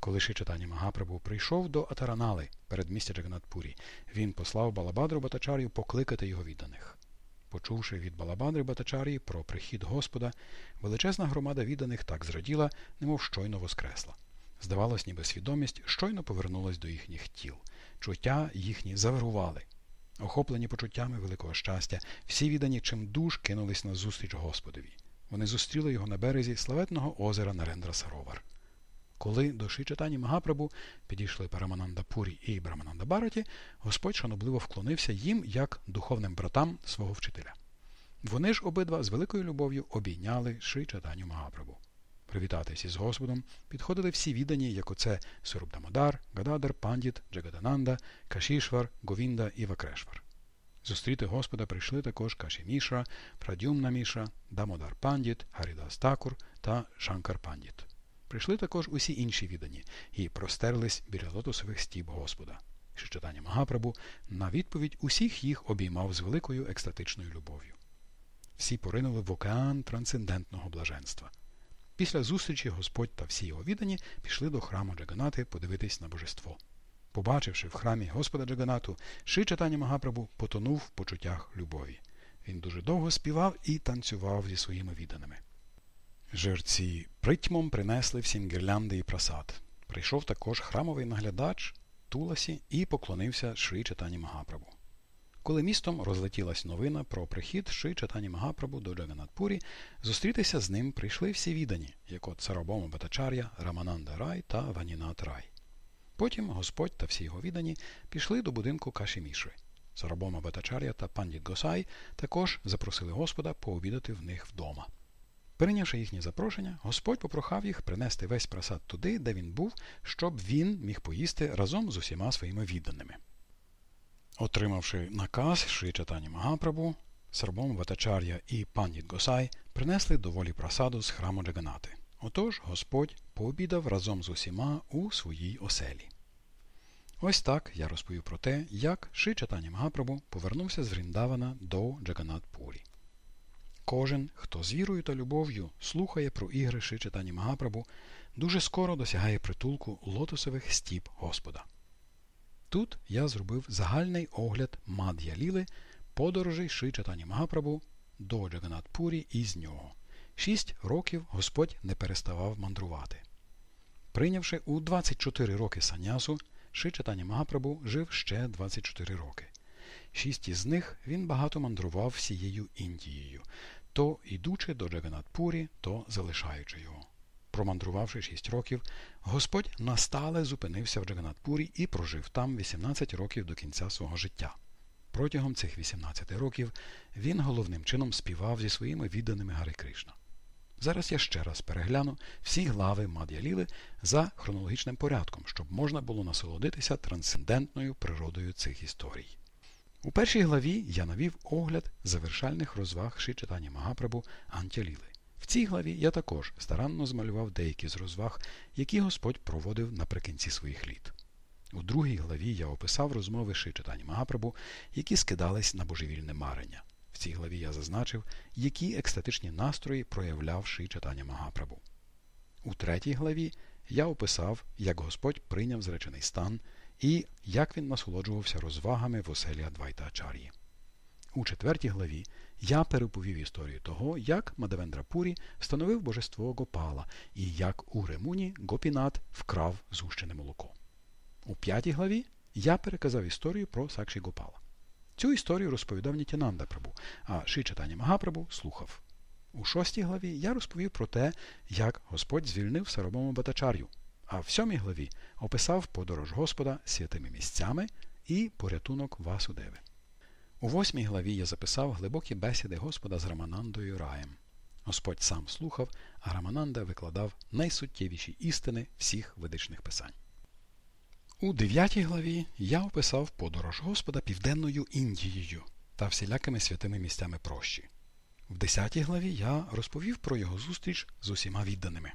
Коли Ши читання Магапрабу прийшов до Атаранали передмістя Джаганатпурі, він послав Балабадру Батачарію покликати його відданих. Почувши від Балабандри Батачарії про прихід Господа, величезна громада відданих так зраділа, немов щойно воскресла. Здавалось, ніби свідомість щойно повернулась до їхніх тіл. Чуття їхні завирували. Охоплені почуттями великого щастя, всі віддані чимдуж кинулись на зустріч Господові. Вони зустріли його на березі славетного озера Нарендра Саровар. Коли до Шрі Чайтаньї Магапрабгу підійшли Парамананда Пурі і Брахмананда Бгараті, Господь шанобливо вклонився їм як духовним братам свого вчителя. Вони ж обидва з великою любов'ю обійняли Шрі Магапрабгу. Привітатися з Господом підходили всі віддані, як оце Сварупа Дамодар, Ґададгар Пандіт, Джагадананда, Кашішвар, Говінда і Вакрешвар. Зустріти Господа прийшли також Каші Мішра, Прадьюмна Мішра, Дамодар Пандіт, Гарідас Тхакур та Шанкар Пандіт. Прийшли також усі інші віддані і простерлись біля лотосових стіп Господа. Що читання Магапрабу на відповідь усіх їх обіймав з великою екстатичною любов'ю. Всі поринули в океан трансцендентного блаженства. Після зустрічі Господь та всі його віддані пішли до храму Джаганати подивитись на божество. Побачивши в храмі Господа Джаганату, Ши читання Магапрабу потонув в почуттях любові. Він дуже довго співав і танцював зі своїми відданими. Жерці притьмом принесли всім гірлянди і прасад. Прийшов також храмовий наглядач Туласі і поклонився Шри читані Магапрабу. Коли містом розлетілась новина про прихід Шри читані Магапрабу до Джаганатпурі, зустрітися з ним прийшли всі віддані, як от Сарабома Батачар'я, Рамананда Рай та Ванінат Рай. Потім Господь та всі його віддані пішли до будинку Кашімішри. Сарабома Батачар'я та Пандіт Госай також запросили Господа пообідати в них вдома. Прийнявши їхнє запрошення, Господь попрохав їх принести весь просад туди, де він був, щоб він міг поїсти разом з усіма своїми відданими. Отримавши наказ Шри Чатані Магапрабу, Сарбом Ватачар'я і Пандіт Госай принесли доволі просаду з храму Джаганати. Отож Господь пообідав разом з усіма у своїй оселі. Ось так я розповів про те, як Ши Чатані Магапрабу повернувся з Вріндавана до Джаганат-Пурі. Кожен, хто з вірою та любов'ю слухає про ігри Ши Чатані Магапрабу, дуже скоро досягає притулку лотосових стіп Господа. Тут я зробив загальний огляд Мад'я Ліли, подорожей Ши Чатані Магапрабу до Джаганат-Пурі і з нього. Шість років Господь не переставав мандрувати. Прийнявши у 24 роки санясу, Ши Чатані Магапрабу жив ще 24 роки. Шість із них він багато мандрував всією Індією, то йдучи до Джаганатпурі, то залишаючи його. Промандрувавши шість років, Господь настале зупинився в Джаганатпурі і прожив там 18 років до кінця свого життя. Протягом цих 18 років він головним чином співав зі своїми відданими Гари Кришна. Зараз я ще раз перегляну всі глави Мад'яліли за хронологічним порядком, щоб можна було насолодитися трансцендентною природою цих історій. У першій главі я навів огляд завершальних розваг Ши читання Магапрабу Антяліли. В цій главі я також старанно змалював деякі з розваг, які Господь проводив наприкінці своїх літ. У другій главі я описав розмови Ши Магапрабу, які скидались на божевільне марення. В цій главі я зазначив, які екстатичні настрої проявляв читання Магапрабу. У третій главі я описав, як Господь прийняв зречений стан і як він насолоджувався розвагами в оселі Адвайта Ачар'ї. У четвертій главі я переповів історію того, як Мадавендра Пурі встановив божество Гопала і як у Ремуні Гопінат вкрав згущене молоко. У п'ятій главі я переказав історію про Сакші Гопала. Цю історію розповідав Нітянанда Прабу, а Ши Магапрабу слухав. У шостій главі я розповів про те, як Господь звільнив Сарабому Батачар'ю, а в сьомій главі описав подорож Господа святими місцями і порятунок Васудеви. У восьмій главі я записав глибокі бесіди Господа з Раманандою Раєм. Господь сам слухав, а Рамананда викладав найсуттєвіші істини всіх ведичних писань. У дев'ятій главі я описав подорож Господа Південною Індією та всілякими святими місцями прощі. В десятій главі я розповів про його зустріч з усіма відданими.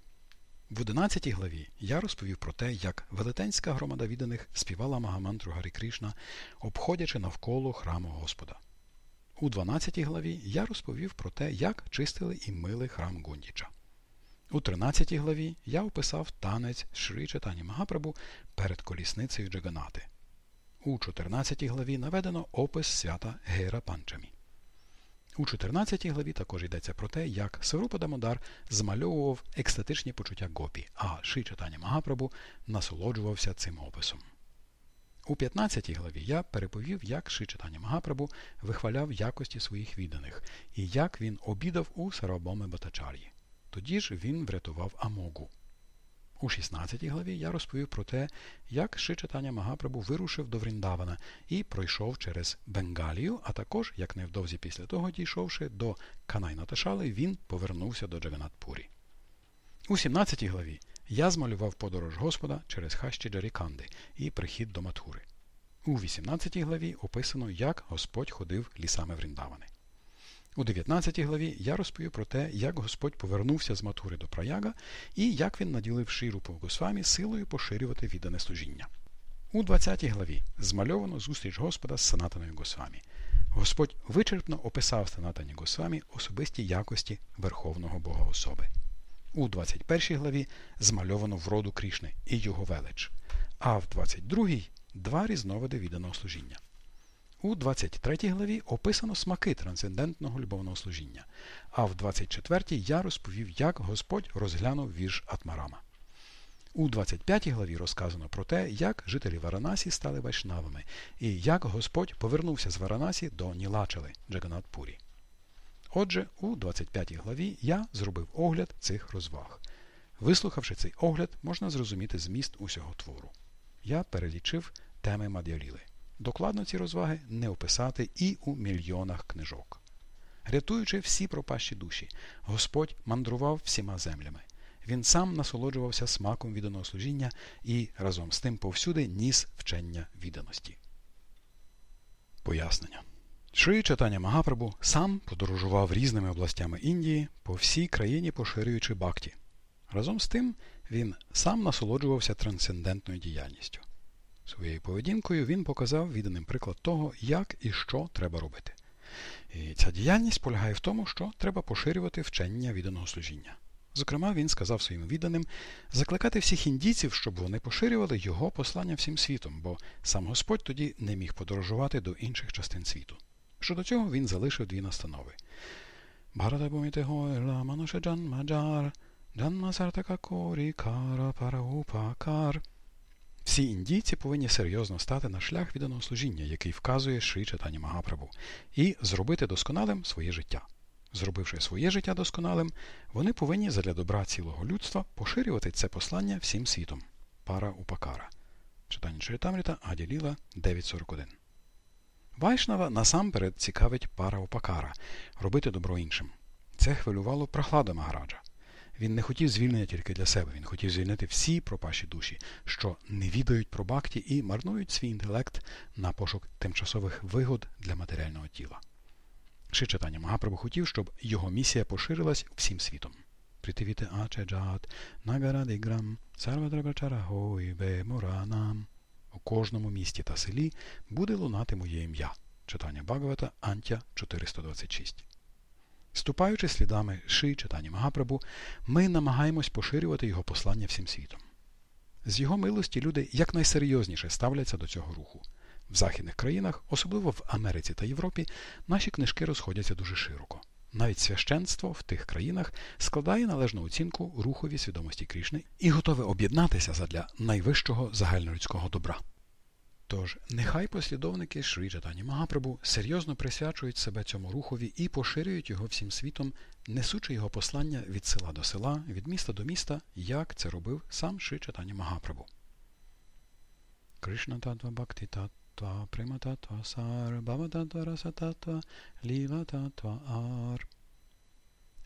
В 11 главі я розповів про те, як велетенська громада відданих співала Магамантру Гарі Кришна, обходячи навколо храму Господа. У 12 главі я розповів про те, як чистили і мили храм Гундіча. У 13 главі я описав танець Шрі Читані Магапрабу перед колісницею Джаганати. У 14 главі наведено опис свята Гера Панчамі. У 14 главі також йдеться про те, як Сарупа Дамодар змальовував екстатичні почуття гопі, а Ши Читані Магапрабу насолоджувався цим описом. У 15 главі я переповів, як Ши Читані Магапрабу вихваляв якості своїх відданих і як він обідав у Сарабоми Батачар'ї. Тоді ж він врятував Амогу. У 16 главі я розповів про те, як Шичатаня Магапрабу вирушив до Вріндавана і пройшов через Бенгалію, а також, як невдовзі після того дійшовши до Канайнаташали, він повернувся до Джаганатпурі. У 17 главі я змалював подорож Господа через хащі Джаріканди і прихід до Матхури. У 18 главі описано, як Господь ходив лісами Вріндавани. У 19 главі я розповів про те, як Господь повернувся з Матури до Праяга і як він наділив Ширупу Госвамі силою поширювати віддане служіння. У 20 главі змальовано зустріч Господа з Санатаною Госвамі. Господь вичерпно описав Санатані Госвамі особисті якості Верховного Бога особи. У 21 главі змальовано вроду Крішни і його велич, а в 22 два різновиди відданого служіння. У 23 главі описано смаки трансцендентного любовного служіння, а в 24 я розповів, як Господь розглянув вірш Атмарама. У 25 главі розказано про те, як жителі Варанасі стали вайшнавами, і як Господь повернувся з Варанасі до Нілачали Джаганатпурі. Отже, у 25 главі я зробив огляд цих розваг. Вислухавши цей огляд, можна зрозуміти зміст усього твору. Я перелічив теми Мад'яліли. Докладно ці розваги не описати і у мільйонах книжок. Рятуючи всі пропащі душі, Господь мандрував всіма землями. Він сам насолоджувався смаком відданого служіння і разом з тим повсюди ніс вчення відданості. Пояснення. Шри Чатаня Магапрабу сам подорожував різними областями Індії по всій країні поширюючи бакті. Разом з тим він сам насолоджувався трансцендентною діяльністю. Своєю поведінкою він показав відданим приклад того, як і що треба робити. І ця діяльність полягає в тому, що треба поширювати вчення відданого служіння. Зокрема, він сказав своїм відданим закликати всіх індійців, щоб вони поширювали його послання всім світом, бо сам Господь тоді не міг подорожувати до інших частин світу. Щодо цього він залишив дві настанови. Всі індійці повинні серйозно стати на шлях відданого служіння, який вказує Шрі Чатані Магапрабу, і зробити досконалим своє життя. Зробивши своє життя досконалим, вони повинні задля добра цілого людства поширювати це послання всім світом. Пара Упакара. Читання Чаритамріта Аділіла 9.41 Вайшнава насамперед цікавить пара Упакара робити добро іншим. Це хвилювало прохлада Магараджа. Він не хотів звільнення тільки для себе, він хотів звільнити всі пропаші душі, що не відають про бакті і марнують свій інтелект на пошук тимчасових вигод для матеріального тіла. Ще читання Магапрабу хотів, щоб його місія поширилась всім світом. Притивіте ачеджат, нагарадиграм, сарвадрабачарагойбе моранам. У кожному місті та селі буде лунати моє ім'я. Читання Багавата Антя 426. Ступаючи слідами Ши читання Магапрабу, ми намагаємось поширювати його послання всім світом. З його милості люди якнайсерйозніше ставляться до цього руху. В західних країнах, особливо в Америці та Європі, наші книжки розходяться дуже широко. Навіть священство в тих країнах складає належну оцінку рухові свідомості Крішни і готове об'єднатися задля найвищого загальнолюдського добра. Тож, нехай послідовники Шрі Чатані Магапрабу серйозно присвячують себе цьому рухові і поширюють його всім світом, несучи його послання від села до села, від міста до міста, як це робив сам Шрі Чатані Магапрабу. Кришна Татва Бхакти Татва Према Татва Сар Бава Татва Раса Татва Ліла Татва Ар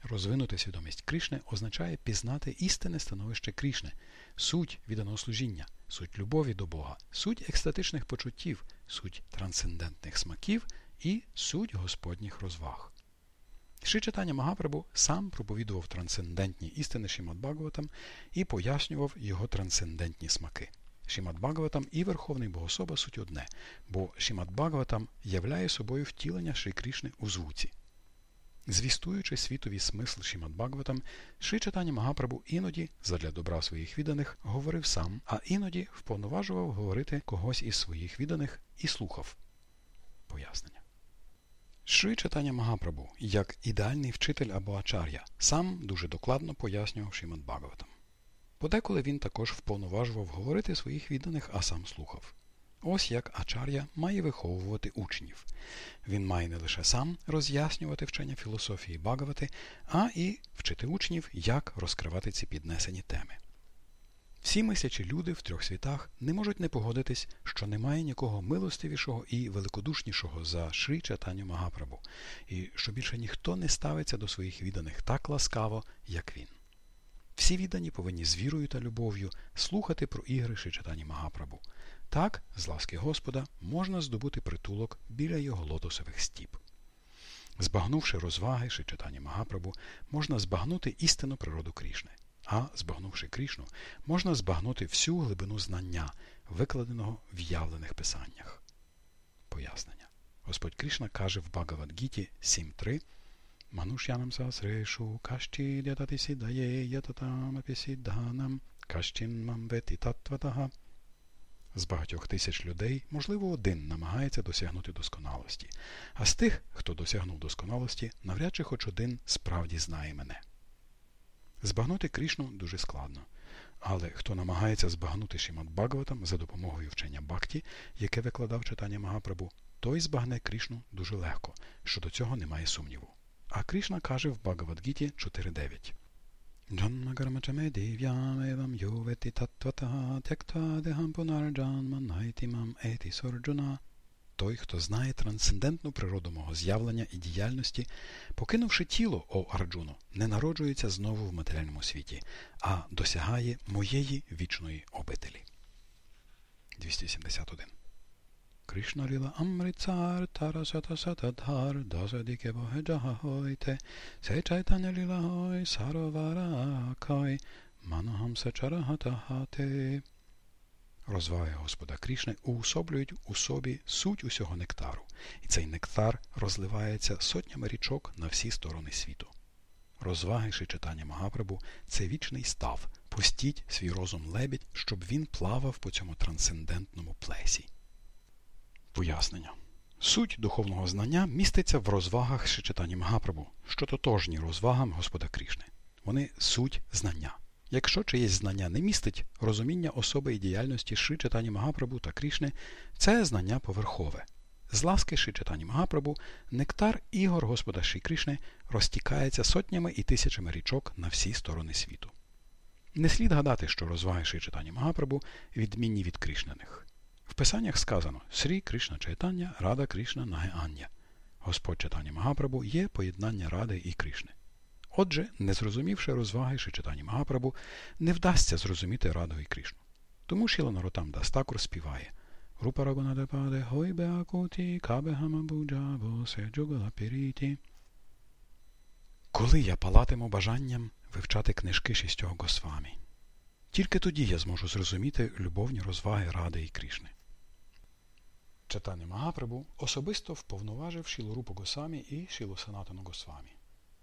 Розвинути свідомість Кришни означає пізнати істинне становище Кришни, суть відданого служіння, суть любові до Бога, суть екстатичних почуттів, суть трансцендентних смаків і суть Господніх розваг. Ши читання Магапрабу сам проповідував трансцендентні істини Шімат Бхагаватам і пояснював його трансцендентні смаки. Шімат Бхагаватам і Верховний Богособа суть одне, бо Шімат Бхагаватам являє собою втілення Шри Крішни у звуці. Звістуючи світові смисл Шімад Бхагаватам, Ши читання Магапрабу іноді, задля добра своїх відданих, говорив сам, а іноді вповноважував говорити когось із своїх відданих і слухав. Пояснення. Шри читання Магапрабу, як ідеальний вчитель або ачар'я, сам дуже докладно пояснював Шімад Бхагаватам. Подеколи він також вповноважував говорити своїх відданих, а сам слухав. Ось як Ачар'я має виховувати учнів. Він має не лише сам роз'яснювати вчення філософії Багавати, а і вчити учнів, як розкривати ці піднесені теми. Всі мислячі люди в трьох світах не можуть не погодитись, що немає нікого милостивішого і великодушнішого за Шрі Чатаню Магапрабу, і що більше ніхто не ставиться до своїх відданих так ласкаво, як він. Всі віддані повинні з вірою та любов'ю слухати про ігри Шрі Чатані Магапрабу. Так, з ласки Господа, можна здобути притулок біля його лотосових стіп. Збагнувши розваги чи читання Магапрабу, можна збагнути істинну природу Крішни. А збагнувши Крішну, можна збагнути всю глибину знання, викладеного в явлених писаннях. Пояснення. Господь Крішна каже в Багавадгіті 7.3 Манушянам сасрешу кашчі дятати сідає ятатам апісідданам кашчін мам веті з багатьох тисяч людей, можливо, один намагається досягнути досконалості, а з тих, хто досягнув досконалості, навряд чи хоч один справді знає мене. Збагнути Крішну дуже складно. Але хто намагається збагнути Шімат Бхагаватам за допомогою вчення Бхакті, яке викладав читання Магапрабу, той збагне Крішну дуже легко, що до цього немає сумніву. А Крішна каже в Бхагавадгіті 4.9 Джанмагармачаме дів'ямевам йовети таттвата тектва дехам пунарджанма найтімам еті сорджуна. Той, хто знає трансцендентну природу мого з'явлення і діяльності, покинувши тіло, о Арджуно, не народжується знову в матеріальному світі, а досягає моєї вічної обителі. 271 Krishna lila amritsar tarasata satadhar dasadike bohejaha hoite se chaitanya lila hoi sarovara sacharahata Розваги Господа Крішни уособлюють у собі суть усього нектару, і цей нектар розливається сотнями річок на всі сторони світу. Розваги чи читання Магапрабу це вічний став, пустіть свій розум лебідь, щоб він плавав по цьому трансцендентному плесі. Пояснення. Суть духовного знання міститься в розвагах Шичитані Магапрабу, що тотожні розвагам Господа Крішни. Вони суть знання. Якщо чиєсь знання не містить розуміння особи і діяльності Ши Читані Магапрабу та Крішни, це знання поверхове. З ласки Ши Читані Магапрабу нектар ігор Господа Ши Крішни розтікається сотнями і тисячами річок на всі сторони світу. Не слід гадати, що розваги Ши Читані Магапрабу відмінні від Крішнених. В писаннях сказано Срі Кришна Чайтання, Рада Кришна Наге Ання. Господь читання Магапрабу є поєднання Ради і Кришни. Отже, не зрозумівши розваги чи читання Магапрабу, не вдасться зрозуміти Раду і Кришну. Тому Шіла Наротам Дастакур співає Рупа Рагунадападе Хой Беакуті Кабе Се Джугала Піріті. Коли я палатиму бажанням вивчати книжки шістього Госвамі, тільки тоді я зможу зрозуміти любовні розваги Ради і Кришни. Читання Магапрабу особисто вповноважив Шілорупу Госамі і Шілу Санатану Госвамі.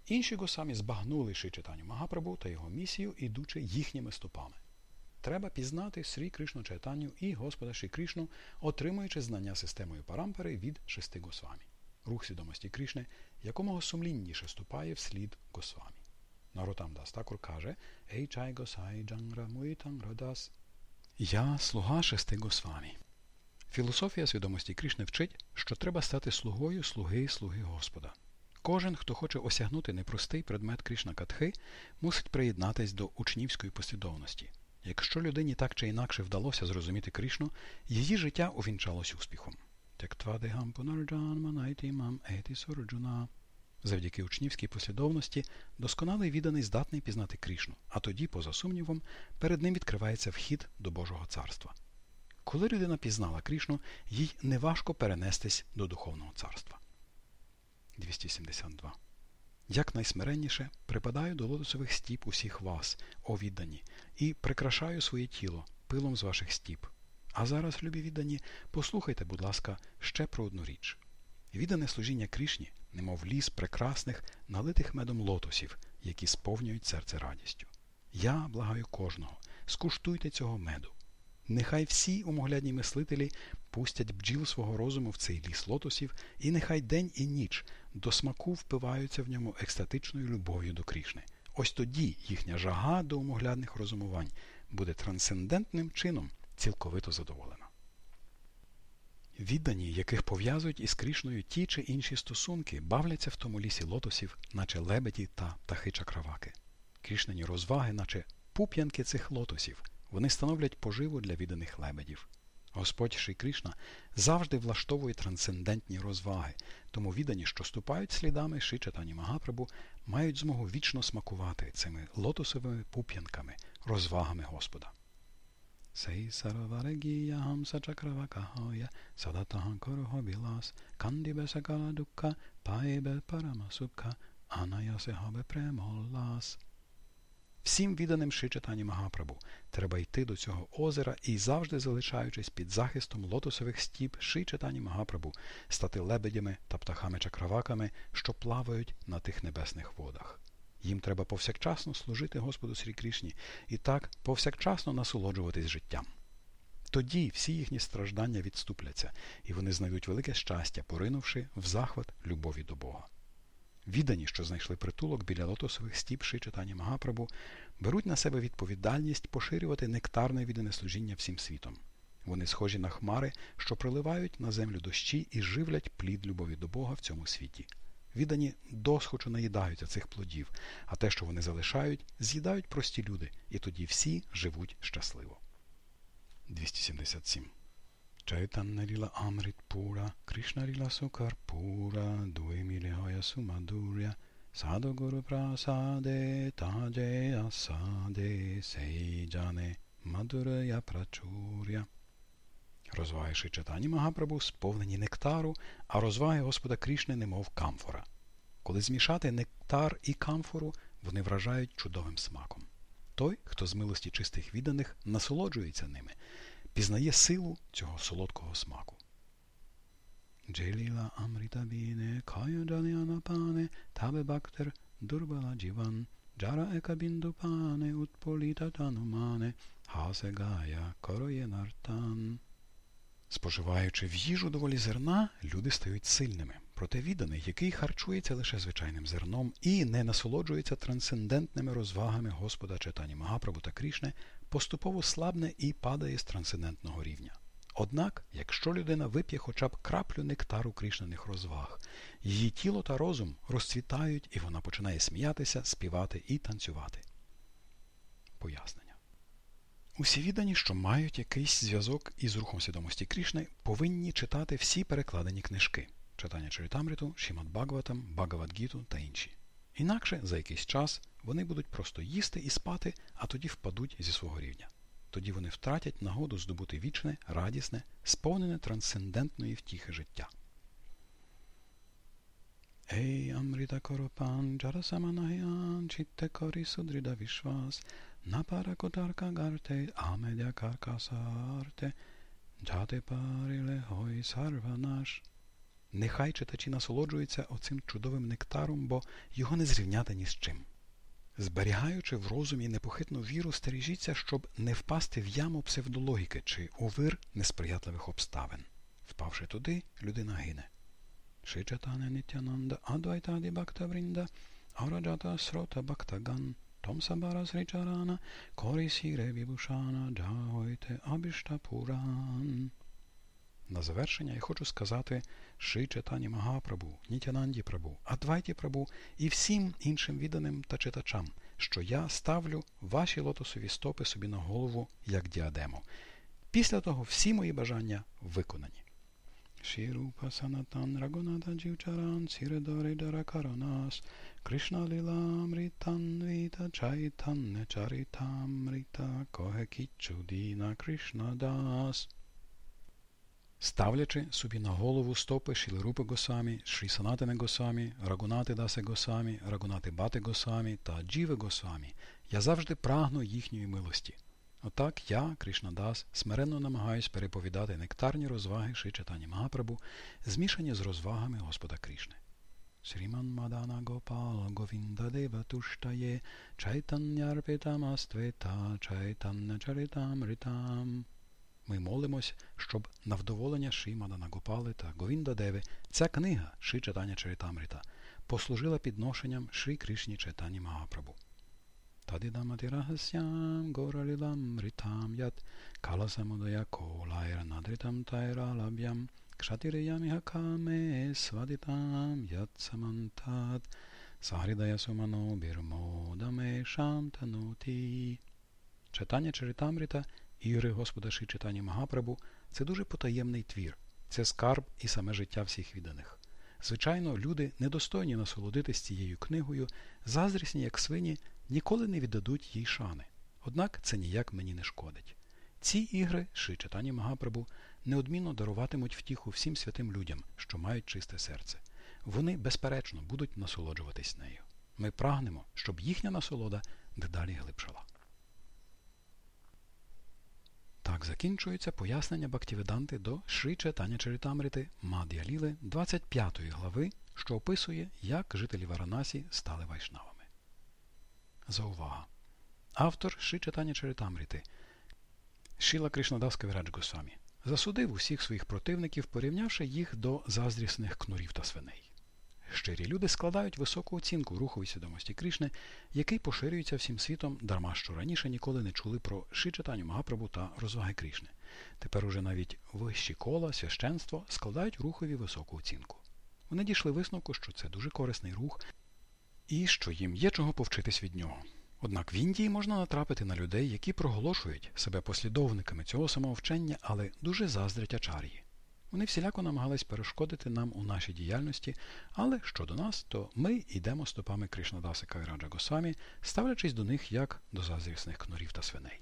Інші Госамі збагнули Ши читанню Магапрабу та його місію, ідучи їхніми стопами. Треба пізнати Срі Кришну Чайтаню і Господа Ші Кришну, отримуючи знання системою парампери від шести Госвамі. Рух свідомості Кришни якомога сумлінніше ступає вслід Госвамі. Наротам Дастакур каже Ей чай Госай Джангра Муїтанградас. Я слуга шести Госвамі. Філософія свідомості Кришни вчить, що треба стати слугою слуги слуги Господа. Кожен, хто хоче осягнути непростий предмет Кришна Катхи, мусить приєднатись до учнівської послідовності. Якщо людині так чи інакше вдалося зрозуміти Кришну, її життя увінчалось успіхом. Завдяки учнівській послідовності досконалий відданий здатний пізнати Кришну, а тоді, поза сумнівом, перед ним відкривається вхід до Божого царства. Коли людина пізнала Крішну, їй неважко перенестись до Духовного царства. 272. Як найсмиренніше припадаю до лотосових стіп усіх вас, о віддані, і прикрашаю своє тіло пилом з ваших стіп. А зараз, любі віддані, послухайте, будь ласка, ще про одну річ. Віддане служіння Крішні, немов ліс прекрасних, налитих медом лотосів, які сповнюють серце радістю. Я благаю кожного, скуштуйте цього меду. Нехай всі умоглядні мислителі пустять бджіл свого розуму в цей ліс лотосів, і нехай день і ніч до смаку впиваються в ньому екстатичною любов'ю до Крішни. Ось тоді їхня жага до умоглядних розумувань буде трансцендентним чином цілковито задоволена. Віддані, яких пов'язують із Крішною ті чи інші стосунки, бавляться в тому лісі лотосів, наче лебеді та птахи чакраваки. Крішнені розваги, наче пуп'янки цих лотосів. Вони становлять поживу для відданих лебедів. Господь Шрі Кришна завжди влаштовує трансцендентні розваги, тому віддані, що ступають слідами Ши Чатані Магапрабу, мають змогу вічно смакувати цими лотосовими пуп'янками, розвагами Господа. Сей сараварегія гамса чакравакахоя, садатахан корого білас, кандібе сакала дукка, паєбе парамасукка, анаясе габе премоллас. Всім відданим ши читанні Магапрабу треба йти до цього озера і, завжди залишаючись під захистом лотосових стіп ши читанні Магапрабу, стати лебедями та птахами-чакраваками, що плавають на тих небесних водах. Їм треба повсякчасно служити Господу Срі Крішні і так повсякчасно насолоджуватись життям. Тоді всі їхні страждання відступляться, і вони знайдуть велике щастя, поринувши в захват любові до Бога. Віддані, що знайшли притулок біля лотосових стіп ши читання Магапрабу, беруть на себе відповідальність поширювати нектарне віддане служіння всім світом. Вони схожі на хмари, що проливають на землю дощі і живлять плід любові до Бога в цьому світі. Віддані досхочу наїдаються цих плодів, а те, що вони залишають, з'їдають прості люди, і тоді всі живуть щасливо. 277 Чайтаннаріла Амрит Пура, Кришнаріла Сукар Пура, Дуемілігоя Сумадуря, Садо Гуру Прасаде, Тадже Асаде, Сейджане, Мадурая Прачуря. Розваги Шичатані Магапрабу сповнені нектару, а розваги Господа Крішни немов камфора. Коли змішати нектар і камфору, вони вражають чудовим смаком. Той, хто з милості чистих відданих, насолоджується ними, пізнає силу цього солодкого смаку. Джеліла Амритабіне, Кайоджаніанапане, Табе Бактер, Дурбала Джіван, Джара Екабіндупане, Утполіта Танумане, Хасегая, Короєнартан. Споживаючи в їжу доволі зерна, люди стають сильними. Проте відданий, який харчується лише звичайним зерном і не насолоджується трансцендентними розвагами Господа читання Магапрабу та Крішне, поступово слабне і падає з трансцендентного рівня. Однак, якщо людина вип'є хоча б краплю нектару крішнених розваг, її тіло та розум розцвітають, і вона починає сміятися, співати і танцювати. Пояснення. Усі віддані, що мають якийсь зв'язок із рухом свідомості Крішни, повинні читати всі перекладені книжки читання Чарітамриту, Шімат Бхагаватам, Бхагавадгіту та інші. Інакше за якийсь час вони будуть просто їсти і спати, а тоді впадуть зі свого рівня. Тоді вони втратять нагоду здобути вічне, радісне, сповнене трансцендентної втіхи життя. Ей Амрита Коропан, Джарасаманаян, Чітте Корі Судрида Вішвас, Напаракотарка Гарте, Амедя Каркасарте, Джате Паріле Гой Сарванаш. Нехай читачі насолоджуються оцим чудовим нектаром, бо його не зрівняти ні з чим. Зберігаючи в розумі непохитну віру, стережіться, щоб не впасти в яму псевдологіки чи у вир несприятливих обставин. Впавши туди, людина гине. শ্রীচৈতন্য নিত্যানন্দ অদ্বৈতাদি ভক্তবৃন্দ, আর যত শ্রোতা ভক্তগণ, তোমা সবার শ্রীচরণ, করি শিরে বিভূষণ, যাহা হৈতে অভীষ্ট পূরণ. На завершення я хочу сказати Шрі Чайтаньї Магапрабгу, Нітьянанді Прабгу, Адвайті Прабгу і всім іншим відданим та читачам, що я ставлю ваші лотосові стопи собі на голову як діадему. Після того всі мої бажання виконані. Шірупа Санатан Рагунада Джівчаран Сіредори Джаракаранас Кришна Ліламрітан Віта Чайтанне Чарітамріта Когекічудіна Кришна Дас Ставлячи собі на голову стопи Шілерупи Госамі, Шрі Санатине Госамі, Рагунати Дасе Госамі, Рагунати Бати Госамі та Джіви Госамі, я завжди прагну їхньої милості. Отак я, Кришнадас, смиренно намагаюсь переповідати нектарні розваги Ши Читані Магапрабу, змішані з розвагами Господа Кришни. Шріман Мадана Гопала Говінда Дева Туштає Чайтанярпитамаствета Чайтанна Чаритамритам ми молимось, щоб на вдоволення Шимана Нагопали та Говінда Деви ця книга Ши Читання Чаритамрита послужила підношенням Шри Кришні Чайтані Магапрабу. Тадидаматирахасям горалілам ритам ят каласамудая колайра надритам тайра лаб'ям кшатириями хакаме свадитам ят самантат сагридая сумано бірмодаме шантануті. Читання Чаритамрита – Ігри Господа Ши читання Магапрабу це дуже потаємний твір, це скарб і саме життя всіх відданих. Звичайно, люди, недостойні насолодитись цією книгою, заздрісні, як свині, ніколи не віддадуть їй шани. Однак це ніяк мені не шкодить. Ці ігри, Ши Читані Магапрабу, неодмінно даруватимуть втіху всім святим людям, що мають чисте серце. Вони, безперечно, будуть насолоджуватись нею. Ми прагнемо, щоб їхня насолода дедалі глибшала. Так закінчується пояснення Бактіведанти до Шри Читання Чаритамрити Мад'я Ліли 25 глави, що описує, як жителі Варанасі стали вайшнавами. Заувага. Автор Шри Читання Чаритамрити Шіла Кришнадас Кавірадж Госвамі засудив усіх своїх противників, порівнявши їх до заздрісних кнурів та свиней. Щирі люди складають високу оцінку руховій свідомості Кришни, який поширюється всім світом, дарма що раніше ніколи не чули про шичатанню Магапрабу та розваги Кришни. Тепер уже навіть вищі кола, священство складають рухові високу оцінку. Вони дійшли висновку, що це дуже корисний рух і що їм є чого повчитись від нього. Однак в Індії можна натрапити на людей, які проголошують себе послідовниками цього самого вчення, але дуже заздрять ачар'ї. Вони всіляко намагались перешкодити нам у нашій діяльності, але щодо нас, то ми йдемо стопами Кришнадаса Кавіраджа Госвамі, ставлячись до них як до заздрісних кнурів та свиней.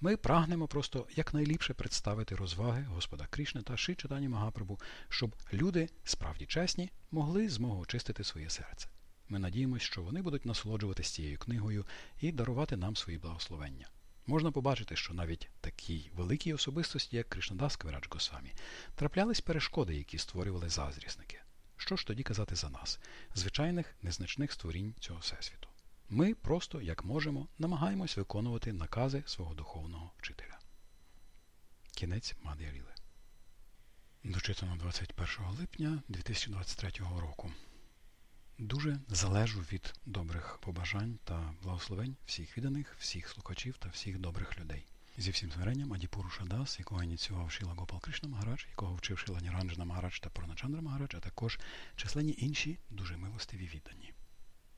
Ми прагнемо просто якнайліпше представити розваги Господа Кришни та Ши Читані Магапрабу, щоб люди, справді чесні, могли змогу очистити своє серце. Ми надіємося, що вони будуть насолоджуватися цією книгою і дарувати нам свої благословення. Можна побачити, що навіть такій великій особистості, як Кришнадас Квірадж Госвамі, траплялись перешкоди, які створювали заздрісники. Що ж тоді казати за нас, звичайних незначних створінь цього всесвіту? Ми просто, як можемо, намагаємось виконувати накази свого духовного вчителя. Кінець Мад'яріли. Дочитано 21 липня 2023 року. Дуже залежу від добрих побажань та благословень всіх відданих, всіх слухачів та всіх добрих людей. Зі всім смиренням Адіпуру Шадас, якого ініціював Шіла Гопал Кришна Магарадж, якого вчив Шіла Ніранджана Магарадж та Проначандра Магарадж, а також численні інші дуже милостиві віддані.